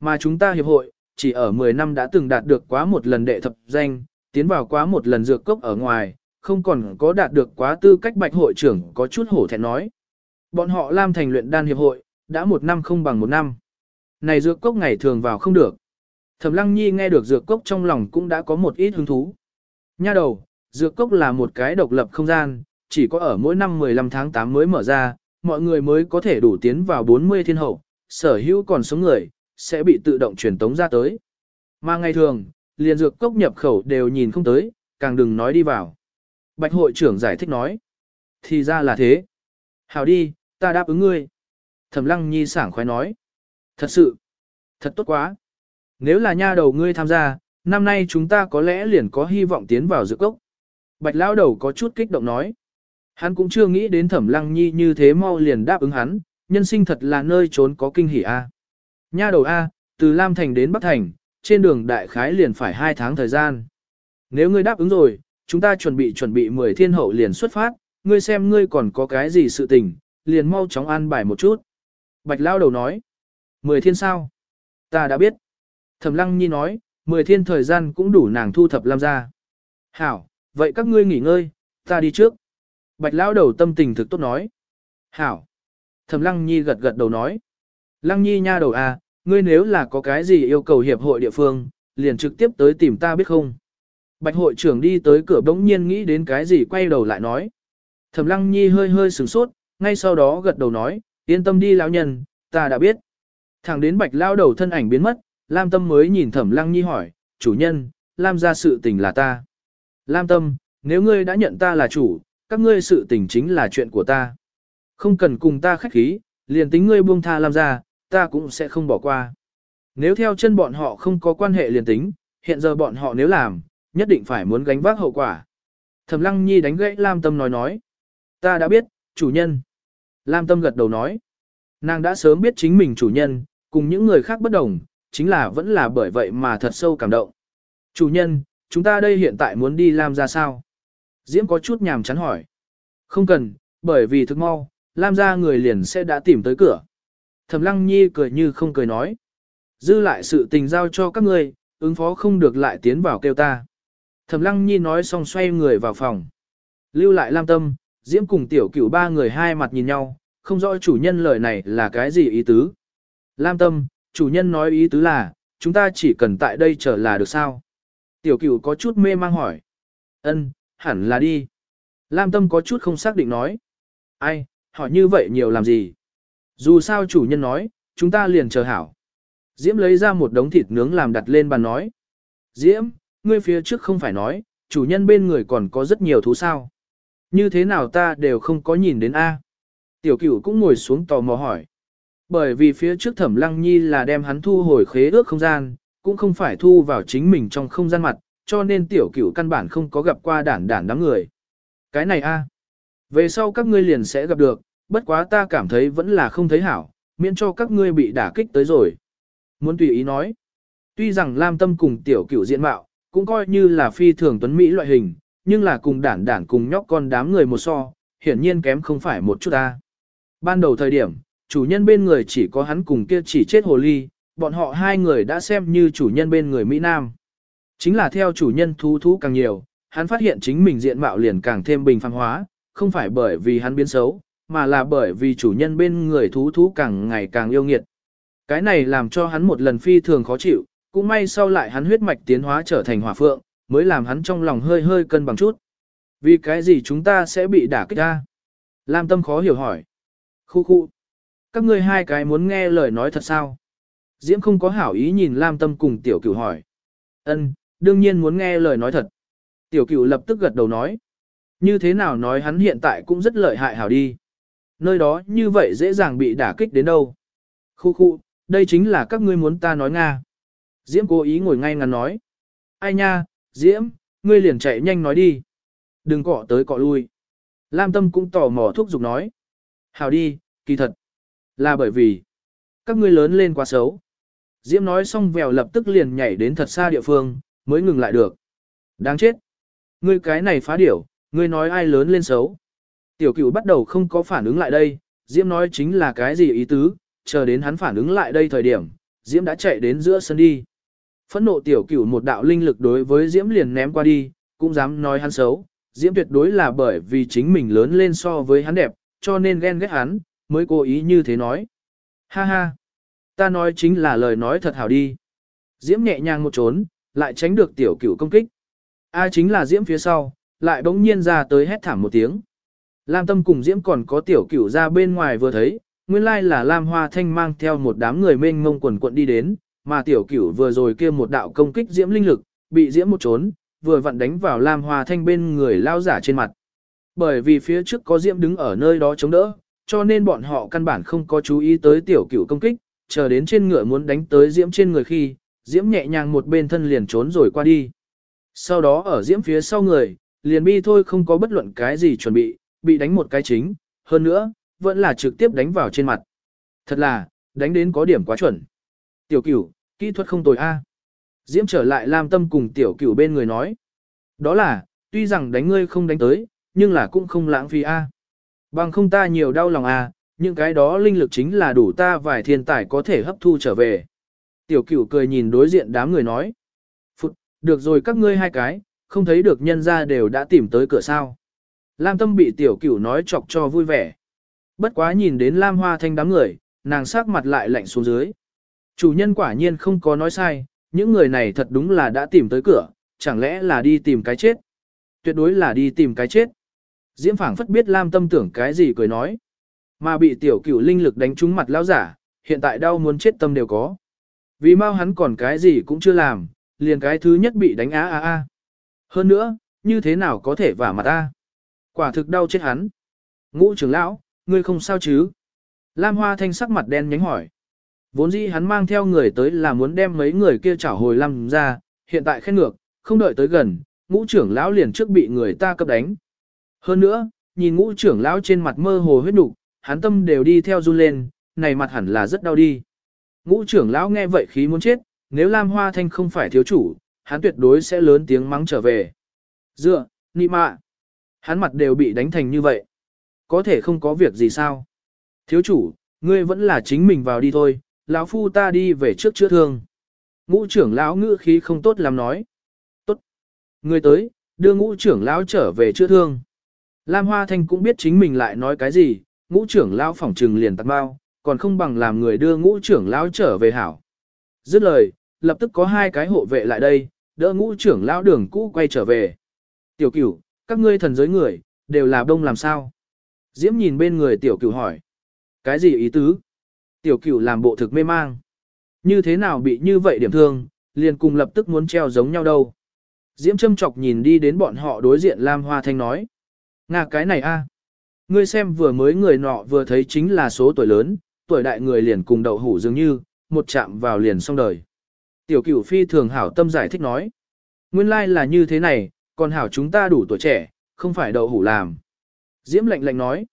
Mà chúng ta hiệp hội, chỉ ở 10 năm đã từng đạt được quá một lần đệ thập danh, tiến vào quá một lần dược cốc ở ngoài, không còn có đạt được quá tư cách bạch hội trưởng có chút hổ thẹn nói. Bọn họ Lam thành luyện đan hiệp hội, đã một năm không bằng một năm. Này dược cốc ngày thường vào không được. Thẩm Lăng Nhi nghe được dược cốc trong lòng cũng đã có một ít hứng thú. Nha đầu, dược cốc là một cái độc lập không gian, chỉ có ở mỗi năm 15 tháng 8 mới mở ra, mọi người mới có thể đủ tiến vào 40 thiên hậu, sở hữu còn sống người, sẽ bị tự động truyền tống ra tới. Mà ngày thường, liền dược cốc nhập khẩu đều nhìn không tới, càng đừng nói đi vào. Bạch hội trưởng giải thích nói. Thì ra là thế. Hảo đi, ta đáp ứng ngươi. Thẩm lăng nhi sảng khoái nói. Thật sự, thật tốt quá. Nếu là nha đầu ngươi tham gia, năm nay chúng ta có lẽ liền có hy vọng tiến vào dự cốc. Bạch lão đầu có chút kích động nói. Hắn cũng chưa nghĩ đến thẩm lăng nhi như thế mau liền đáp ứng hắn, nhân sinh thật là nơi trốn có kinh hỉ a. Nha đầu A, từ Lam Thành đến Bắc Thành, trên đường đại khái liền phải 2 tháng thời gian. Nếu ngươi đáp ứng rồi, chúng ta chuẩn bị chuẩn bị 10 thiên hậu liền xuất phát, ngươi xem ngươi còn có cái gì sự tình, liền mau chóng an bài một chút. Bạch lao đầu nói, 10 thiên sao? Ta đã biết. Thẩm lăng nhi nói, 10 thiên thời gian cũng đủ nàng thu thập Lam ra. Hảo, vậy các ngươi nghỉ ngơi, ta đi trước. Bạch lao đầu tâm tình thực tốt nói. Hảo. Thẩm lăng nhi gật gật đầu nói. Lăng nhi nha đầu à, ngươi nếu là có cái gì yêu cầu hiệp hội địa phương, liền trực tiếp tới tìm ta biết không. Bạch hội trưởng đi tới cửa bỗng nhiên nghĩ đến cái gì quay đầu lại nói. Thẩm lăng nhi hơi hơi sửng sốt, ngay sau đó gật đầu nói, yên tâm đi lão nhân, ta đã biết. Thẳng đến bạch lao đầu thân ảnh biến mất, Lam Tâm mới nhìn thẩm lăng nhi hỏi, chủ nhân, Lam ra sự tình là ta. Lam Tâm, nếu ngươi đã nhận ta là chủ, các ngươi sự tình chính là chuyện của ta. Không cần cùng ta khách khí, liền tính ngươi buông tha Lam ra, ta cũng sẽ không bỏ qua. Nếu theo chân bọn họ không có quan hệ liền tính, hiện giờ bọn họ nếu làm, nhất định phải muốn gánh vác hậu quả. Thẩm Lăng Nhi đánh gãy Lam Tâm nói nói. Ta đã biết, chủ nhân. Lam Tâm gật đầu nói. Nàng đã sớm biết chính mình chủ nhân, cùng những người khác bất đồng, chính là vẫn là bởi vậy mà thật sâu cảm động. Chủ nhân, chúng ta đây hiện tại muốn đi Lam ra sao? Diễm có chút nhàm chán hỏi. Không cần, bởi vì thức mau, Lam ra người liền sẽ đã tìm tới cửa. Thẩm Lăng Nhi cười như không cười nói. Dư lại sự tình giao cho các ngươi, ứng phó không được lại tiến vào kêu ta. Thẩm Lăng Nhi nói xong xoay người vào phòng. Lưu lại Lam Tâm, Diễm cùng tiểu cửu ba người hai mặt nhìn nhau, không rõ chủ nhân lời này là cái gì ý tứ. Lam tâm, chủ nhân nói ý tứ là, chúng ta chỉ cần tại đây chờ là được sao? Tiểu cửu có chút mê mang hỏi. Ân, hẳn là đi. Lam tâm có chút không xác định nói. Ai, hỏi như vậy nhiều làm gì? Dù sao chủ nhân nói, chúng ta liền chờ hảo. Diễm lấy ra một đống thịt nướng làm đặt lên bàn nói. Diễm, ngươi phía trước không phải nói, chủ nhân bên người còn có rất nhiều thú sao. Như thế nào ta đều không có nhìn đến A. Tiểu cửu cũng ngồi xuống tò mò hỏi. Bởi vì phía trước thẩm lăng nhi là đem hắn thu hồi khế ước không gian, cũng không phải thu vào chính mình trong không gian mặt, cho nên tiểu cửu căn bản không có gặp qua đản đản đám người. Cái này a, Về sau các ngươi liền sẽ gặp được, bất quá ta cảm thấy vẫn là không thấy hảo, miễn cho các ngươi bị đả kích tới rồi. Muốn tùy ý nói. Tuy rằng Lam Tâm cùng tiểu cửu diện mạo, cũng coi như là phi thường tuấn Mỹ loại hình, nhưng là cùng đản đản cùng nhóc con đám người một so, hiển nhiên kém không phải một chút ta. Ban đầu thời điểm, chủ nhân bên người chỉ có hắn cùng kia chỉ chết hồ ly, bọn họ hai người đã xem như chủ nhân bên người Mỹ Nam. Chính là theo chủ nhân thú thú càng nhiều, hắn phát hiện chính mình diện mạo liền càng thêm bình phàm hóa, không phải bởi vì hắn biến xấu, mà là bởi vì chủ nhân bên người thú thú càng ngày càng yêu nghiệt. Cái này làm cho hắn một lần phi thường khó chịu, cũng may sau lại hắn huyết mạch tiến hóa trở thành hỏa phượng, mới làm hắn trong lòng hơi hơi cân bằng chút. Vì cái gì chúng ta sẽ bị đả kích ra? Lam Tâm khó hiểu hỏi. Khu khu. Các ngươi hai cái muốn nghe lời nói thật sao? Diễm không có hảo ý nhìn Lam Tâm cùng tiểu cửu hỏi. Ân, đương nhiên muốn nghe lời nói thật. Tiểu cửu lập tức gật đầu nói. Như thế nào nói hắn hiện tại cũng rất lợi hại hảo đi. Nơi đó như vậy dễ dàng bị đả kích đến đâu. Khu khu, đây chính là các ngươi muốn ta nói Nga. Diễm cố ý ngồi ngay ngắn nói. Ai nha, Diễm, ngươi liền chạy nhanh nói đi. Đừng cọ tới cọ lui. Lam Tâm cũng tò mò thúc giục nói. Hảo đi, kỳ thật. Là bởi vì, các ngươi lớn lên quá xấu. Diễm nói xong vèo lập tức liền nhảy đến thật xa địa phương, mới ngừng lại được. Đáng chết. Ngươi cái này phá điểu, ngươi nói ai lớn lên xấu. Tiểu cửu bắt đầu không có phản ứng lại đây, Diễm nói chính là cái gì ý tứ, chờ đến hắn phản ứng lại đây thời điểm, Diễm đã chạy đến giữa sân đi. Phẫn nộ tiểu cửu một đạo linh lực đối với Diễm liền ném qua đi, cũng dám nói hắn xấu. Diễm tuyệt đối là bởi vì chính mình lớn lên so với hắn đẹp, cho nên ghen ghét hắn, mới cố ý như thế nói. Ha ha, ta nói chính là lời nói thật hảo đi. Diễm nhẹ nhàng một trốn, lại tránh được tiểu cửu công kích. A chính là Diễm phía sau, lại bỗng nhiên ra tới hét thảm một tiếng. Lam Tâm cùng Diễm còn có tiểu cửu ra bên ngoài vừa thấy, nguyên lai là Lam Hoa Thanh mang theo một đám người mênh mông quần quận đi đến, mà tiểu cửu vừa rồi kia một đạo công kích Diễm linh lực, bị Diễm một trốn, vừa vặn đánh vào Lam Hoa Thanh bên người lao giả trên mặt. Bởi vì phía trước có Diễm đứng ở nơi đó chống đỡ, cho nên bọn họ căn bản không có chú ý tới tiểu cửu công kích, chờ đến trên ngựa muốn đánh tới Diễm trên người khi, Diễm nhẹ nhàng một bên thân liền trốn rồi qua đi. Sau đó ở Diễm phía sau người, liền bi thôi không có bất luận cái gì chuẩn bị, bị đánh một cái chính, hơn nữa, vẫn là trực tiếp đánh vào trên mặt. Thật là, đánh đến có điểm quá chuẩn. Tiểu cửu, kỹ thuật không tồi a. Diễm trở lại Lam Tâm cùng tiểu cửu bên người nói. Đó là, tuy rằng đánh ngươi không đánh tới, nhưng là cũng không lãng phí a. Bằng không ta nhiều đau lòng a, những cái đó linh lực chính là đủ ta vài thiên tài có thể hấp thu trở về. Tiểu cửu cười nhìn đối diện đám người nói. Phụt, được rồi các ngươi hai cái, không thấy được nhân ra đều đã tìm tới cửa sao. Lam Tâm bị tiểu cửu nói chọc cho vui vẻ. Bất quá nhìn đến Lam Hoa Thanh đám người, nàng sắc mặt lại lạnh xuống dưới. Chủ nhân quả nhiên không có nói sai, những người này thật đúng là đã tìm tới cửa, chẳng lẽ là đi tìm cái chết. Tuyệt đối là đi tìm cái chết. Diễm phảng phất biết Lam tâm tưởng cái gì cười nói. Mà bị tiểu cửu linh lực đánh trúng mặt lão giả, hiện tại đau muốn chết tâm đều có. Vì mau hắn còn cái gì cũng chưa làm, liền cái thứ nhất bị đánh á á á. Hơn nữa, như thế nào có thể vả mặt ta? Quả thực đau chết hắn. Ngũ trưởng lão, ngươi không sao chứ? Lam Hoa Thanh sắc mặt đen nhánh hỏi. Vốn dĩ hắn mang theo người tới là muốn đem mấy người kia trả hồi lâm ra, hiện tại khen ngược, không đợi tới gần, ngũ trưởng lão liền trước bị người ta cấp đánh. Hơn nữa, nhìn ngũ trưởng lão trên mặt mơ hồ huyết nục, hắn tâm đều đi theo run lên, này mặt hẳn là rất đau đi. Ngũ trưởng lão nghe vậy khí muốn chết, nếu Lam Hoa Thanh không phải thiếu chủ, hắn tuyệt đối sẽ lớn tiếng mắng trở về. Dựa, nị mạ. Hắn mặt đều bị đánh thành như vậy. Có thể không có việc gì sao? Thiếu chủ, ngươi vẫn là chính mình vào đi thôi, lão phu ta đi về trước chữa thương. Ngũ trưởng lão ngữ khí không tốt làm nói. Tốt. Ngươi tới, đưa ngũ trưởng lão trở về chữa thương. Lam Hoa Thanh cũng biết chính mình lại nói cái gì, ngũ trưởng lão phỏng trừng liền tắt bao, còn không bằng làm người đưa ngũ trưởng lão trở về hảo. Dứt lời, lập tức có hai cái hộ vệ lại đây, đỡ ngũ trưởng lão đường cũ quay trở về. Tiểu cửu, các ngươi thần giới người, đều là đông làm sao? Diễm nhìn bên người tiểu cửu hỏi. Cái gì ý tứ? Tiểu cửu làm bộ thực mê mang. Như thế nào bị như vậy điểm thương, liền cùng lập tức muốn treo giống nhau đâu. Diễm châm chọc nhìn đi đến bọn họ đối diện Lam Hoa Thanh nói. Nga cái này a, Ngươi xem vừa mới người nọ vừa thấy chính là số tuổi lớn, tuổi đại người liền cùng đậu hủ dường như, một chạm vào liền xong đời. Tiểu cửu phi thường hảo tâm giải thích nói. Nguyên lai like là như thế này, còn hảo chúng ta đủ tuổi trẻ, không phải đậu hủ làm. Diễm lạnh lạnh nói.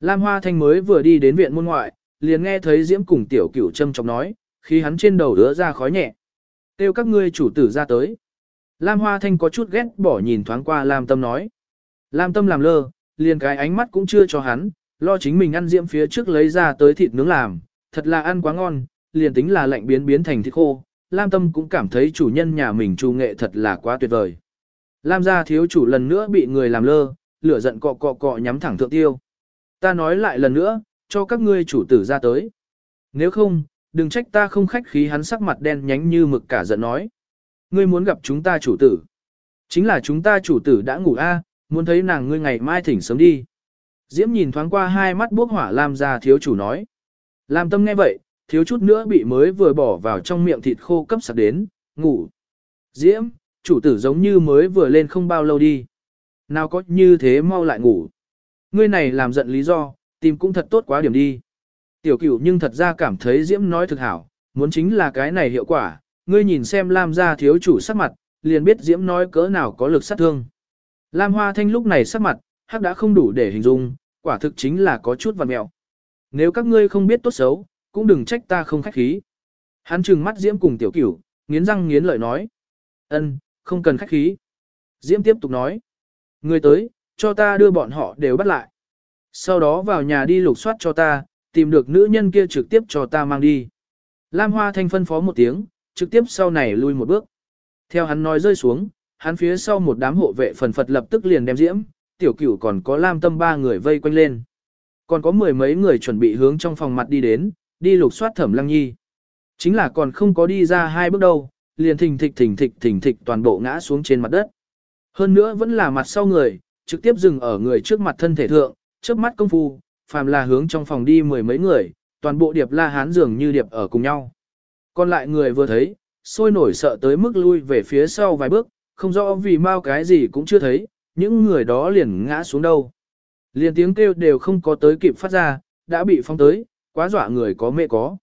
Lam Hoa Thanh mới vừa đi đến viện môn ngoại, liền nghe thấy Diễm cùng tiểu cửu châm chọc nói, khi hắn trên đầu đứa ra khói nhẹ. Kêu các ngươi chủ tử ra tới. Lam Hoa Thanh có chút ghét bỏ nhìn thoáng qua Lam Tâm nói. Lam Tâm làm lơ, liền cái ánh mắt cũng chưa cho hắn, lo chính mình ăn diễm phía trước lấy ra tới thịt nướng làm, thật là ăn quá ngon, liền tính là lạnh biến biến thành thịt khô. Lam Tâm cũng cảm thấy chủ nhân nhà mình trù nghệ thật là quá tuyệt vời. Lam gia thiếu chủ lần nữa bị người làm lơ, lửa giận cọ cọ cọ nhắm thẳng thượng tiêu. Ta nói lại lần nữa, cho các ngươi chủ tử ra tới. Nếu không, đừng trách ta không khách khí hắn sắc mặt đen nhánh như mực cả giận nói. Ngươi muốn gặp chúng ta chủ tử. Chính là chúng ta chủ tử đã ngủ a, muốn thấy nàng ngươi ngày mai thỉnh sớm đi. Diễm nhìn thoáng qua hai mắt bốc hỏa Lam gia thiếu chủ nói. Lam tâm nghe vậy, thiếu chút nữa bị mới vừa bỏ vào trong miệng thịt khô cấp sạc đến, ngủ. Diễm, chủ tử giống như mới vừa lên không bao lâu đi. Nào có như thế mau lại ngủ. Ngươi này làm giận lý do, tìm cũng thật tốt quá điểm đi. Tiểu cửu nhưng thật ra cảm thấy Diễm nói thực hảo, muốn chính là cái này hiệu quả, ngươi nhìn xem Lam gia thiếu chủ sắc mặt, liền biết Diễm nói cỡ nào có lực sát thương. Lam Hoa Thanh lúc này sắc mặt, hắc đã không đủ để hình dung, quả thực chính là có chút vằn mẹo. Nếu các ngươi không biết tốt xấu, cũng đừng trách ta không khách khí. Hắn trừng mắt Diễm cùng tiểu cửu, nghiến răng nghiến lợi nói. ân, không cần khách khí. Diễm tiếp tục nói. Người tới, cho ta đưa bọn họ đều bắt lại. Sau đó vào nhà đi lục soát cho ta, tìm được nữ nhân kia trực tiếp cho ta mang đi. Lam Hoa Thanh phân phó một tiếng, trực tiếp sau này lui một bước. Theo hắn nói rơi xuống, hắn phía sau một đám hộ vệ phần phật lập tức liền đem diễm, tiểu cửu còn có Lam Tâm ba người vây quanh lên. Còn có mười mấy người chuẩn bị hướng trong phòng mặt đi đến, đi lục soát thẩm lăng nhi. Chính là còn không có đi ra hai bước đâu, liền thình thịch thình thịch thình thịch toàn bộ ngã xuống trên mặt đất. Hơn nữa vẫn là mặt sau người, trực tiếp dừng ở người trước mặt thân thể thượng, trước mắt công phu, phàm là hướng trong phòng đi mười mấy người, toàn bộ điệp la hán dường như điệp ở cùng nhau. Còn lại người vừa thấy, sôi nổi sợ tới mức lui về phía sau vài bước, không rõ vì mau cái gì cũng chưa thấy, những người đó liền ngã xuống đâu. Liền tiếng kêu đều không có tới kịp phát ra, đã bị phong tới, quá dọa người có mẹ có.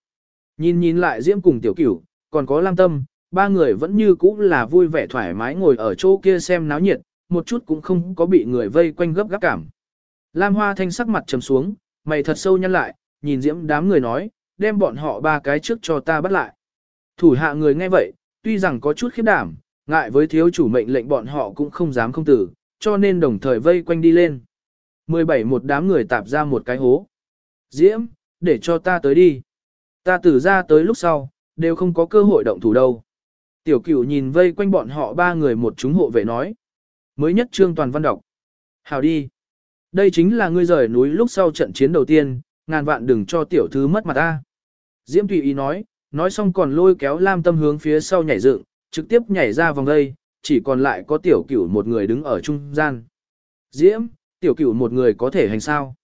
Nhìn nhìn lại Diễm cùng tiểu cửu, còn có Lam Tâm, ba người vẫn như cũ là vui vẻ thoải mái ngồi ở chỗ kia xem náo nhiệt, một chút cũng không có bị người vây quanh gấp gáp cảm. Lam Hoa Thanh sắc mặt trầm xuống, mày thật sâu nhăn lại, nhìn Diễm đám người nói, đem bọn họ ba cái trước cho ta bắt lại. Thủ hạ người nghe vậy, tuy rằng có chút khiếp đảm, ngại với thiếu chủ mệnh lệnh bọn họ cũng không dám không tử, cho nên đồng thời vây quanh đi lên. 17 một đám người tạp ra một cái hố. Diễm, để cho ta tới đi. Ta tử ra tới lúc sau, đều không có cơ hội động thủ đâu. Tiểu cửu nhìn vây quanh bọn họ ba người một chúng hộ vệ nói. Mới nhất trương toàn văn đọc. Hào đi. Đây chính là ngươi rời núi lúc sau trận chiến đầu tiên, ngàn vạn đừng cho tiểu thư mất mặt ta. Diễm tùy ý nói, nói xong còn lôi kéo Lam Tâm hướng phía sau nhảy dựng, trực tiếp nhảy ra vòng đây, chỉ còn lại có tiểu cửu một người đứng ở trung gian. Diễm, tiểu cửu một người có thể hành sao?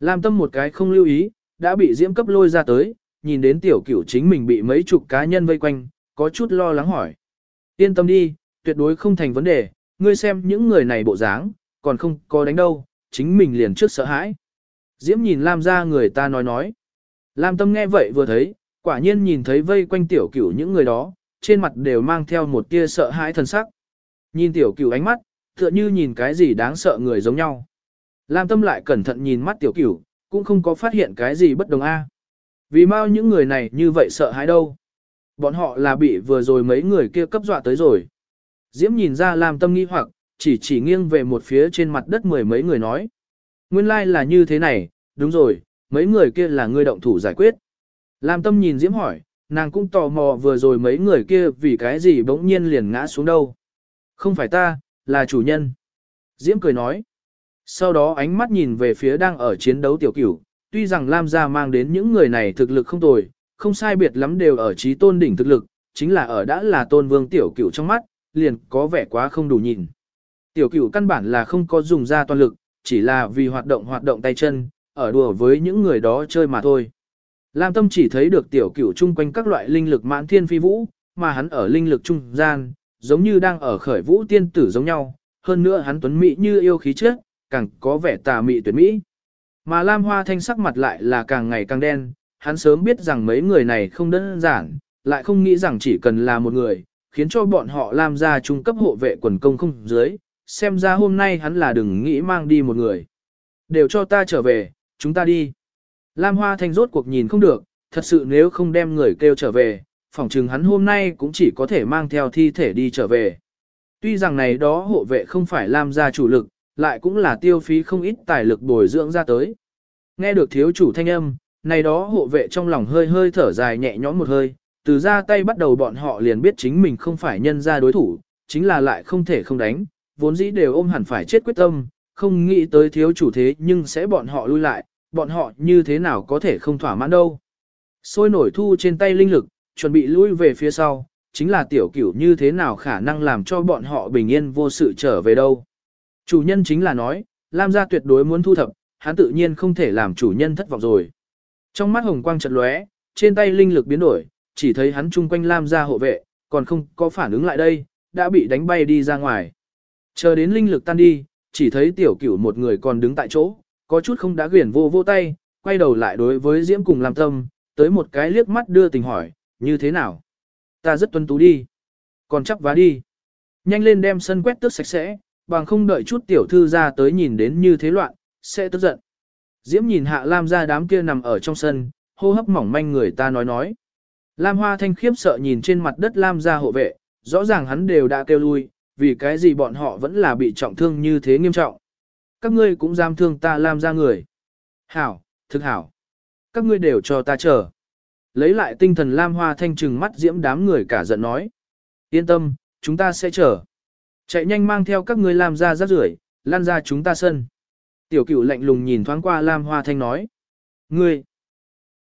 Lam Tâm một cái không lưu ý, đã bị Diễm cấp lôi ra tới, nhìn đến tiểu cửu chính mình bị mấy chục cá nhân vây quanh, có chút lo lắng hỏi. Yên tâm đi, tuyệt đối không thành vấn đề, ngươi xem những người này bộ dáng, còn không có đánh đâu, chính mình liền trước sợ hãi. Diễm nhìn Lam ra người ta nói nói. Lam tâm nghe vậy vừa thấy, quả nhiên nhìn thấy vây quanh tiểu cửu những người đó, trên mặt đều mang theo một tia sợ hãi thân sắc. Nhìn tiểu cửu ánh mắt, tựa như nhìn cái gì đáng sợ người giống nhau. Lam tâm lại cẩn thận nhìn mắt tiểu cửu, cũng không có phát hiện cái gì bất đồng a. Vì mau những người này như vậy sợ hãi đâu. Bọn họ là bị vừa rồi mấy người kia cấp dọa tới rồi. Diễm nhìn ra Lam tâm nghi hoặc, chỉ chỉ nghiêng về một phía trên mặt đất mười mấy người nói. Nguyên lai like là như thế này, đúng rồi, mấy người kia là ngươi động thủ giải quyết. Lam tâm nhìn Diễm hỏi, nàng cũng tò mò vừa rồi mấy người kia vì cái gì bỗng nhiên liền ngã xuống đâu. Không phải ta, là chủ nhân. Diễm cười nói. Sau đó ánh mắt nhìn về phía đang ở chiến đấu tiểu cửu, tuy rằng Lam gia mang đến những người này thực lực không tồi, không sai biệt lắm đều ở trí tôn đỉnh thực lực, chính là ở đã là tôn vương tiểu cửu trong mắt, liền có vẻ quá không đủ nhìn. Tiểu cửu căn bản là không có dùng ra toàn lực, chỉ là vì hoạt động hoạt động tay chân, ở đùa với những người đó chơi mà thôi. Lam tâm chỉ thấy được tiểu cửu chung quanh các loại linh lực mãn thiên phi vũ, mà hắn ở linh lực trung gian, giống như đang ở khởi vũ tiên tử giống nhau, hơn nữa hắn tuấn mỹ như yêu khí trước, càng có vẻ tà mị tuyệt mỹ. Mà Lam Hoa Thanh sắc mặt lại là càng ngày càng đen, hắn sớm biết rằng mấy người này không đơn giản, lại không nghĩ rằng chỉ cần là một người, khiến cho bọn họ Lam ra trung cấp hộ vệ quần công không dưới, xem ra hôm nay hắn là đừng nghĩ mang đi một người. Đều cho ta trở về, chúng ta đi. Lam Hoa Thanh rốt cuộc nhìn không được, thật sự nếu không đem người kêu trở về, phỏng chừng hắn hôm nay cũng chỉ có thể mang theo thi thể đi trở về. Tuy rằng này đó hộ vệ không phải Lam gia chủ lực, lại cũng là tiêu phí không ít tài lực bồi dưỡng ra tới. Nghe được thiếu chủ thanh âm, này đó hộ vệ trong lòng hơi hơi thở dài nhẹ nhõm một hơi, từ ra tay bắt đầu bọn họ liền biết chính mình không phải nhân ra đối thủ, chính là lại không thể không đánh, vốn dĩ đều ôm hẳn phải chết quyết tâm, không nghĩ tới thiếu chủ thế nhưng sẽ bọn họ lui lại, bọn họ như thế nào có thể không thỏa mãn đâu. Sôi nổi thu trên tay linh lực, chuẩn bị lui về phía sau, chính là tiểu cửu như thế nào khả năng làm cho bọn họ bình yên vô sự trở về đâu. Chủ nhân chính là nói, Lam gia tuyệt đối muốn thu thập, hắn tự nhiên không thể làm chủ nhân thất vọng rồi. Trong mắt hồng quang chợt lóe, trên tay linh lực biến đổi, chỉ thấy hắn chung quanh Lam gia hộ vệ, còn không có phản ứng lại đây, đã bị đánh bay đi ra ngoài. Chờ đến linh lực tan đi, chỉ thấy tiểu cửu một người còn đứng tại chỗ, có chút không đã quyển vô vô tay, quay đầu lại đối với Diễm cùng làm tâm, tới một cái liếc mắt đưa tình hỏi, như thế nào? Ta rất tuân tú đi. Còn chắc vá đi. Nhanh lên đem sân quét tước sạch sẽ, bằng không đợi chút tiểu thư ra tới nhìn đến như thế loạn, sẽ tức giận. Diễm nhìn hạ Lam ra đám kia nằm ở trong sân, hô hấp mỏng manh người ta nói nói. Lam Hoa Thanh khiếp sợ nhìn trên mặt đất Lam ra hộ vệ, rõ ràng hắn đều đã kêu lui, vì cái gì bọn họ vẫn là bị trọng thương như thế nghiêm trọng. Các ngươi cũng dám thương ta Lam ra người. Hảo, thực hảo. Các ngươi đều cho ta chờ. Lấy lại tinh thần Lam Hoa Thanh trừng mắt Diễm đám người cả giận nói. Yên tâm, chúng ta sẽ chờ. Chạy nhanh mang theo các ngươi làm ra rác rưởi, lan ra chúng ta sân. Tiểu cửu lạnh lùng nhìn thoáng qua Lam Hoa Thanh nói. Ngươi,